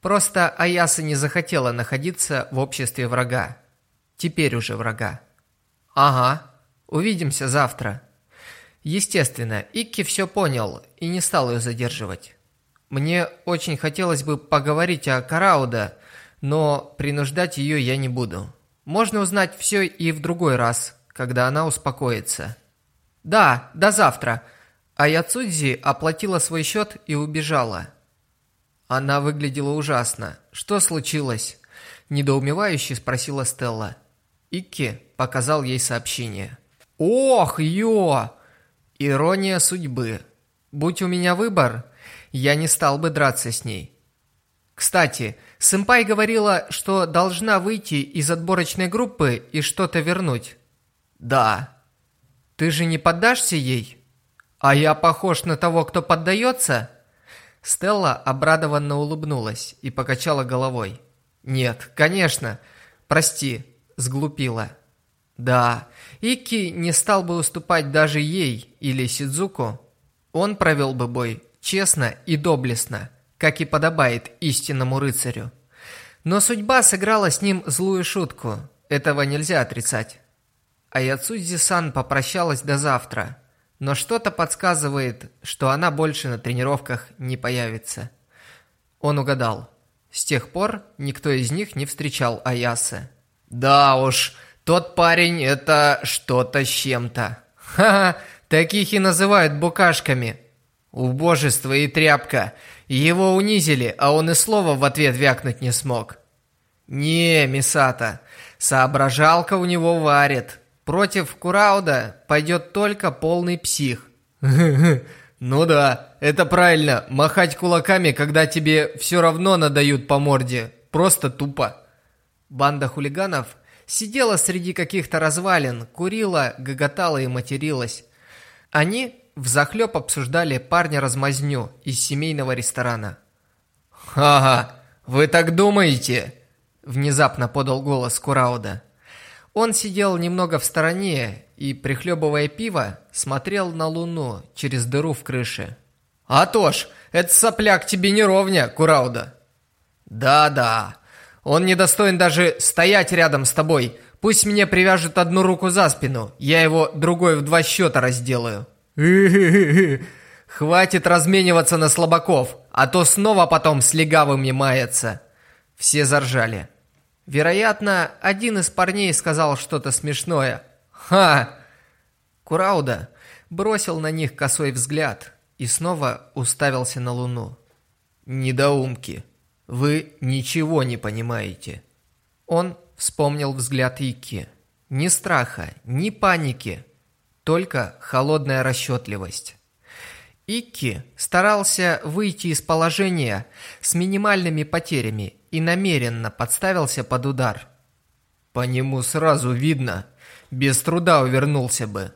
Просто Аяса не захотела находиться в обществе врага. Теперь уже врага. «Ага, увидимся завтра». Естественно, Икки все понял и не стал ее задерживать. Мне очень хотелось бы поговорить о Карауда, но принуждать ее я не буду. Можно узнать все и в другой раз, когда она успокоится. Да, до завтра. А Яцудзи оплатила свой счет и убежала. Она выглядела ужасно. Что случилось? Недоумевающе спросила Стелла. Икки показал ей сообщение. «Ох, ё!» Ирония судьбы. Будь у меня выбор, я не стал бы драться с ней. Кстати, сэмпай говорила, что должна выйти из отборочной группы и что-то вернуть. Да. Ты же не поддашься ей? А я похож на того, кто поддается? Стелла обрадованно улыбнулась и покачала головой. Нет, конечно. Прости, сглупила. Да, Ики не стал бы уступать даже ей или Сидзуку. Он провел бы бой честно и доблестно, как и подобает истинному рыцарю. Но судьба сыграла с ним злую шутку, этого нельзя отрицать. А Яцудзи-сан попрощалась до завтра, но что-то подсказывает, что она больше на тренировках не появится. Он угадал. С тех пор никто из них не встречал Аясы. Да уж, тот парень это что-то с чем-то. Ха-ха, таких и называют букашками. Убожество и тряпка. Его унизили, а он и слова в ответ вякнуть не смог. Не, Мисата, соображалка у него варит. Против Курауда пойдет только полный псих. Ну да, это правильно. Махать кулаками, когда тебе все равно надают по морде. Просто тупо. Банда хулиганов сидела среди каких-то развалин, курила, гоготала и материлась. Они взахлеб обсуждали парня-размазню из семейного ресторана. «Ха-ха, вы так думаете? Внезапно подал голос Курауда. Он сидел немного в стороне и, прихлебывая пиво, смотрел на луну через дыру в крыше. «А то этот сопляк тебе не ровня, Курауда!» «Да-да, он недостоин даже стоять рядом с тобой. Пусть мне привяжет одну руку за спину, я его другой в два счета разделаю». Хватит размениваться на слабаков, а то снова потом с легавыми мается. Все заржали. Вероятно, один из парней сказал что-то смешное. Ха! Курауда бросил на них косой взгляд и снова уставился на луну. Недоумки, вы ничего не понимаете. Он вспомнил взгляд Ики. Ни страха, ни паники, только холодная расчетливость. Икки старался выйти из положения с минимальными потерями и намеренно подставился под удар. По нему сразу видно, без труда увернулся бы.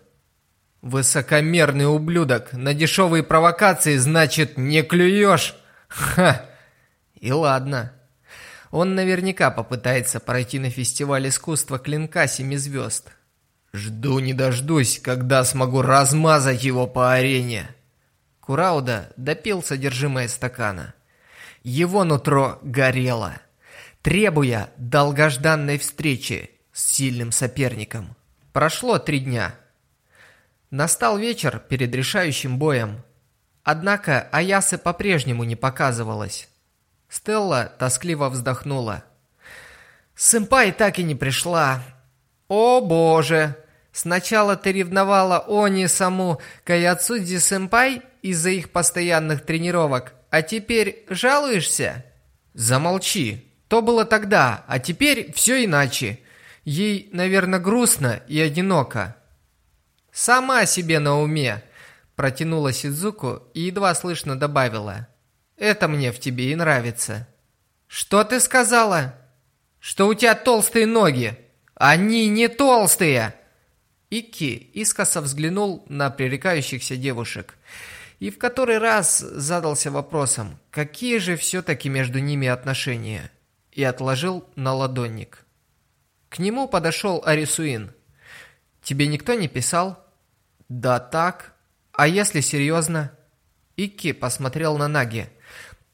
Высокомерный ублюдок, на дешевые провокации, значит, не клюешь? Ха! И ладно. Он наверняка попытается пройти на фестиваль искусства клинка семи звезд. Жду не дождусь, когда смогу размазать его по арене. Курауда допил содержимое стакана. Его нутро горело, требуя долгожданной встречи с сильным соперником. Прошло три дня. Настал вечер перед решающим боем. Однако Аясы по-прежнему не показывалась. Стелла тоскливо вздохнула. «Сэмпай так и не пришла. О боже! Сначала ты ревновала Они саму Каяцудзи-сэмпай из-за их постоянных тренировок, а теперь жалуешься? Замолчи. То было тогда, а теперь все иначе. Ей, наверное, грустно и одиноко. Сама себе на уме, протянула Сидзуку и едва слышно добавила. Это мне в тебе и нравится. Что ты сказала? Что у тебя толстые ноги? Они не толстые. Икки искоса взглянул на пререкающихся девушек и в который раз задался вопросом, какие же все-таки между ними отношения, и отложил на ладонник. К нему подошел Арисуин. «Тебе никто не писал?» «Да так. А если серьезно?» Икки посмотрел на Наги.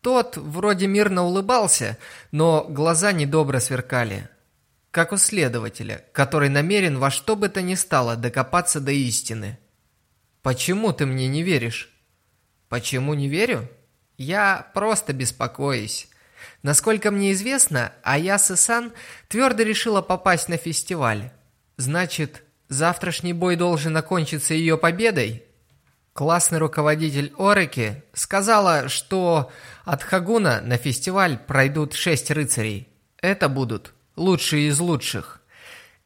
Тот вроде мирно улыбался, но глаза недобро сверкали как у следователя, который намерен во что бы то ни стало докопаться до истины. Почему ты мне не веришь? Почему не верю? Я просто беспокоюсь. Насколько мне известно, Аяса-сан твердо решила попасть на фестиваль. Значит, завтрашний бой должен окончиться ее победой? Классный руководитель Ореки сказала, что от Хагуна на фестиваль пройдут шесть рыцарей. Это будут лучшие из лучших.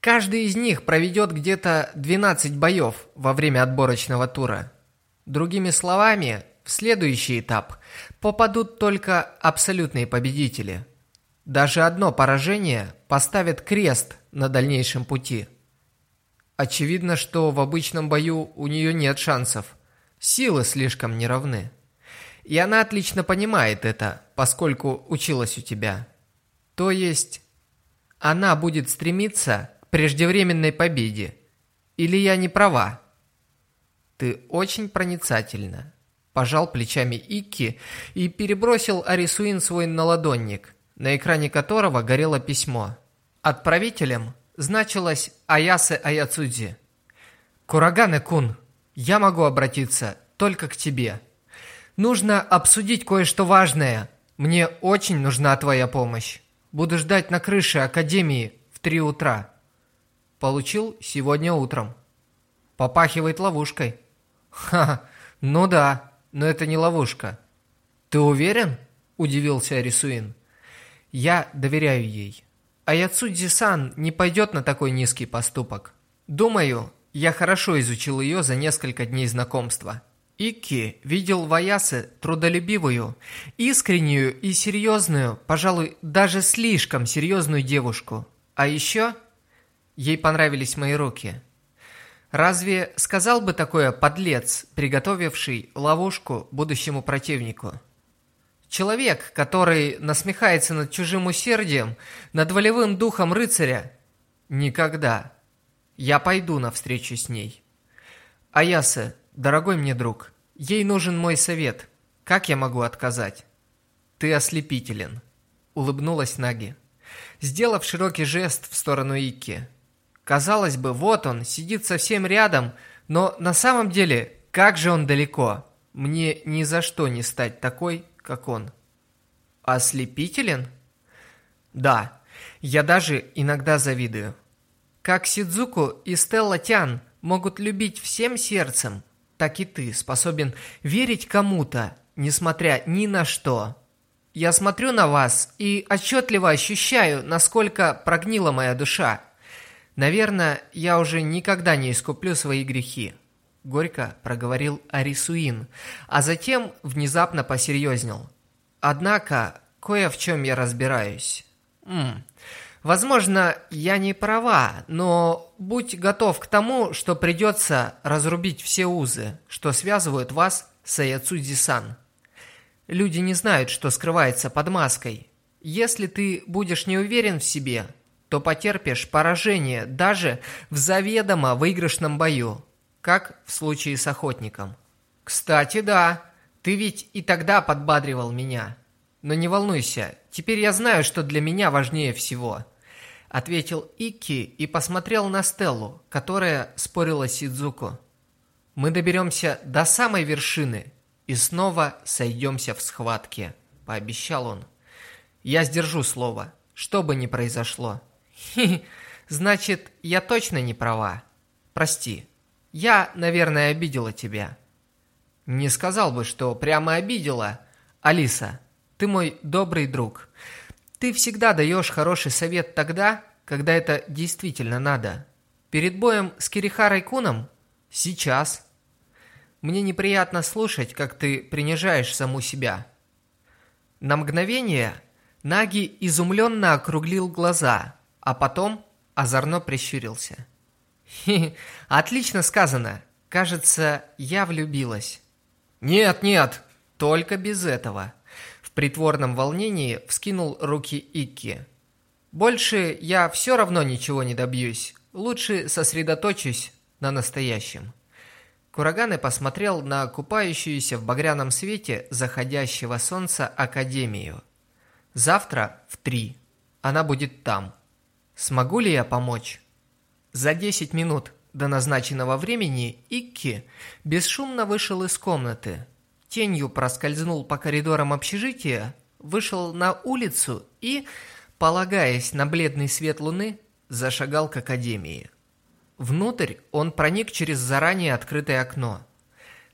Каждый из них проведет где-то 12 боев во время отборочного тура. Другими словами, в следующий этап попадут только абсолютные победители. Даже одно поражение поставит крест на дальнейшем пути. Очевидно, что в обычном бою у нее нет шансов. Силы слишком неравны. И она отлично понимает это, поскольку училась у тебя. То есть она будет стремиться к преждевременной победе. Или я не права? Ты очень проницательна. Пожал плечами Икки и перебросил Арисуин свой наладонник, на экране которого горело письмо. Отправителем значилось Аясе Аяцудзи. Курагане-кун, я могу обратиться только к тебе. Нужно обсудить кое-что важное. Мне очень нужна твоя помощь. Буду ждать на крыше академии в три утра. Получил сегодня утром. Попахивает ловушкой. Ха, ну да, но это не ловушка. Ты уверен? Удивился Арисуин. Я доверяю ей. А Яцудзи-сан не пойдет на такой низкий поступок. Думаю, я хорошо изучил ее за несколько дней знакомства. Икки видел в Аясе трудолюбивую, искреннюю и серьезную, пожалуй, даже слишком серьезную девушку. А еще ей понравились мои руки. Разве сказал бы такое подлец, приготовивший ловушку будущему противнику? Человек, который насмехается над чужим усердием, над волевым духом рыцаря. Никогда. Я пойду навстречу с ней. Аяса, дорогой мне друг, ей нужен мой совет. Как я могу отказать? Ты ослепителен. Улыбнулась Наги, сделав широкий жест в сторону Икки. Казалось бы, вот он, сидит совсем рядом, но на самом деле, как же он далеко. Мне ни за что не стать такой, как он. Ослепителен? Да, я даже иногда завидую. Как Сидзуку и Стелла Тян могут любить всем сердцем, так и ты способен верить кому-то, несмотря ни на что. Я смотрю на вас и отчетливо ощущаю, насколько прогнила моя душа. Наверное, я уже никогда не искуплю свои грехи. Горько проговорил Арисуин, а затем внезапно посерьезнел. Однако, кое в чем я разбираюсь. М возможно, я не права, но будь готов к тому, что придется разрубить все узы, что связывают вас с Аяцудзи-сан. Люди не знают, что скрывается под маской. Если ты будешь не уверен в себе, то потерпишь поражение даже в заведомо выигрышном бою как в случае с охотником. Кстати, да, ты ведь и тогда подбадривал меня. Но не волнуйся, теперь я знаю, что для меня важнее всего. Ответил Икки и посмотрел на Стеллу, которая спорила с Сидзуко. Мы доберемся до самой вершины и снова сойдемся в схватке, пообещал он. Я сдержу слово, что бы ни произошло. Значит, я точно не права. Прости. Я, наверное, обидела тебя. Не сказал бы, что прямо обидела. Алиса, ты мой добрый друг. Ты всегда даешь хороший совет тогда, когда это действительно надо. Перед боем с Кирихарой Куном? Сейчас. Мне неприятно слушать, как ты принижаешь саму себя. На мгновение Наги изумленно округлил глаза, а потом озорно прищурился. Хе, отлично сказано. Кажется, я влюбилась. Нет, нет, только без этого. В притворном волнении вскинул руки Икки. Больше я все равно ничего не добьюсь. Лучше сосредоточусь на настоящем. Кураганы посмотрел на купающуюся в багряном свете заходящего солнца Академию. Завтра в три. Она будет там. Смогу ли я помочь? За 10 минут до назначенного времени Икки бесшумно вышел из комнаты. Тенью проскользнул по коридорам общежития, вышел на улицу и, полагаясь на бледный свет луны, зашагал к академии. Внутрь он проник через заранее открытое окно.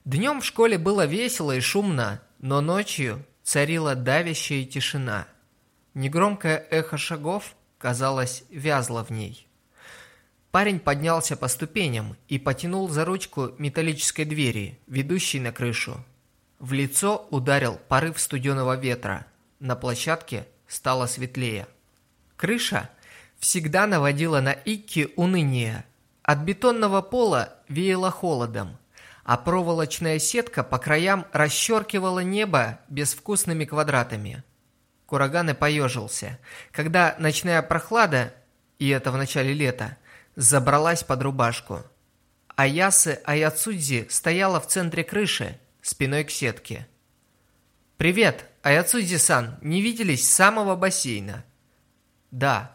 Днем в школе было весело и шумно, но ночью царила давящая тишина. Негромкое эхо шагов, казалось, вязло в ней. Парень поднялся по ступеням и потянул за ручку металлической двери, ведущей на крышу. В лицо ударил порыв студеного ветра. На площадке стало светлее. Крыша всегда наводила на Икки уныние. От бетонного пола веяло холодом, а проволочная сетка по краям расчеркивала небо безвкусными квадратами. Кураганы поежился, когда ночная прохлада, и это в начале лета, забралась под рубашку. Аясы Аяцудзи стояла в центре крыши, спиной к сетке. «Привет, Аяцудзи-сан, не виделись с самого бассейна?» «Да.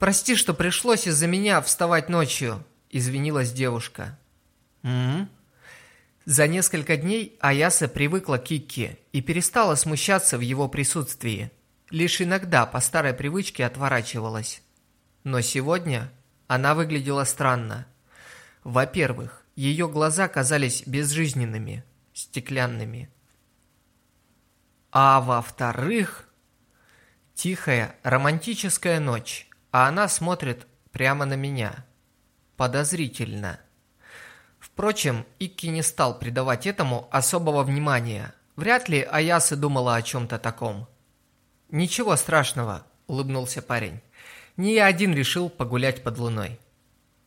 Прости, что пришлось из-за меня вставать ночью», – извинилась девушка. «М-м-м». За несколько дней Аяса привыкла к Кикки и перестала смущаться в его присутствии. Лишь иногда по старой привычке отворачивалась. Но сегодня она выглядела странно. Во-первых, ее глаза казались безжизненными, стеклянными. А во-вторых, тихая романтическая ночь, а она смотрит прямо на меня. Подозрительно. Впрочем, Икки не стал придавать этому особого внимания. Вряд ли Аяса думала о чем-то таком. «Ничего страшного», — улыбнулся парень. Не я один решил погулять под луной.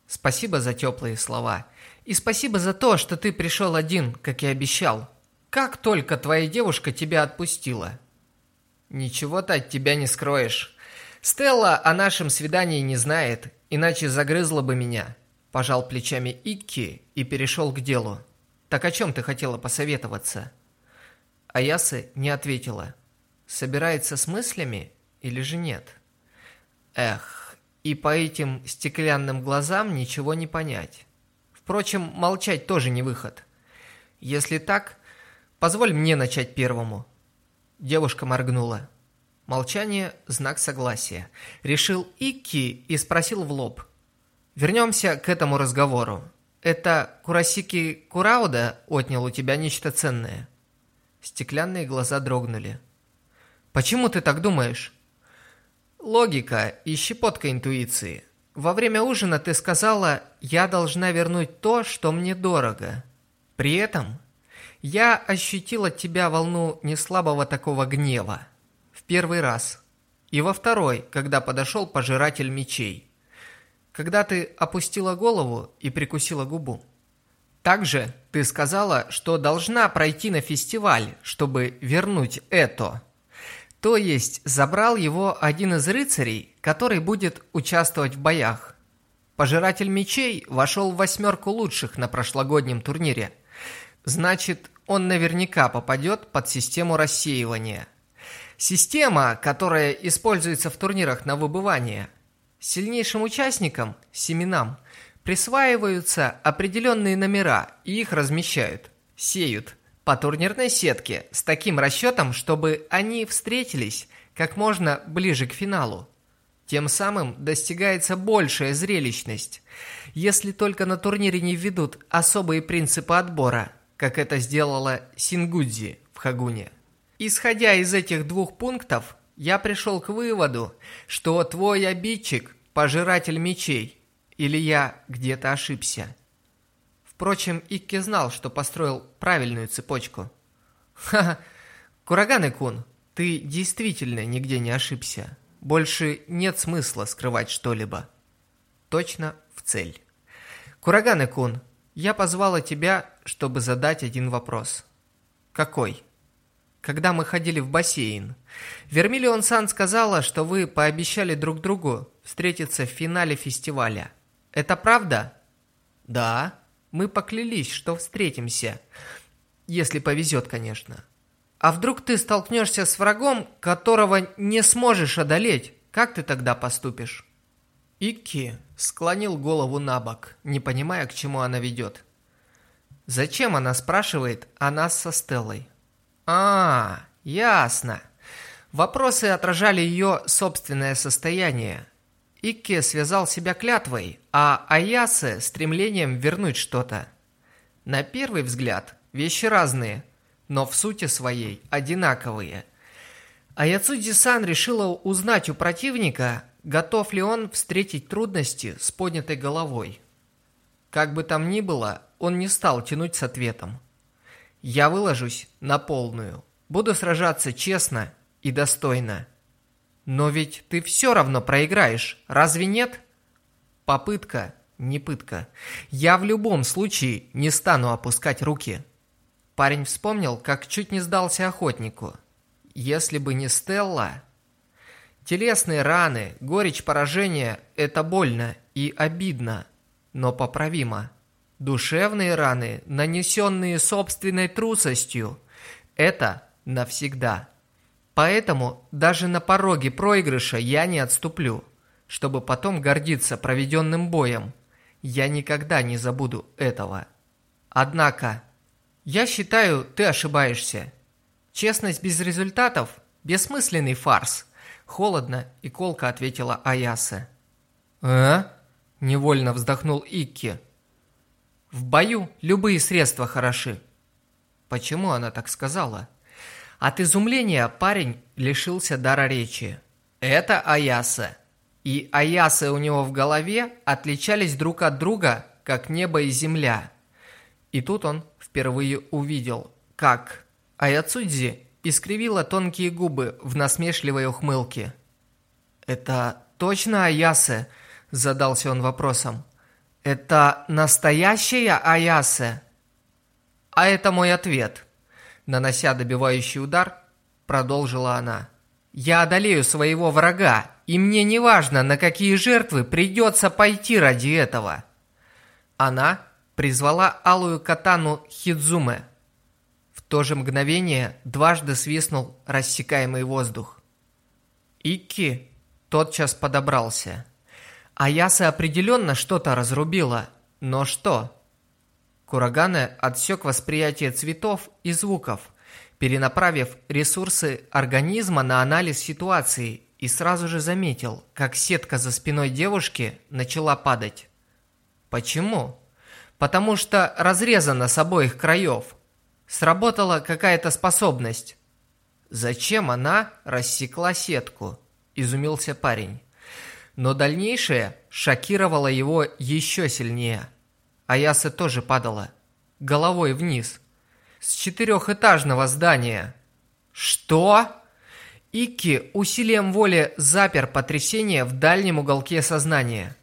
Спасибо за теплые слова. И спасибо за то, что ты пришел один, как и обещал. Как только твоя девушка тебя отпустила. ничего-то от тебя не скроешь. Стелла о нашем свидании не знает, иначе загрызла бы меня. Пожал плечами Икки и перешел к делу. Так о чем ты хотела посоветоваться? Аясы не ответила. Собирается с мыслями или же нет? Эх, и по этим стеклянным глазам ничего не понять. Впрочем, молчать тоже не выход. Если так, позволь мне начать первому. Девушка моргнула. Молчание – знак согласия. Решил Икки и спросил в лоб. Вернемся к этому разговору. Это Курасики Курауда отнял у тебя нечто ценное? Стеклянные глаза дрогнули. Почему ты так думаешь? Логика и щепотка интуиции. Во время ужина ты сказала, я должна вернуть то, что мне дорого. При этом я ощутила от тебя волну неслабого такого гнева. В первый раз. И во второй, когда подошел пожиратель мечей. Когда ты опустила голову и прикусила губу. Также ты сказала, что должна пройти на фестиваль, чтобы вернуть это. То есть забрал его один из рыцарей, который будет участвовать в боях. Пожиратель мечей вошел в восьмерку лучших на прошлогоднем турнире. Значит, он наверняка попадет под систему рассеивания. Система, которая используется в турнирах на выбывание. Сильнейшим участникам, семенам, присваиваются определенные номера и их размещают, сеют – по турнирной сетке с таким расчетом, чтобы они встретились как можно ближе к финалу. Тем самым достигается большая зрелищность, если только на турнире не введут особые принципы отбора, как это сделала Сингудзи в Хагуне. Исходя из этих двух пунктов, я пришел к выводу, что твой обидчик – пожиратель мечей, или я где-то ошибся. Впрочем, Икки знал, что построил правильную цепочку. «Ха-ха! Кураганы-кун, ты действительно нигде не ошибся. Больше нет смысла скрывать что-либо. Точно в цель. Кураганы-кун, я позвала тебя, чтобы задать один вопрос. Какой? Когда мы ходили в бассейн, Вермиллион-сан сказала, что вы пообещали друг другу встретиться в финале фестиваля. Это правда? Да. Мы поклялись, что встретимся. Если повезет, конечно. А вдруг ты столкнешься с врагом, которого не сможешь одолеть? Как ты тогда поступишь? Икки склонил голову на бок, не понимая, к чему она ведет. Зачем она спрашивает о нас со Стеллой? А, ясно. Вопросы отражали ее собственное состояние. Икки связал себя клятвой, а Аясе – стремлением вернуть что-то. На первый взгляд вещи разные, но в сути своей одинаковые. Аяцудзи-сан решила узнать у противника, готов ли он встретить трудности с поднятой головой. Как бы там ни было, он не стал тянуть с ответом. «Я выложусь на полную, буду сражаться честно и достойно». Но ведь ты все равно проиграешь, разве нет? Попытка, не пытка. Я в любом случае не стану опускать руки. Парень вспомнил, как чуть не сдался охотнику. Если бы не Стелла... Телесные раны, горечь поражения – это больно и обидно, но поправимо. Душевные раны, нанесенные собственной трусостью – это навсегда. Поэтому даже на пороге проигрыша я не отступлю, чтобы потом гордиться проведенным боем. Я никогда не забуду этого. Однако, я считаю, ты ошибаешься. Честность без результатов – бессмысленный фарс. Холодно и колко ответила Аяса. «А?» – невольно вздохнул Икки. «В бою любые средства хороши». Почему она так сказала? От изумления парень лишился дара речи. Это Аяса. И Аясы у него в голове отличались друг от друга, как небо и земля. И тут он впервые увидел, как Аяцудзи искривила тонкие губы в насмешливой ухмылке. «Это точно Аясе?» – задался он вопросом. «Это настоящая Аясе?» «А это мой ответ», Нанося добивающий удар, продолжила она. Я одолею своего врага, и мне не важно, на какие жертвы придется пойти ради этого. Она призвала алую катану Хидзуме. В то же мгновение дважды свистнул рассекаемый воздух. Икки тотчас подобрался. Аяса определенно что-то разрубила, но что? Кураганы отсек восприятие цветов и звуков, перенаправив ресурсы организма на анализ ситуации и сразу же заметил, как сетка за спиной девушки начала падать. Почему? Потому что разрезана с обоих краев. Сработала какая-то способность. Зачем она рассекла сетку? Изумился парень. Но дальнейшее шокировало его еще сильнее. Аяса тоже падала. Головой вниз. С четырехэтажного здания. Что? Икки усилием воли запер потрясение в дальнем уголке сознания.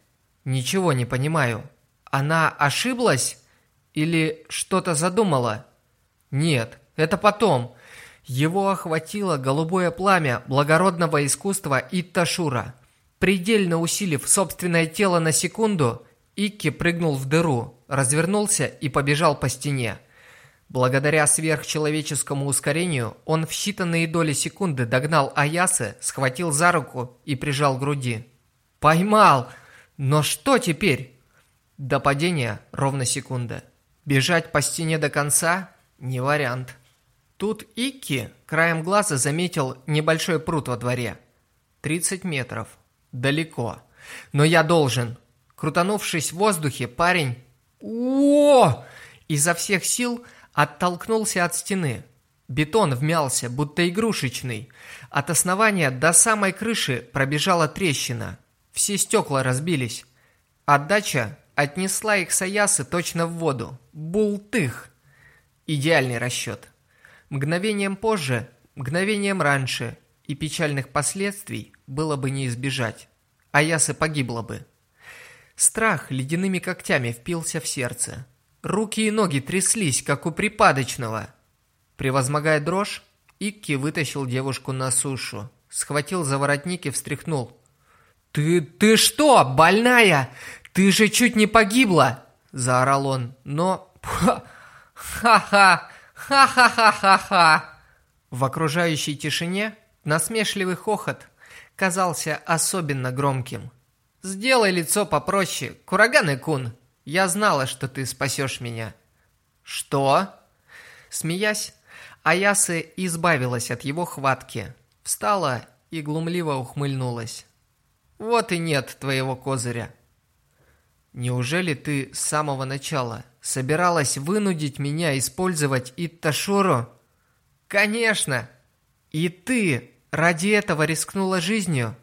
Ничего не понимаю. Она ошиблась? Или что-то задумала? Нет, это потом. Его охватило голубое пламя благородного искусства Итташура. Предельно усилив собственное тело на секунду, Икки прыгнул в дыру, развернулся и побежал по стене. Благодаря сверхчеловеческому ускорению он в считанные доли секунды догнал Аясы, схватил за руку и прижал к груди. «Поймал! Но что теперь?» До падения ровно секунда. Бежать по стене до конца – не вариант. Тут Икки краем глаза заметил небольшой пруд во дворе. 30 метров. Далеко. Но я должен. Крутанувшись в воздухе, парень о изо всех сил оттолкнулся от стены. Бетон вмялся, будто игрушечный. От основания до самой крыши пробежала трещина. Все стекла разбились. Отдача отнесла их с Аясы точно в воду. Бултых! Идеальный расчет. Мгновением позже, мгновением раньше, и печальных последствий было бы не избежать. Аяса погибла бы. Страх ледяными когтями впился в сердце. Руки и ноги тряслись, как у припадочного. Превозмогая дрожь, Икки вытащил девушку на сушу, схватил за воротник и встряхнул. «Ты... ты что, больная? «Ты же чуть не погибла!» – заорал он, но... «Ха-ха! Ха-ха-ха-ха-ха!» В окружающей тишине насмешливый хохот казался особенно громким. «Сделай лицо попроще, Кураганы-кун! Я знала, что ты спасешь меня!» «Что?» Смеясь, Аясы избавилась от его хватки, встала и глумливо ухмыльнулась. «Вот и нет твоего козыря!» Неужели ты с самого начала собиралась вынудить меня использовать Итташуру? Конечно! И ты ради этого рискнула жизнью?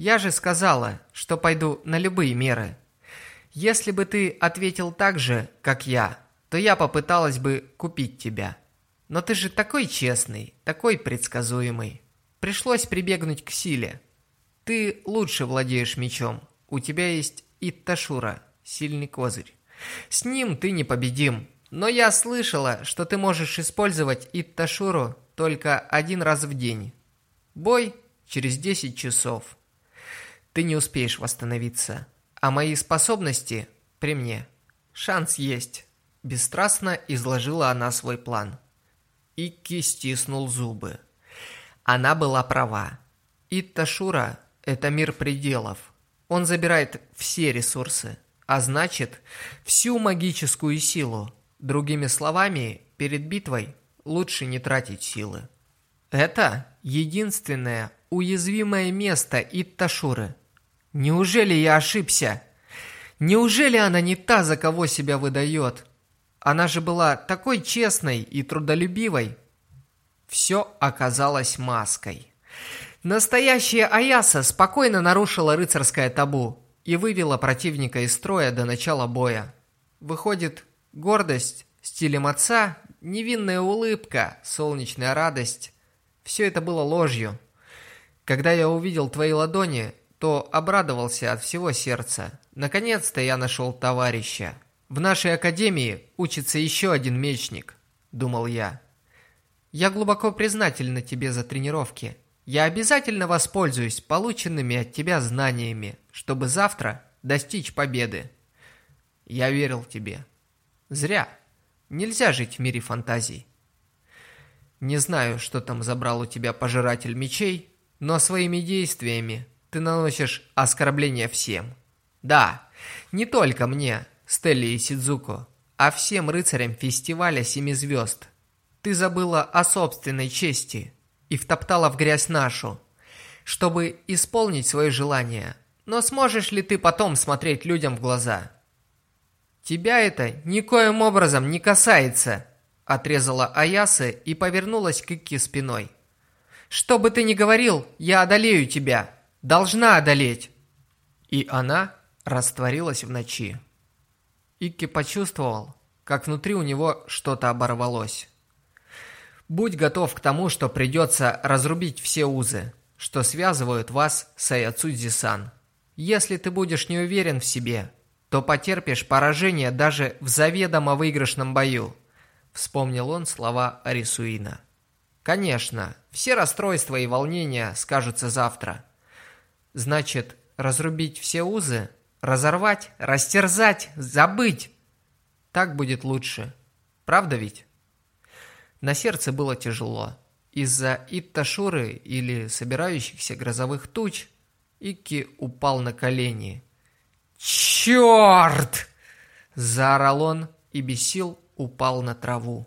Я же сказала, что пойду на любые меры. Если бы ты ответил так же, как я, то я попыталась бы купить тебя. Но ты же такой честный, такой предсказуемый. Пришлось прибегнуть к силе. Ты лучше владеешь мечом. У тебя есть Итташура, сильный козырь. С ним ты непобедим. Но я слышала, что ты можешь использовать Итташуру только один раз в день. Бой через 10 часов. Ты не успеешь восстановиться. А мои способности при мне. Шанс есть. Бесстрастно изложила она свой план. Икки стиснул зубы. Она была права. Итташура – это мир пределов. Он забирает все ресурсы, а значит, всю магическую силу. Другими словами, перед битвой лучше не тратить силы. Это единственное уязвимое место Итташуры. Неужели я ошибся? Неужели она не та, за кого себя выдает? Она же была такой честной и трудолюбивой. Все оказалось маской. Настоящая Аяса спокойно нарушила рыцарское табу и вывела противника из строя до начала боя. Выходит, гордость, стилем отца, невинная улыбка, солнечная радость – все это было ложью. Когда я увидел твои ладони, то обрадовался от всего сердца. Наконец-то я нашел товарища. В нашей академии учится еще один мечник, думал я. Я глубоко признательна тебе за тренировки – Я обязательно воспользуюсь полученными от тебя знаниями, чтобы завтра достичь победы. Я верил тебе. Зря. Нельзя жить в мире фантазий. Не знаю, что там забрал у тебя пожиратель мечей, но своими действиями ты наносишь оскорбление всем. Да, не только мне, Стелле и Сидзуко, а всем рыцарям фестиваля Семи Звезд. Ты забыла о собственной чести и втоптала в грязь нашу, чтобы исполнить свое желание. Но сможешь ли ты потом смотреть людям в глаза? Тебя это никоим образом не касается, отрезала Аяса и повернулась к Икки спиной. Что бы ты ни говорил, я одолею тебя. Должна одолеть. И она растворилась в ночи. Икки почувствовал, как внутри у него что-то оборвалось. Будь готов к тому, что придется разрубить все узы, что связывают вас с Аяцудзи-сан. Если ты будешь не уверен в себе, то потерпишь поражение даже в заведомо выигрышном бою. Вспомнил он слова Арисуина. Конечно, все расстройства и волнения скажутся завтра. Значит, разрубить все узы, разорвать, растерзать, забыть. Так будет лучше. Правда ведь? На сердце было тяжело. Из-за Итташуры или собирающихся грозовых туч Икки упал на колени. «Черт!» – заорал он и без сил упал на траву.